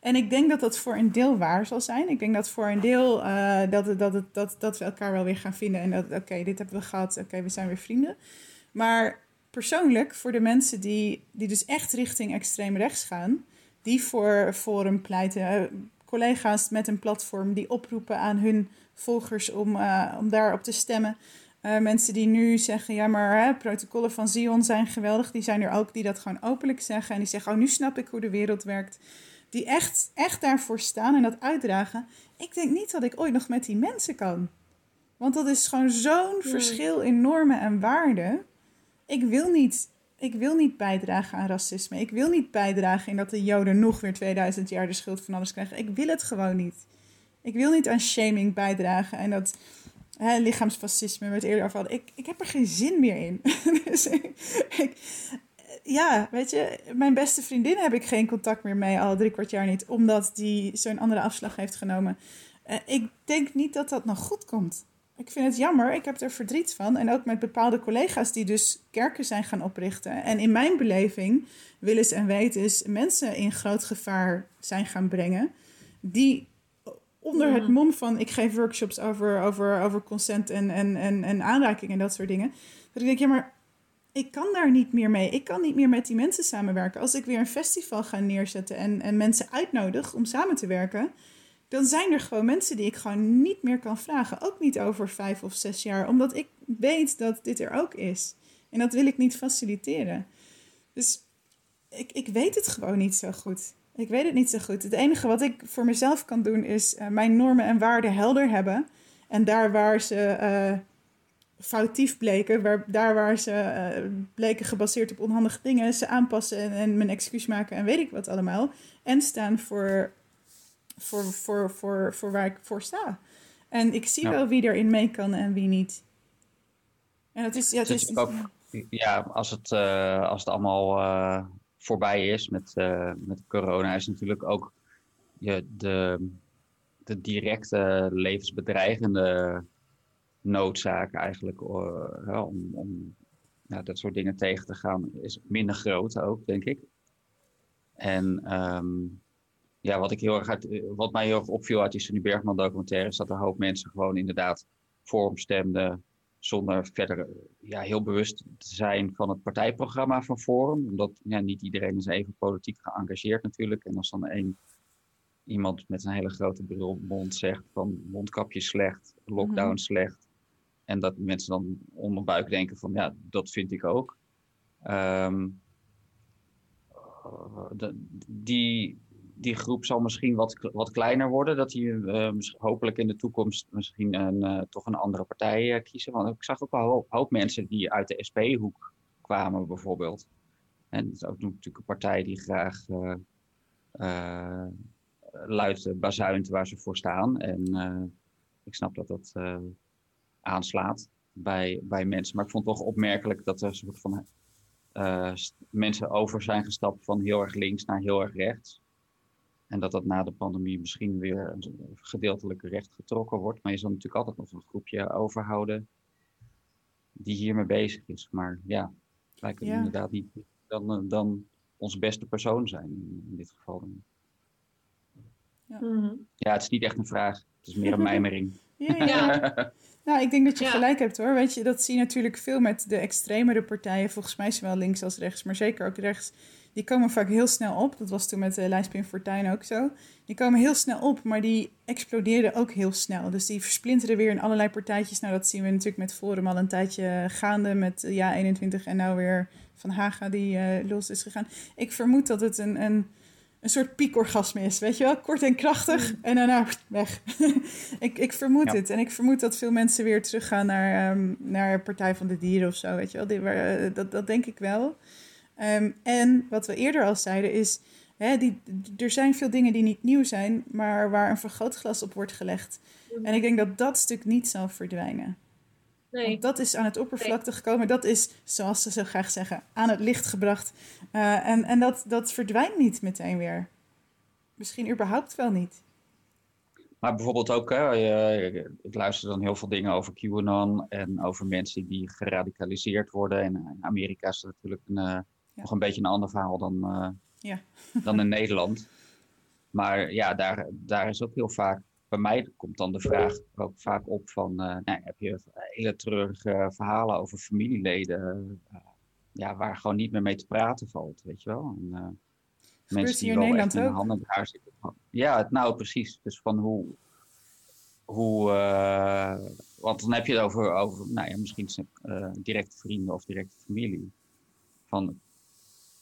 En ik denk dat dat voor een deel waar zal zijn. Ik denk dat voor een deel uh, dat, dat, dat, dat, dat we elkaar wel weer gaan vinden. En dat, oké, okay, dit hebben we gehad. Oké, okay, we zijn weer vrienden. Maar persoonlijk, voor de mensen die, die dus echt richting extreem rechts gaan... die voor Forum pleiten... Collega's met een platform die oproepen aan hun volgers om, uh, om daarop te stemmen. Uh, mensen die nu zeggen, ja maar hè, protocollen van Zion zijn geweldig. Die zijn er ook die dat gewoon openlijk zeggen. En die zeggen, oh nu snap ik hoe de wereld werkt. Die echt, echt daarvoor staan en dat uitdragen. Ik denk niet dat ik ooit nog met die mensen kan. Want dat is gewoon zo'n verschil in normen en waarden. Ik wil niet ik wil niet bijdragen aan racisme. Ik wil niet bijdragen in dat de Joden nog weer 2000 jaar de schuld van alles krijgen. Ik wil het gewoon niet. Ik wil niet aan shaming bijdragen en dat hè, lichaamsfascisme werd eerder afvallen. Ik, ik heb er geen zin meer in. dus ik, ja, weet je, mijn beste vriendin heb ik geen contact meer mee, al drie kwart jaar niet, omdat die zo'n andere afslag heeft genomen. Uh, ik denk niet dat dat nog goed komt. Ik vind het jammer, ik heb er verdriet van. En ook met bepaalde collega's die dus kerken zijn gaan oprichten. En in mijn beleving, willens en wetens, mensen in groot gevaar zijn gaan brengen. Die onder het mom van ik geef workshops over, over, over consent en, en, en, en aanraking en dat soort dingen. Dat ik denk, ja maar ik kan daar niet meer mee. Ik kan niet meer met die mensen samenwerken. Als ik weer een festival ga neerzetten en, en mensen uitnodig om samen te werken dan zijn er gewoon mensen die ik gewoon niet meer kan vragen. Ook niet over vijf of zes jaar, omdat ik weet dat dit er ook is. En dat wil ik niet faciliteren. Dus ik, ik weet het gewoon niet zo goed. Ik weet het niet zo goed. Het enige wat ik voor mezelf kan doen is uh, mijn normen en waarden helder hebben. En daar waar ze uh, foutief bleken, waar, daar waar ze uh, bleken gebaseerd op onhandige dingen, ze aanpassen en, en mijn excuus maken en weet ik wat allemaal. En staan voor voor, voor, voor, voor waar ik voor sta. En ik zie ja. wel wie erin mee kan en wie niet. En het is, ja, het is, ook, ja als, het, uh, als het allemaal uh, voorbij is met, uh, met corona, is natuurlijk ook je, de, de directe levensbedreigende noodzaak eigenlijk om, om dat soort dingen tegen te gaan, is minder groot ook, denk ik. En um, ja, wat, ik heel erg uit, wat mij heel erg opviel uit die Sunny Bergman documentaire is dat een hoop mensen gewoon inderdaad voor stemden zonder verder ja, heel bewust te zijn van het partijprogramma van Forum. Omdat ja, niet iedereen is even politiek geëngageerd natuurlijk. En als dan één iemand met een hele grote mond zegt van mondkapje slecht, lockdown mm-hmm. slecht. En dat mensen dan onderbuik denken van ja, dat vind ik ook. Um, eh, de- die, die groep zal misschien wat, wat kleiner worden. Dat die mis- hopelijk in de toekomst misschien een, eh, toch een andere partij eh, kiezen. Want ik zag ook wel een hoop, mensen die uit de SP-hoek kwamen, bijvoorbeeld. En dat is ook natuurlijk een partij die graag luid bazuint waar ze voor staan. En ik snap dat dat aanslaat bij, bij mensen. Maar ik vond het toch opmerkelijk dat er een soort van mensen over zijn gestapt van heel erg links naar heel erg rechts. En dat dat na de pandemie misschien weer een gedeeltelijk recht getrokken wordt. Maar je zal natuurlijk altijd nog een groepje overhouden die hiermee bezig is. Maar ja, lijkt het Ja. inderdaad niet dan, dan onze beste persoon zijn in, in dit geval. Mhm. Ja, het is niet echt een vraag. Het is meer een mijmering. Ja, ja. Nou, ik denk dat je Ja. gelijk hebt hoor. Weet je, dat zie je natuurlijk veel met de extremere partijen. Volgens mij zowel links als rechts, maar zeker ook rechts. Die komen vaak heel snel op. Dat was toen met de Lijspin Fortuyn ook zo. Die komen heel snel op, maar die exploderen ook heel snel. Dus die versplinteren weer in allerlei partijtjes. Nou, dat zien we natuurlijk met Forum al een tijdje gaande. Met eh, Ja 21 en nou weer Van Haga die eh, los is gegaan. Ik vermoed dat het een, een, een soort piekorgasme is, weet je wel? Kort en krachtig en daarna weg. ik, ik vermoed Ja. het. En ik vermoed dat veel mensen weer teruggaan naar, ehm, naar Partij van de Dieren of zo, weet je wel? Die, waar, eh, dat, dat denk ik wel. Ehm, en wat we eerder al zeiden is... Hè, die, er zijn veel dingen die niet nieuw zijn, maar waar een vergrootglas op wordt gelegd. En ik denk dat dat stuk niet zal verdwijnen. Nee. Want dat is aan het oppervlakte gekomen. Dat is, zoals ze zo graag zeggen, aan het licht gebracht. Eh, en en dat, dat verdwijnt niet meteen weer. Misschien überhaupt wel niet. Maar bijvoorbeeld ook, hè, je- ik luister dan heel veel dingen over QAnon en over mensen die geradicaliseerd worden. En in Amerika is dat natuurlijk een, eh, nog een beetje een ander verhaal dan, eh, Ja. dan in Nederland. Maar ja, daar, daar is ook heel vaak, bij mij komt dan de vraag ook vaak op van, eh, nou, heb je hele treurige verhalen over familieleden eh, ja, waar gewoon niet meer mee te praten valt, weet je wel. En, mensen die hier in wel echt in de handen daar zitten. Ja, nou precies. Dus van hoe, hoe want dan heb je het over, over nou ja, misschien directe vrienden of directe familie. Van,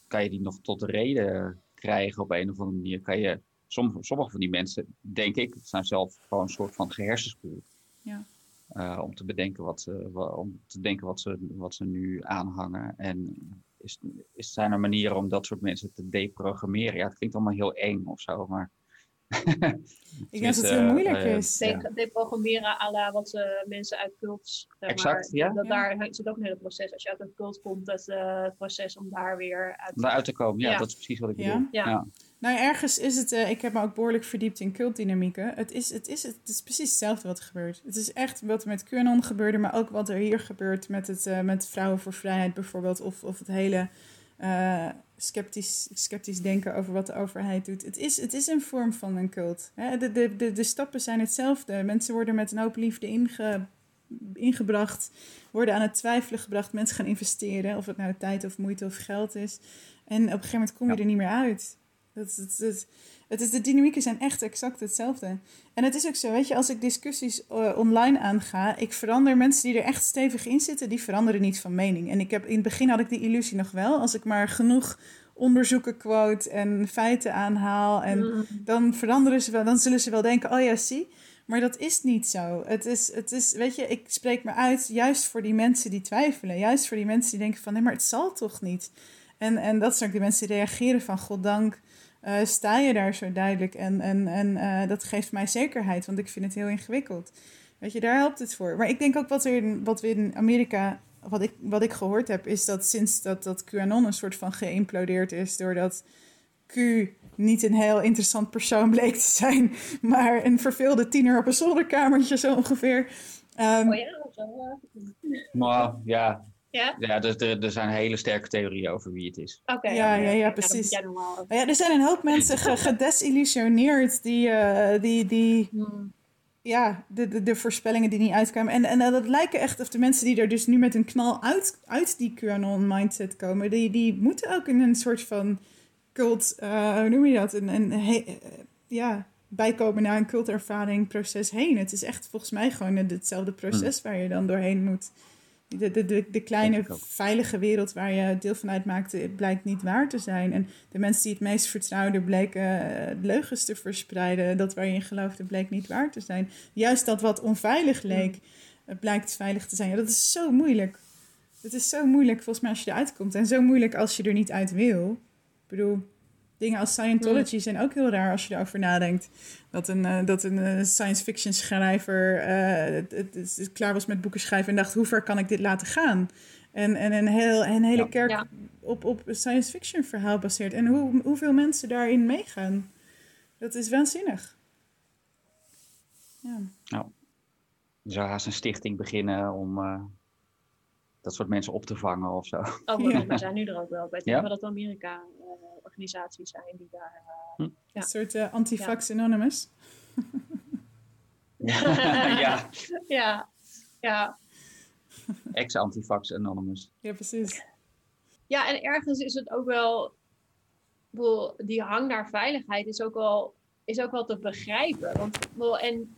kan je die nog tot de reden krijgen op een of andere manier? Kan je, sommige, sommige van die mensen, denk ik, zijn zelf gewoon een soort van gehersenspoeld. Ja. Eh, om te bedenken wat ze, om te denken wat ze, wat ze nu aanhangen. En is, is, zijn er manieren om dat soort mensen te deprogrammeren? Ja, het klinkt allemaal heel eng of zo, maar. Ik denk dat het heel moeilijk eh, is. ja. De- Deprogrammeren à la wat ze mensen uit cults. zeg Exact, maar, ja. Dat, Ja. Daar zit ook een hele proces. Als je uit een cult komt, dat is eh, het proces om daar weer uit Om daaruit te komen, ja, Ja. dat is precies wat ik bedoel. Ja. Ja. Nou, ergens is het... eh, ik heb me ook behoorlijk verdiept in cultdynamieken. Het is, het, is, het is precies hetzelfde wat er gebeurt. Het is echt wat er met QAnon gebeurde... maar ook wat er hier gebeurt met, het, eh, met Vrouwen voor Vrijheid bijvoorbeeld... of, of het hele eh, sceptisch, sceptisch denken over wat de overheid doet. Het is, het is een vorm van een cult. De, de, de, de stappen zijn hetzelfde. Mensen worden met een hoop liefde inge, ingebracht... worden aan het twijfelen gebracht. Mensen gaan investeren... of het nou tijd of moeite of geld is... En op een gegeven moment kom je Ja. er niet meer uit. Dat, dat, dat, het is, de dynamieken zijn echt exact hetzelfde. En het is ook zo, weet je, als ik discussies eh, online aanga, ik verander mensen die er echt stevig in zitten, die veranderen niet van mening. En ik heb, in het begin had ik die illusie nog wel, als ik maar genoeg onderzoeken quote en feiten aanhaal, en dan veranderen ze wel, dan zullen ze wel denken, oh ja, zie. Maar dat is niet zo. Het is, het is, weet je, ik spreek me uit juist voor die mensen die twijfelen. Juist voor die mensen die denken van, nee, maar het zal toch niet. En, en dat zijn ook de mensen die reageren van, goddank, eh sta je daar zo duidelijk. En, en, en eh, dat geeft mij zekerheid, want ik vind het heel ingewikkeld. Weet je, daar helpt het voor. Maar ik denk ook wat, er wat we in Amerika, wat ik, wat ik gehoord heb, is dat sinds dat, dat QAnon een soort van geïmplodeerd is, doordat Q niet een heel interessant persoon bleek te zijn, maar een verveelde tiener op een zolderkamertje zo ongeveer. Oh ja, of zo. Maar ja, Ja? ja er, er, er zijn hele sterke theorieën over wie het is. Oké. Ja, ja, ja, dat precies. ja, er zijn een hoop mensen ge- gedesillusioneerd die, eh, die, die ja, de, de, de voorspellingen die niet uitkwamen. En, en dat lijken echt, of de mensen die er dus nu met een knal uit, uit die QAnon-mindset komen, die, die moeten ook in een soort van cult, eh, hoe noem je dat? Een, een, he- eh, ja, bijkomen naar een cultervaring proces heen. Het is echt volgens mij gewoon het- hetzelfde proces waar je dan doorheen moet. De, de, de, de kleine veilige wereld waar je deel van uitmaakte, blijkt niet waar te zijn. En de mensen die het meest vertrouwden, bleken uh, leugens te verspreiden. Dat waar je in geloofde, bleek niet waar te zijn. Juist dat wat onveilig leek, uh, blijkt veilig te zijn. Ja, dat is zo moeilijk. Het is zo moeilijk volgens mij als je eruit komt. En zo moeilijk als je er niet uit wil. Ik bedoel, dingen als Scientology zijn ook heel raar als je erover nadenkt. Dat een, uh, dat een uh, science fiction schrijver uh, het, het, het, klaar was met boeken schrijven en dacht, hoe ver kan ik dit laten gaan? En, en een, heel, een hele ja. kerk ja. op, op een science fiction verhaal baseert. En hoe, hoeveel mensen daarin meegaan. Dat is waanzinnig. Ja. Nou, je zou haast een stichting beginnen om dat soort mensen op te vangen of zo. Oh, maar ja. we zijn nu er ook wel. Ik weet ja? dat Amerika organisaties zijn die daar... Uh, hm. ja. Een soort uh, antifax anonymous. ja. ja. Ja. Ex-antifax anonymous. Ja, precies. Ja, en ergens is het ook wel... Bedoel, die hang naar veiligheid is ook wel, is ook wel te begrijpen. Want, bedoel, en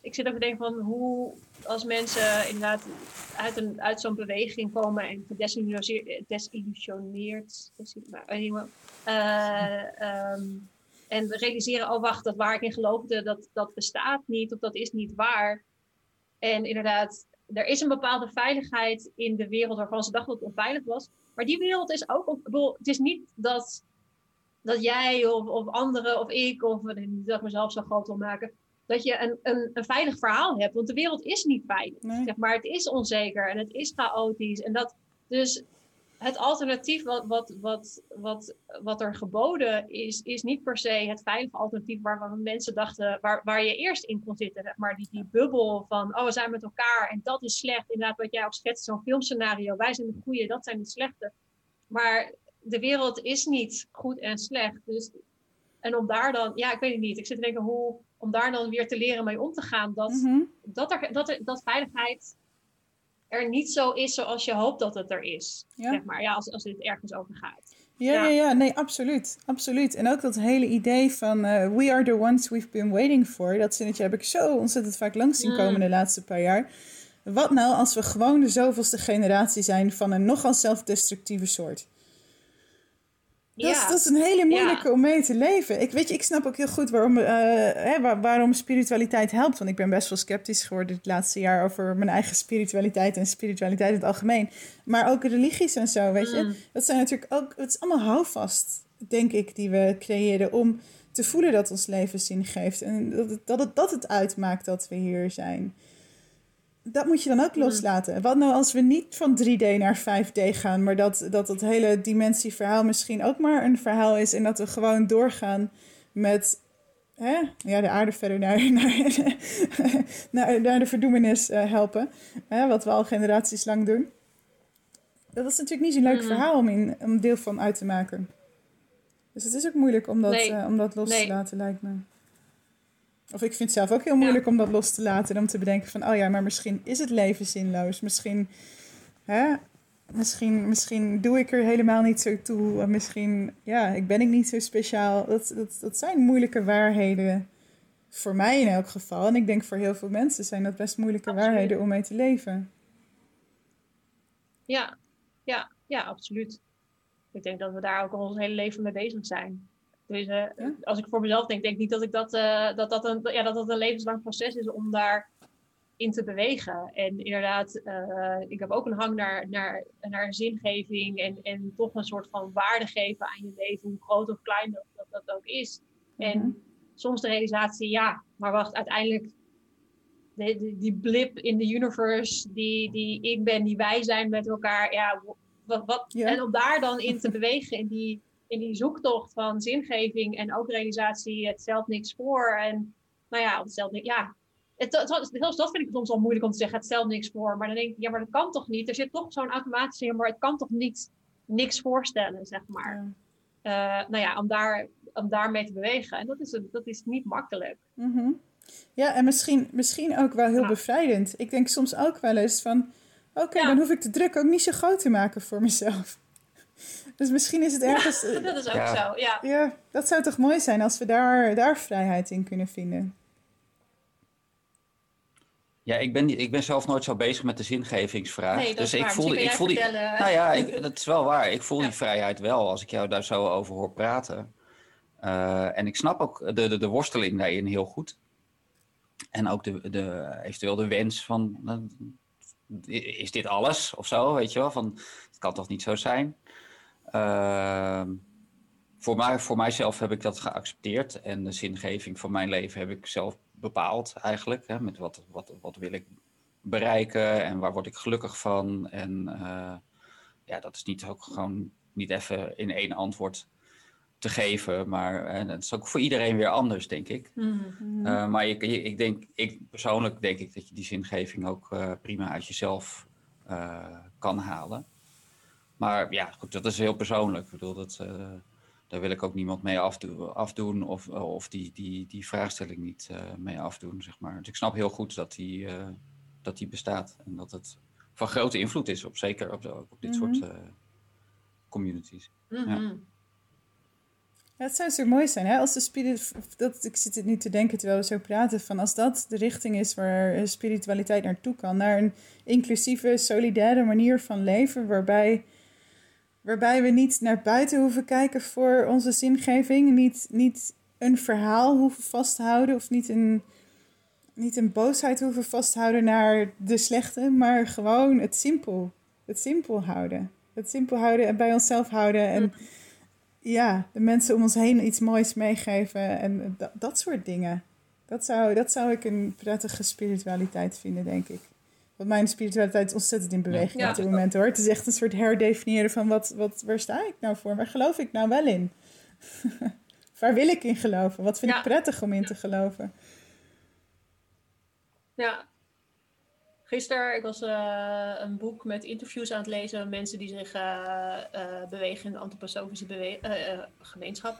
ik zit ook te denken van hoe als mensen inderdaad uit, uit zo'n beweging komen en gedesillusioneerd, uh, um, en realiseren, oh wacht, dat waar ik in geloofde, dat, dat bestaat niet of dat is niet waar. En inderdaad, er is een bepaalde veiligheid in de wereld waarvan ze dachten dat het onveilig was. Maar die wereld is ook, bedoel, het is niet dat, dat jij of, of anderen of ik, of dat ik mezelf zo groot wil maken, dat je een, een, een veilig verhaal hebt. Want de wereld is niet veilig. Nee. Zeg maar het is onzeker en het is chaotisch. En dat, dus het alternatief wat, wat, wat, wat, wat er geboden is, is niet per se het veilige alternatief waarvan mensen dachten, waar, waar je eerst in kon zitten. Maar die, die bubbel van, oh we zijn met elkaar en dat is slecht. Inderdaad, wat jij ook schetst, zo'n filmscenario. Wij zijn de goede, dat zijn de slechte. Maar de wereld is niet goed en slecht. Dus, en om daar dan, ja, ik weet het niet. Ik zit te denken, hoe, om daar dan weer te leren mee om te gaan. Dat, mm -hmm. dat, er, dat, er, dat veiligheid er niet zo is zoals je hoopt dat het er is. Ja. Zeg maar, ja, als, als het ergens over gaat. Ja, ja, ja, nee, absoluut. absoluut. En ook dat hele idee van uh, we are the ones we've been waiting for. Dat zinnetje heb ik zo ontzettend vaak langs zien komen mm. de laatste paar jaar. Wat nou als we gewoon de zoveelste generatie zijn van een nogal zelfdestructieve soort? Dat, ja. is, dat is een hele moeilijke ja. om mee te leven. Ik, weet je, ik snap ook heel goed waarom, uh, hè, waar, waarom spiritualiteit helpt. Want ik ben best wel sceptisch geworden het laatste jaar over mijn eigen spiritualiteit en spiritualiteit in het algemeen. Maar ook religies en zo, weet je. Mm. Dat zijn natuurlijk ook, het is allemaal houvast, denk ik, die we creëren om te voelen dat ons leven zin geeft. En dat het, dat het, dat het uitmaakt dat we hier zijn dat moet je dan ook loslaten. Wat nou als we niet van 3D naar 5D gaan, maar dat dat, dat hele dimensieverhaal misschien ook maar een verhaal is en dat we gewoon doorgaan met hè, ja, de aarde verder naar, naar, naar, naar de verdoemenis uh, helpen, hè, wat we al generaties lang doen. Dat is natuurlijk niet zo'n leuk verhaal om, in, om deel van uit te maken. Dus het is ook moeilijk om dat, nee. uh, om dat los nee. te laten, lijkt me. Of ik vind het zelf ook heel moeilijk ja. om dat los te laten. En om te bedenken van, oh ja, maar misschien is het leven zinloos. Misschien, hè, misschien, misschien doe ik er helemaal niet zo toe. Misschien, ja, ik ben ik niet zo speciaal. Dat, dat, dat zijn moeilijke waarheden. Voor mij in elk geval. En ik denk voor heel veel mensen zijn dat best moeilijke absoluut. waarheden om mee te leven. Ja, ja, ja, absoluut. Ik denk dat we daar ook al ons hele leven mee bezig zijn. Ja? als ik voor mezelf denk, denk ik niet dat ik dat, uh, dat, dat, een, ja, dat dat een levenslang proces is om daar in te bewegen. En inderdaad, uh, ik heb ook een hang naar, naar, naar zingeving en, en toch een soort van waarde geven aan je leven, hoe groot of klein dat dat, dat ook is. Mm -hmm. En soms de realisatie, ja, maar wacht, uiteindelijk de, de, die blip in de universe, die, die ik ben, die wij zijn met elkaar, ja, wat, en om daar dan in te bewegen, in die in die zoektocht van zingeving en ook realisatie, het stelt niks voor. En nou ja, het stelt niks, ja. Het, het, zelfs dat vind ik soms al moeilijk om te zeggen, het stelt niks voor. Maar dan denk ik, ja, maar dat kan toch niet? Er zit toch zo'n automatisch in, maar het kan toch niet niks voorstellen, zeg maar. Uh, nou ja, om, daar, om daarmee te bewegen. En dat is, dat is niet makkelijk. Mm -hmm. Ja, en misschien, misschien ook wel heel ja. bevrijdend. Ik denk soms ook wel eens van... Oké, okay, ja. dan hoef ik de druk ook niet zo groot te maken voor mezelf. Dus misschien is het ergens... Ja, dat is ook ja. zo, ja. Ja, dat zou toch mooi zijn als we daar, daar vrijheid in kunnen vinden. Ja, ik ben, ik ben zelf nooit zo bezig met de zingevingsvraag. Nee, dat dus is ik voel, ik kan voel jij die. vertellen. Nou ja, ik, dat is wel waar. Ik voel die vrijheid wel als ik jou daar zo over hoor praten. Eh, en ik snap ook de, de, de worsteling daarin heel goed. En ook de, de, eventueel de wens van. eh, Is dit alles of zo? Weet je wel? Van, het kan toch niet zo zijn? Ehm, voor, mij, voor mijzelf heb ik dat geaccepteerd. En de zingeving van mijn leven heb ik zelf bepaald eigenlijk. Hè, met wat, wat, wat wil ik bereiken en waar word ik gelukkig van. En eh, ja, dat is niet ook gewoon niet even in één antwoord te geven. Maar en het is ook voor iedereen weer anders, denk ik. Mhm. Eh, maar je, je- ik denk, ik persoonlijk denk ik dat je die zingeving ook eh, prima uit jezelf eh, kan halen. Maar ja, goed, dat is heel persoonlijk. Ik bedoel, dat, eh, daar wil ik ook niemand mee afdoen, afdoen of, of die, die, die vraagstelling niet eh, mee afdoen, zeg maar. Dus ik snap heel goed dat die, eh, dat die bestaat en dat het van grote invloed is, op, zeker op, op dit Mhm. soort eh, communities. Mhm. Ja. Ja, het zou zo mooi zijn, hè? Als de spirit, dat, ik zit het nu te denken terwijl we zo praten, van als dat de richting is waar eh, spiritualiteit naartoe kan, naar een inclusieve, solidaire manier van leven, waarbij, waarbij we niet naar buiten hoeven kijken voor onze zingeving, niet, niet een verhaal hoeven vasthouden of niet een, niet een boosheid hoeven vasthouden naar de slechte, maar gewoon het simpel, het simpel houden. Het simpel houden en bij onszelf houden en ja, de mensen om ons heen iets moois meegeven en dat, dat soort dingen. Dat zou, dat zou ik een prettige spiritualiteit vinden, denk ik. Want mijn spiritualiteit is ontzettend in beweging Ja. op dit moment hoor. Het is echt een soort herdefiniëren van wat, wat, waar sta ik nou voor? Waar geloof ik nou wel in? waar wil ik in geloven? Wat vind Ja. ik prettig om in te geloven? Ja. Gisteren, ik was eh, een boek met interviews aan het lezen met mensen die zich eh, eh, bewegen in de antroposofische bewe- gemeenschap.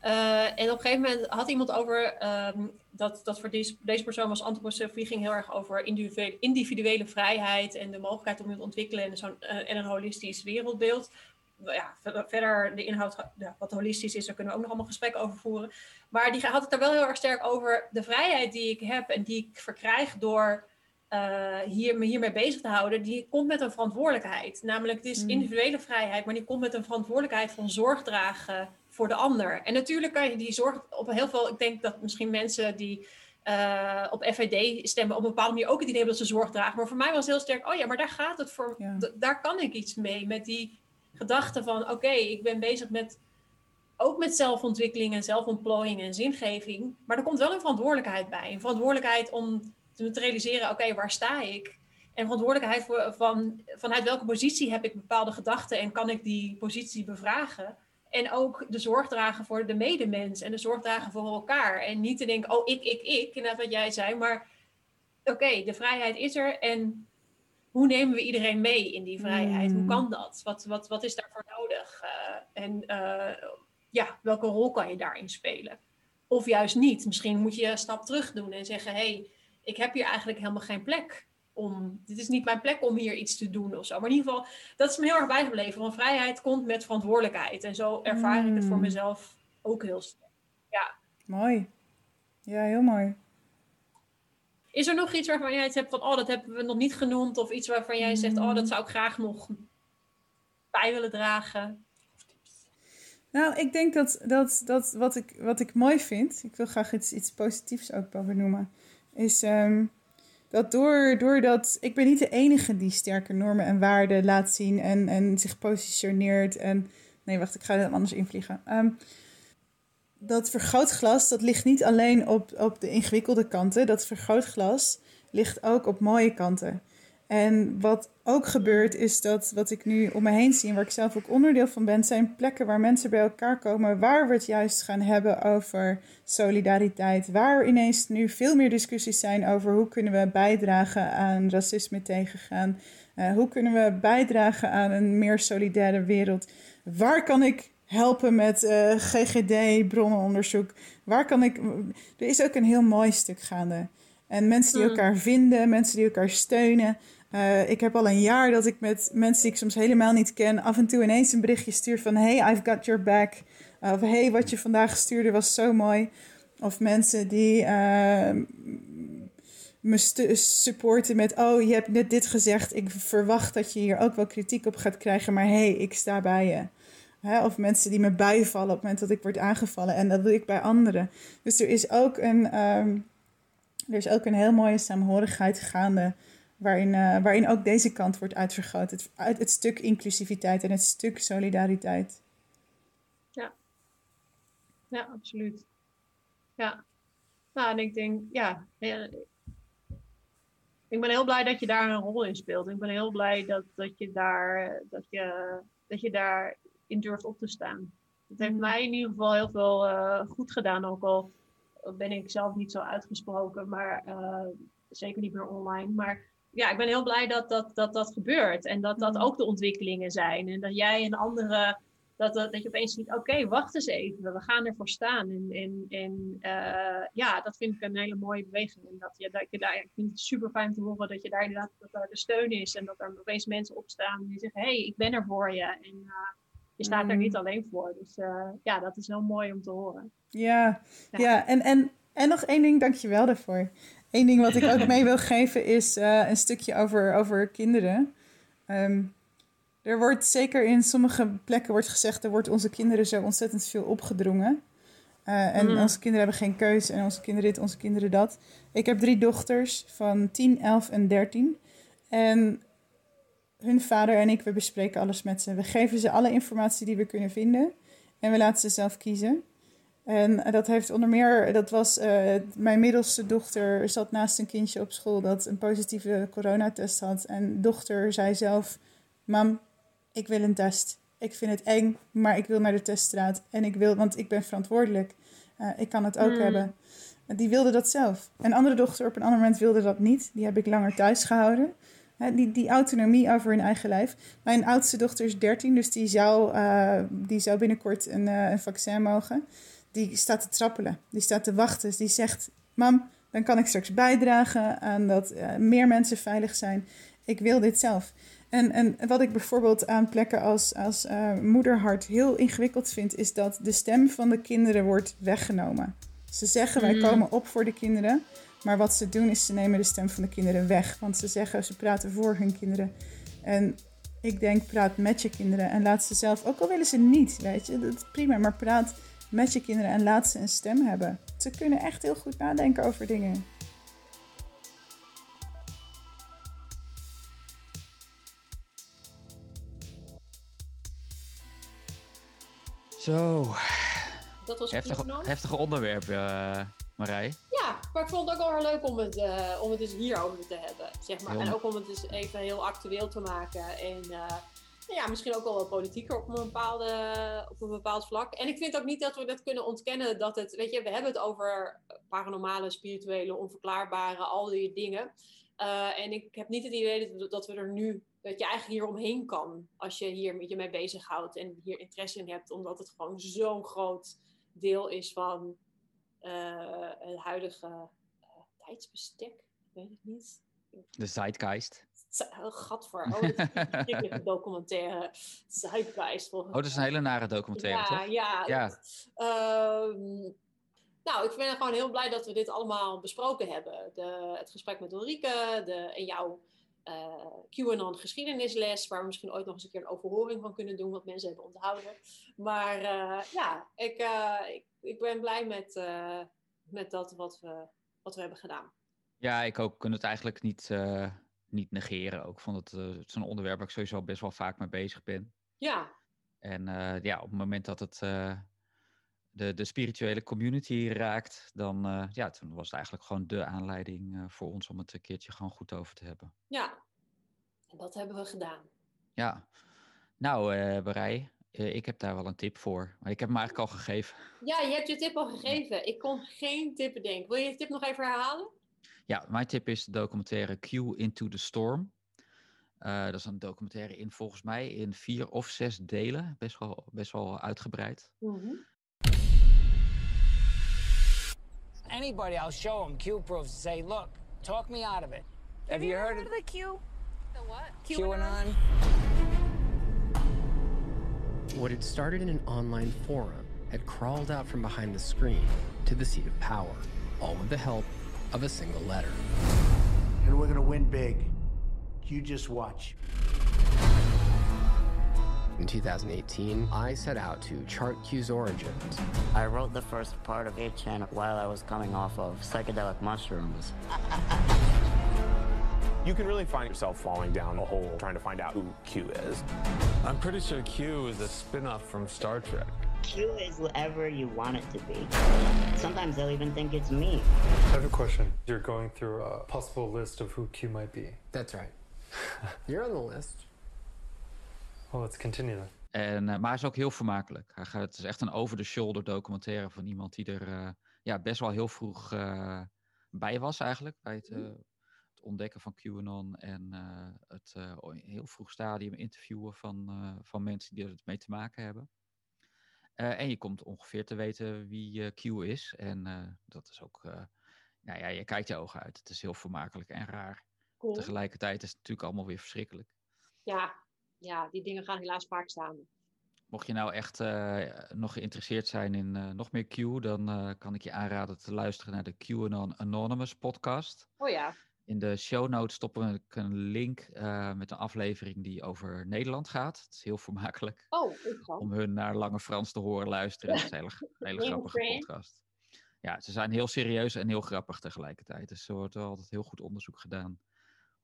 Eh, en op een gegeven moment had iemand over ehm, dat, dat voor deze, deze persoon was antroposofie ging heel erg over individuele, individuele vrijheid en de mogelijkheid om je te ontwikkelen en, zo'n, eh, en een holistisch wereldbeeld. Ja, ver- verder de inhoud, ja, wat holistisch is, daar kunnen we ook nog allemaal gesprekken over voeren. Maar die had het er wel heel erg sterk over de vrijheid die ik heb en die ik verkrijg door eh, hier, me hiermee bezig te houden. Die komt met een verantwoordelijkheid. Namelijk, het is Mm. individuele vrijheid, maar die komt met een verantwoordelijkheid van zorg dragen voor de ander. En natuurlijk kan je die zorg op heel veel. Ik denk dat misschien mensen die eh, op FVD stemmen op een bepaalde manier ook het idee hebben dat ze zorg dragen. Maar voor mij was heel sterk, oh ja, maar daar gaat het voor. Ja. Daar kan ik iets mee. Met die gedachte van, oké, ik ben bezig met ook met zelfontwikkeling en zelfontplooiing en zingeving. Maar er komt wel een verantwoordelijkheid bij. Een verantwoordelijkheid om te te realiseren, oké, waar sta ik? En verantwoordelijkheid voor, van, vanuit welke positie heb ik bepaalde gedachten en kan ik die positie bevragen? En ook de zorg dragen voor de medemens en de zorg dragen voor elkaar. En niet te denken, oh, ik, ik, ik, inderdaad wat jij zei. Maar oké, de vrijheid is er en hoe nemen we iedereen mee in die vrijheid? Hoe Mm. kan dat? Wat, wat, wat is daarvoor nodig? Eh, en eh, ja, welke rol kan je daarin spelen? Of juist niet. Misschien moet je een stap terug doen en zeggen: hé, hey, ik heb hier eigenlijk helemaal geen plek om. Dit is niet mijn plek om hier iets te doen of zo. Maar in ieder geval, dat is me heel erg bijgebleven. Want vrijheid komt met verantwoordelijkheid. En zo ervaar ik het voor Mm. mezelf ook heel sterk. Ja. Mooi. Ja, heel mooi. Is er nog iets waarvan jij het hebt van: oh, dat hebben we nog niet genoemd? Of iets waarvan jij zegt: oh, dat zou ik graag nog bij willen dragen? Nou, ik denk dat, dat, dat wat, ik, wat ik mooi vind, ik wil graag iets, iets positiefs ook wel benoemen, is ehm, dat door, doordat ik ben niet de enige die sterke normen en waarden laat zien en, en zich positioneert. En, nee, wacht, ik ga er anders invliegen. Ehm, dat vergrootglas, dat ligt niet alleen op, op de ingewikkelde kanten. Dat vergrootglas ligt ook op mooie kanten. En wat ook gebeurt is dat wat ik nu om me heen zie en waar ik zelf ook onderdeel van ben, zijn plekken waar mensen bij elkaar komen waar we het juist gaan hebben over solidariteit. Waar ineens nu veel meer discussies zijn over hoe kunnen we bijdragen aan racisme tegengaan. Uh, hoe kunnen we bijdragen aan een meer solidaire wereld. Waar kan ik helpen met uh, GGD, bronnenonderzoek? Waar kan ik. Er is ook een heel mooi stuk gaande. En mensen die elkaar vinden, mensen die elkaar steunen. Uh, ik heb al een jaar dat ik met mensen die ik soms helemaal niet ken, af en toe ineens een berichtje stuur van: Hey, I've got your back. Of hey, wat je vandaag stuurde was zo mooi. Of mensen die uh, me supporten met... oh, je hebt net dit gezegd. Ik verwacht dat je hier ook wel kritiek op gaat krijgen... maar hey, ik sta bij je. Hè? Of mensen die me bijvallen op het moment dat ik word aangevallen. En dat doe ik bij anderen. Dus er is ook een, ehm, er is ook een heel mooie saamhorigheid gaande... Waarin, eh, waarin ook deze kant wordt uitvergroot. Het, uit het stuk inclusiviteit en het stuk solidariteit. Ja. Ja, absoluut. Ja. Nou, en ik denk, ja. Ik ben heel blij dat je daar een rol in speelt. Ik ben heel blij dat, dat, je, daar, dat, je, dat je daar in durft op te staan. Het heeft mij in ieder geval heel veel eh, goed gedaan. Ook al ben ik zelf niet zo uitgesproken, maar eh, zeker niet meer online. Maar ja, ik ben heel blij dat dat, dat, dat gebeurt. En dat dat ook de ontwikkelingen zijn. En dat jij en anderen, dat, dat, dat je opeens ziet, oké, wacht eens even, we gaan ervoor staan. En, en, en eh, ja, dat vind ik een hele mooie beweging. En dat je, dat je daar, ik vind het super fijn te horen dat je daar inderdaad, dat daar de steun is. En dat er opeens mensen opstaan die zeggen, hé, hey, ik ben er voor je. En uh, je staat er Mm. niet alleen voor. Dus uh, ja, dat is heel mooi om te horen. Ja, ja. ja. En, en, en nog één ding, dankjewel daarvoor. Eén ding wat ik ook mee wil geven is uh, een stukje over, over kinderen. Um, er wordt zeker in sommige plekken wordt gezegd, er wordt onze kinderen zo ontzettend veel opgedrongen. Uh, en mm. onze kinderen hebben geen keuze en onze kinderen dit, onze kinderen dat. Ik heb drie dochters van 10, 11 en 13. En hun vader en ik, we bespreken alles met ze. We geven ze alle informatie die we kunnen vinden. En we laten ze zelf kiezen. En dat heeft onder meer, dat was, uh, mijn middelste dochter zat naast een kindje op school dat een positieve coronatest had. En dochter zei zelf, mam, ik wil een test. Ik vind het eng, maar ik wil naar de teststraat. En ik wil, want ik ben verantwoordelijk. Uh, ik kan het ook mm. hebben. Die wilde dat zelf. Een andere dochter op een ander moment wilde dat niet. Die heb ik langer thuis gehouden. He, die, die autonomie over hun eigen lijf. Mijn oudste dochter is 13, dus die zou, uh, die zou binnenkort een, een vaccin mogen die staat te trappelen. Die staat te wachten. Die zegt, mam, dan kan ik straks bijdragen aan dat uh, meer mensen veilig zijn. Ik wil dit zelf. En, en wat ik bijvoorbeeld aan plekken als, als uh, moederhart heel ingewikkeld vind... is dat de stem van de kinderen wordt weggenomen. Ze zeggen, wij mm. komen op voor de kinderen. Maar wat ze doen is, ze nemen de stem van de kinderen weg. Want ze zeggen, ze praten voor hun kinderen. En ik denk, praat met je kinderen. En laat ze zelf, ook al willen ze niet, weet je. Dat is prima, maar praat met je kinderen en laat ze een stem hebben. Ze kunnen echt heel goed nadenken over dingen. Zo. Dat was Heftig, heftige onderwerp, uh, Marij. Ja, maar ik vond het ook wel heel leuk om het, uh, om het dus hierover te hebben. Zeg maar. En ook om het dus even heel actueel te maken. En uh, ja, misschien ook wel wat politieker op een, bepaalde, op een bepaald vlak. En ik vind ook niet dat we dat kunnen ontkennen dat het, weet je, we hebben het over paranormale, spirituele, onverklaarbare, al die dingen. Uh, en ik heb niet het idee dat dat we er nu, dat je eigenlijk hier omheen kan als je hier met je mee bezighoudt en hier interesse in hebt, omdat het gewoon zo'n groot deel is van uh, het huidige uh, tijdsbestek. Ik weet het niet. De zeitgeist. Gat voor. Oh, dat is een documentaire. Zeitgeist. Oh, dat is een hele nare documentaire, ja, toch? Ja, ja. Um, nou, ik ben gewoon heel blij dat we dit allemaal besproken hebben. De, het gesprek met Ulrike de, en jouw uh, QAnon geschiedenisles, waar we misschien ooit nog eens een keer een overhoring van kunnen doen, wat mensen hebben onthouden. Maar uh, ja, ik, uh, ik, ik, ben blij met, met dat wat we, wat we hebben gedaan. Ja, ik ook. Kunnen het eigenlijk niet niet negeren. Ook vond het, uh, het is een onderwerp waar ik sowieso best wel vaak mee bezig ben. Ja. En uh, ja, op het moment dat het uh, de, de spirituele community raakt, dan ja, toen was het eigenlijk gewoon de aanleiding voor ons om het een keertje gewoon goed over te hebben. Ja, en dat hebben we gedaan. Ja. Nou, uh, Barij, ik heb daar wel een tip voor. Maar ik heb hem eigenlijk al gegeven. Ja, je hebt je tip al gegeven. Ik kon geen tip bedenken. Wil je je tip nog even herhalen? Ja, mijn tip is de documentaire Q Into the Storm. Uh, dat is een documentaire in volgens mij in vier of zes delen. Best wel, best wel uitgebreid. Mm-hmm. Anybody, I'll show them Q proofs and say, look, talk me out of it. Have, Have you, you heard, heard of the Q? The what? QAnon? What had started in an online forum had crawled out from behind the screen to the seat of power, all with the help of a single letter. And we're going to win big. You just watch. In 2018, I set out to chart Q's origins. I wrote the first part of 8chan while I was coming off of psychedelic mushrooms. You can really find yourself falling down a hole trying to find out who Q is. I'm pretty sure Q is a spin-off from Star Trek. Q is whoever you want it to be. Sometimes they'll even think it's me. I have a question. You're going through a possible list of who Q might be. That's right. You're on the list. Well, let's continue then. En, uh, maar hij is ook heel vermakelijk. Hij gaat, het is echt een over-the-shoulder documentaire van iemand die er uh, ja, best wel heel vroeg uh, bij was eigenlijk. Bij het, het ontdekken van QAnon en het heel vroeg stadium interviewen van, van mensen die er mee te maken hebben. En je komt ongeveer te weten wie Q is. En dat is ook, nou ja, je kijkt je ogen uit. Het is heel vermakelijk en raar. Cool. Tegelijkertijd is het natuurlijk allemaal weer verschrikkelijk. Ja, ja, die dingen gaan helaas vaak samen. Mocht je nou echt uh, nog geïnteresseerd zijn in uh, nog meer Q, dan uh, kan ik je aanraden te luisteren naar de QAnon Anonymous podcast. Oh ja. In de show notes stoppen we een link met een aflevering die over Nederland gaat. Het is heel vermakelijk oh, om hun naar Lange Frans te horen luisteren. Het is een hele, hele grappige podcast. Ja, ze zijn heel serieus en heel grappig tegelijkertijd. Dus er wordt wel altijd heel goed onderzoek gedaan.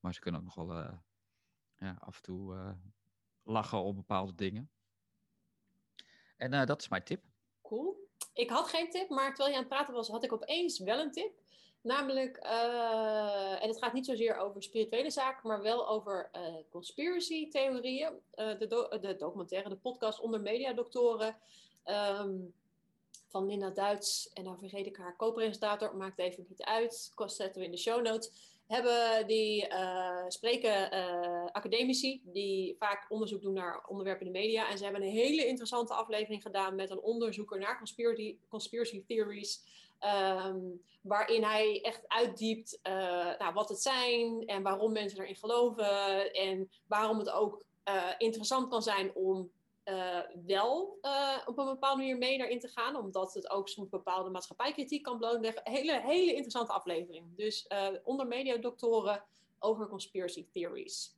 Maar ze kunnen ook nog wel ja, af en toe lachen op bepaalde dingen. En dat is mijn tip. Cool. Ik had geen tip, maar terwijl je aan het praten was, had ik opeens wel een tip. Namelijk, uh, en het gaat niet zozeer over spirituele zaken, maar wel over uh, conspiracy-theorieën. de, do de, documentaire, de podcast onder mediadoktoren. Um, van Nina Duits. En dan vergeet ik haar co-presentator, maakt even niet uit. Kost zetten we in de show notes hebben die spreken academici die vaak onderzoek doen naar onderwerpen in de media. En ze hebben een hele interessante aflevering gedaan met een onderzoeker naar conspiracy, conspiracy theories. Um, waarin hij echt uitdiept uh, nou, wat het zijn en waarom mensen erin geloven. En waarom het ook interessant kan zijn om uh, wel op een bepaalde manier mee daarin te gaan, omdat het ook soms bepaalde maatschappijkritiek kan blootleggen. Hele, hele interessante aflevering. Dus onder mediadoktoren over conspiracy theories.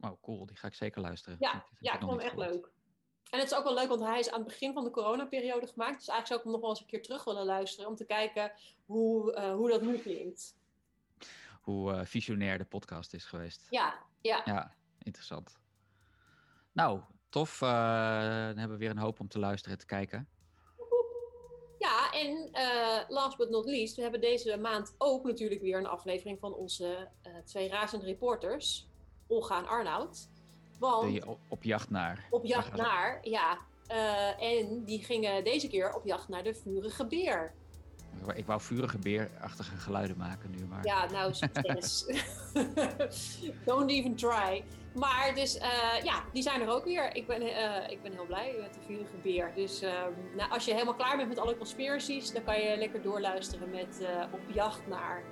Oh, cool. Die ga ik zeker luisteren. Ja, ik, ja, ik vond hem echt leuk. En het is ook wel leuk, want hij is aan het begin van de coronaperiode gemaakt. Dus eigenlijk zou ik hem nog wel eens een keer terug willen luisteren om te kijken hoe, hoe dat nu klinkt. Hoe visionair de podcast is geweest. Ja, ja. Ja, interessant. Nou, tof. Uh, dan hebben we weer een hoop om te luisteren en te kijken. Ja, en uh, last but not least, we hebben deze maand ook natuurlijk weer een aflevering van onze uh, twee razende reporters, Olga en Arnoud. Want, je op jacht naar. Op jacht naar, ja. en die gingen deze keer op jacht naar de vurige beer. Ik wou vurige beerachtige geluiden maken nu, maar... Ja, nou, succes. Don't even try. Maar dus, uh, ja, die zijn er ook weer. Ik ben, uh, ik ben heel blij met de vurige beer. Dus uh, nou, als je helemaal klaar bent met alle conspiracies, dan kan je lekker doorluisteren met Op jacht naar...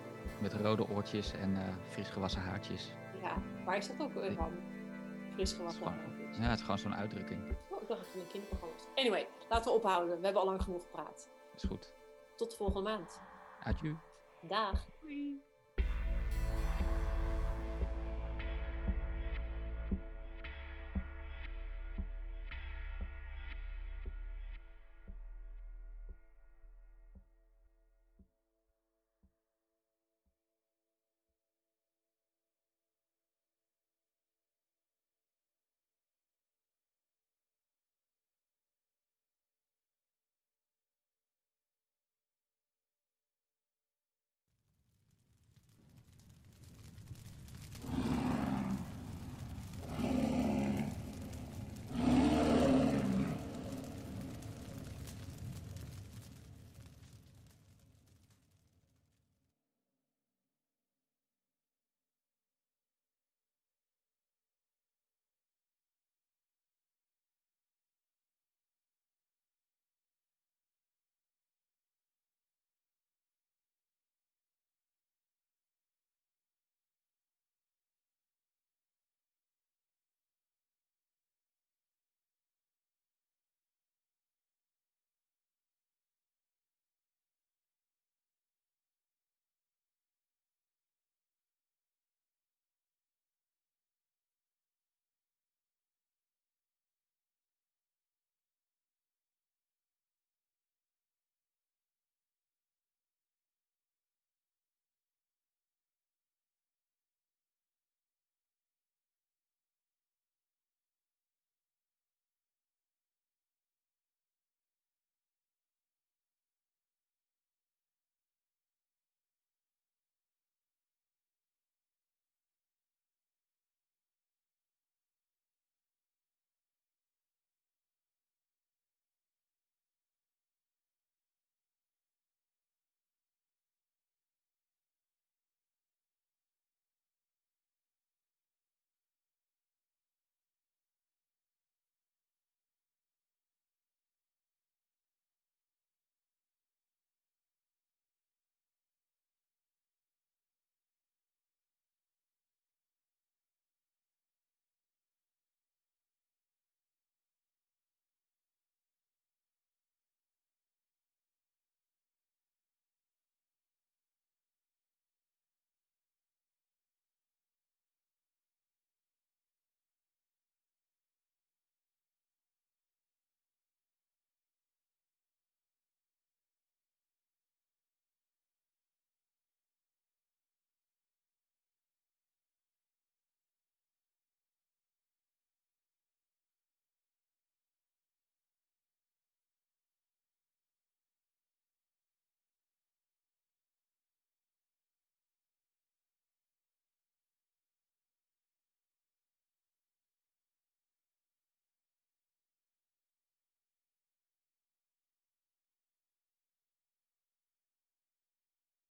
Met rode oortjes en fris gewassen haartjes. Ja, waar is dat ook weer van? Fris gewassen haartjes. Ja, het is gewoon zo'n uitdrukking. Oh, ik dacht dat het een kinderprogramma was. Anyway, laten we ophouden. We hebben al lang genoeg gepraat. Is goed. Tot volgende maand. Adieu. Dag. Doei.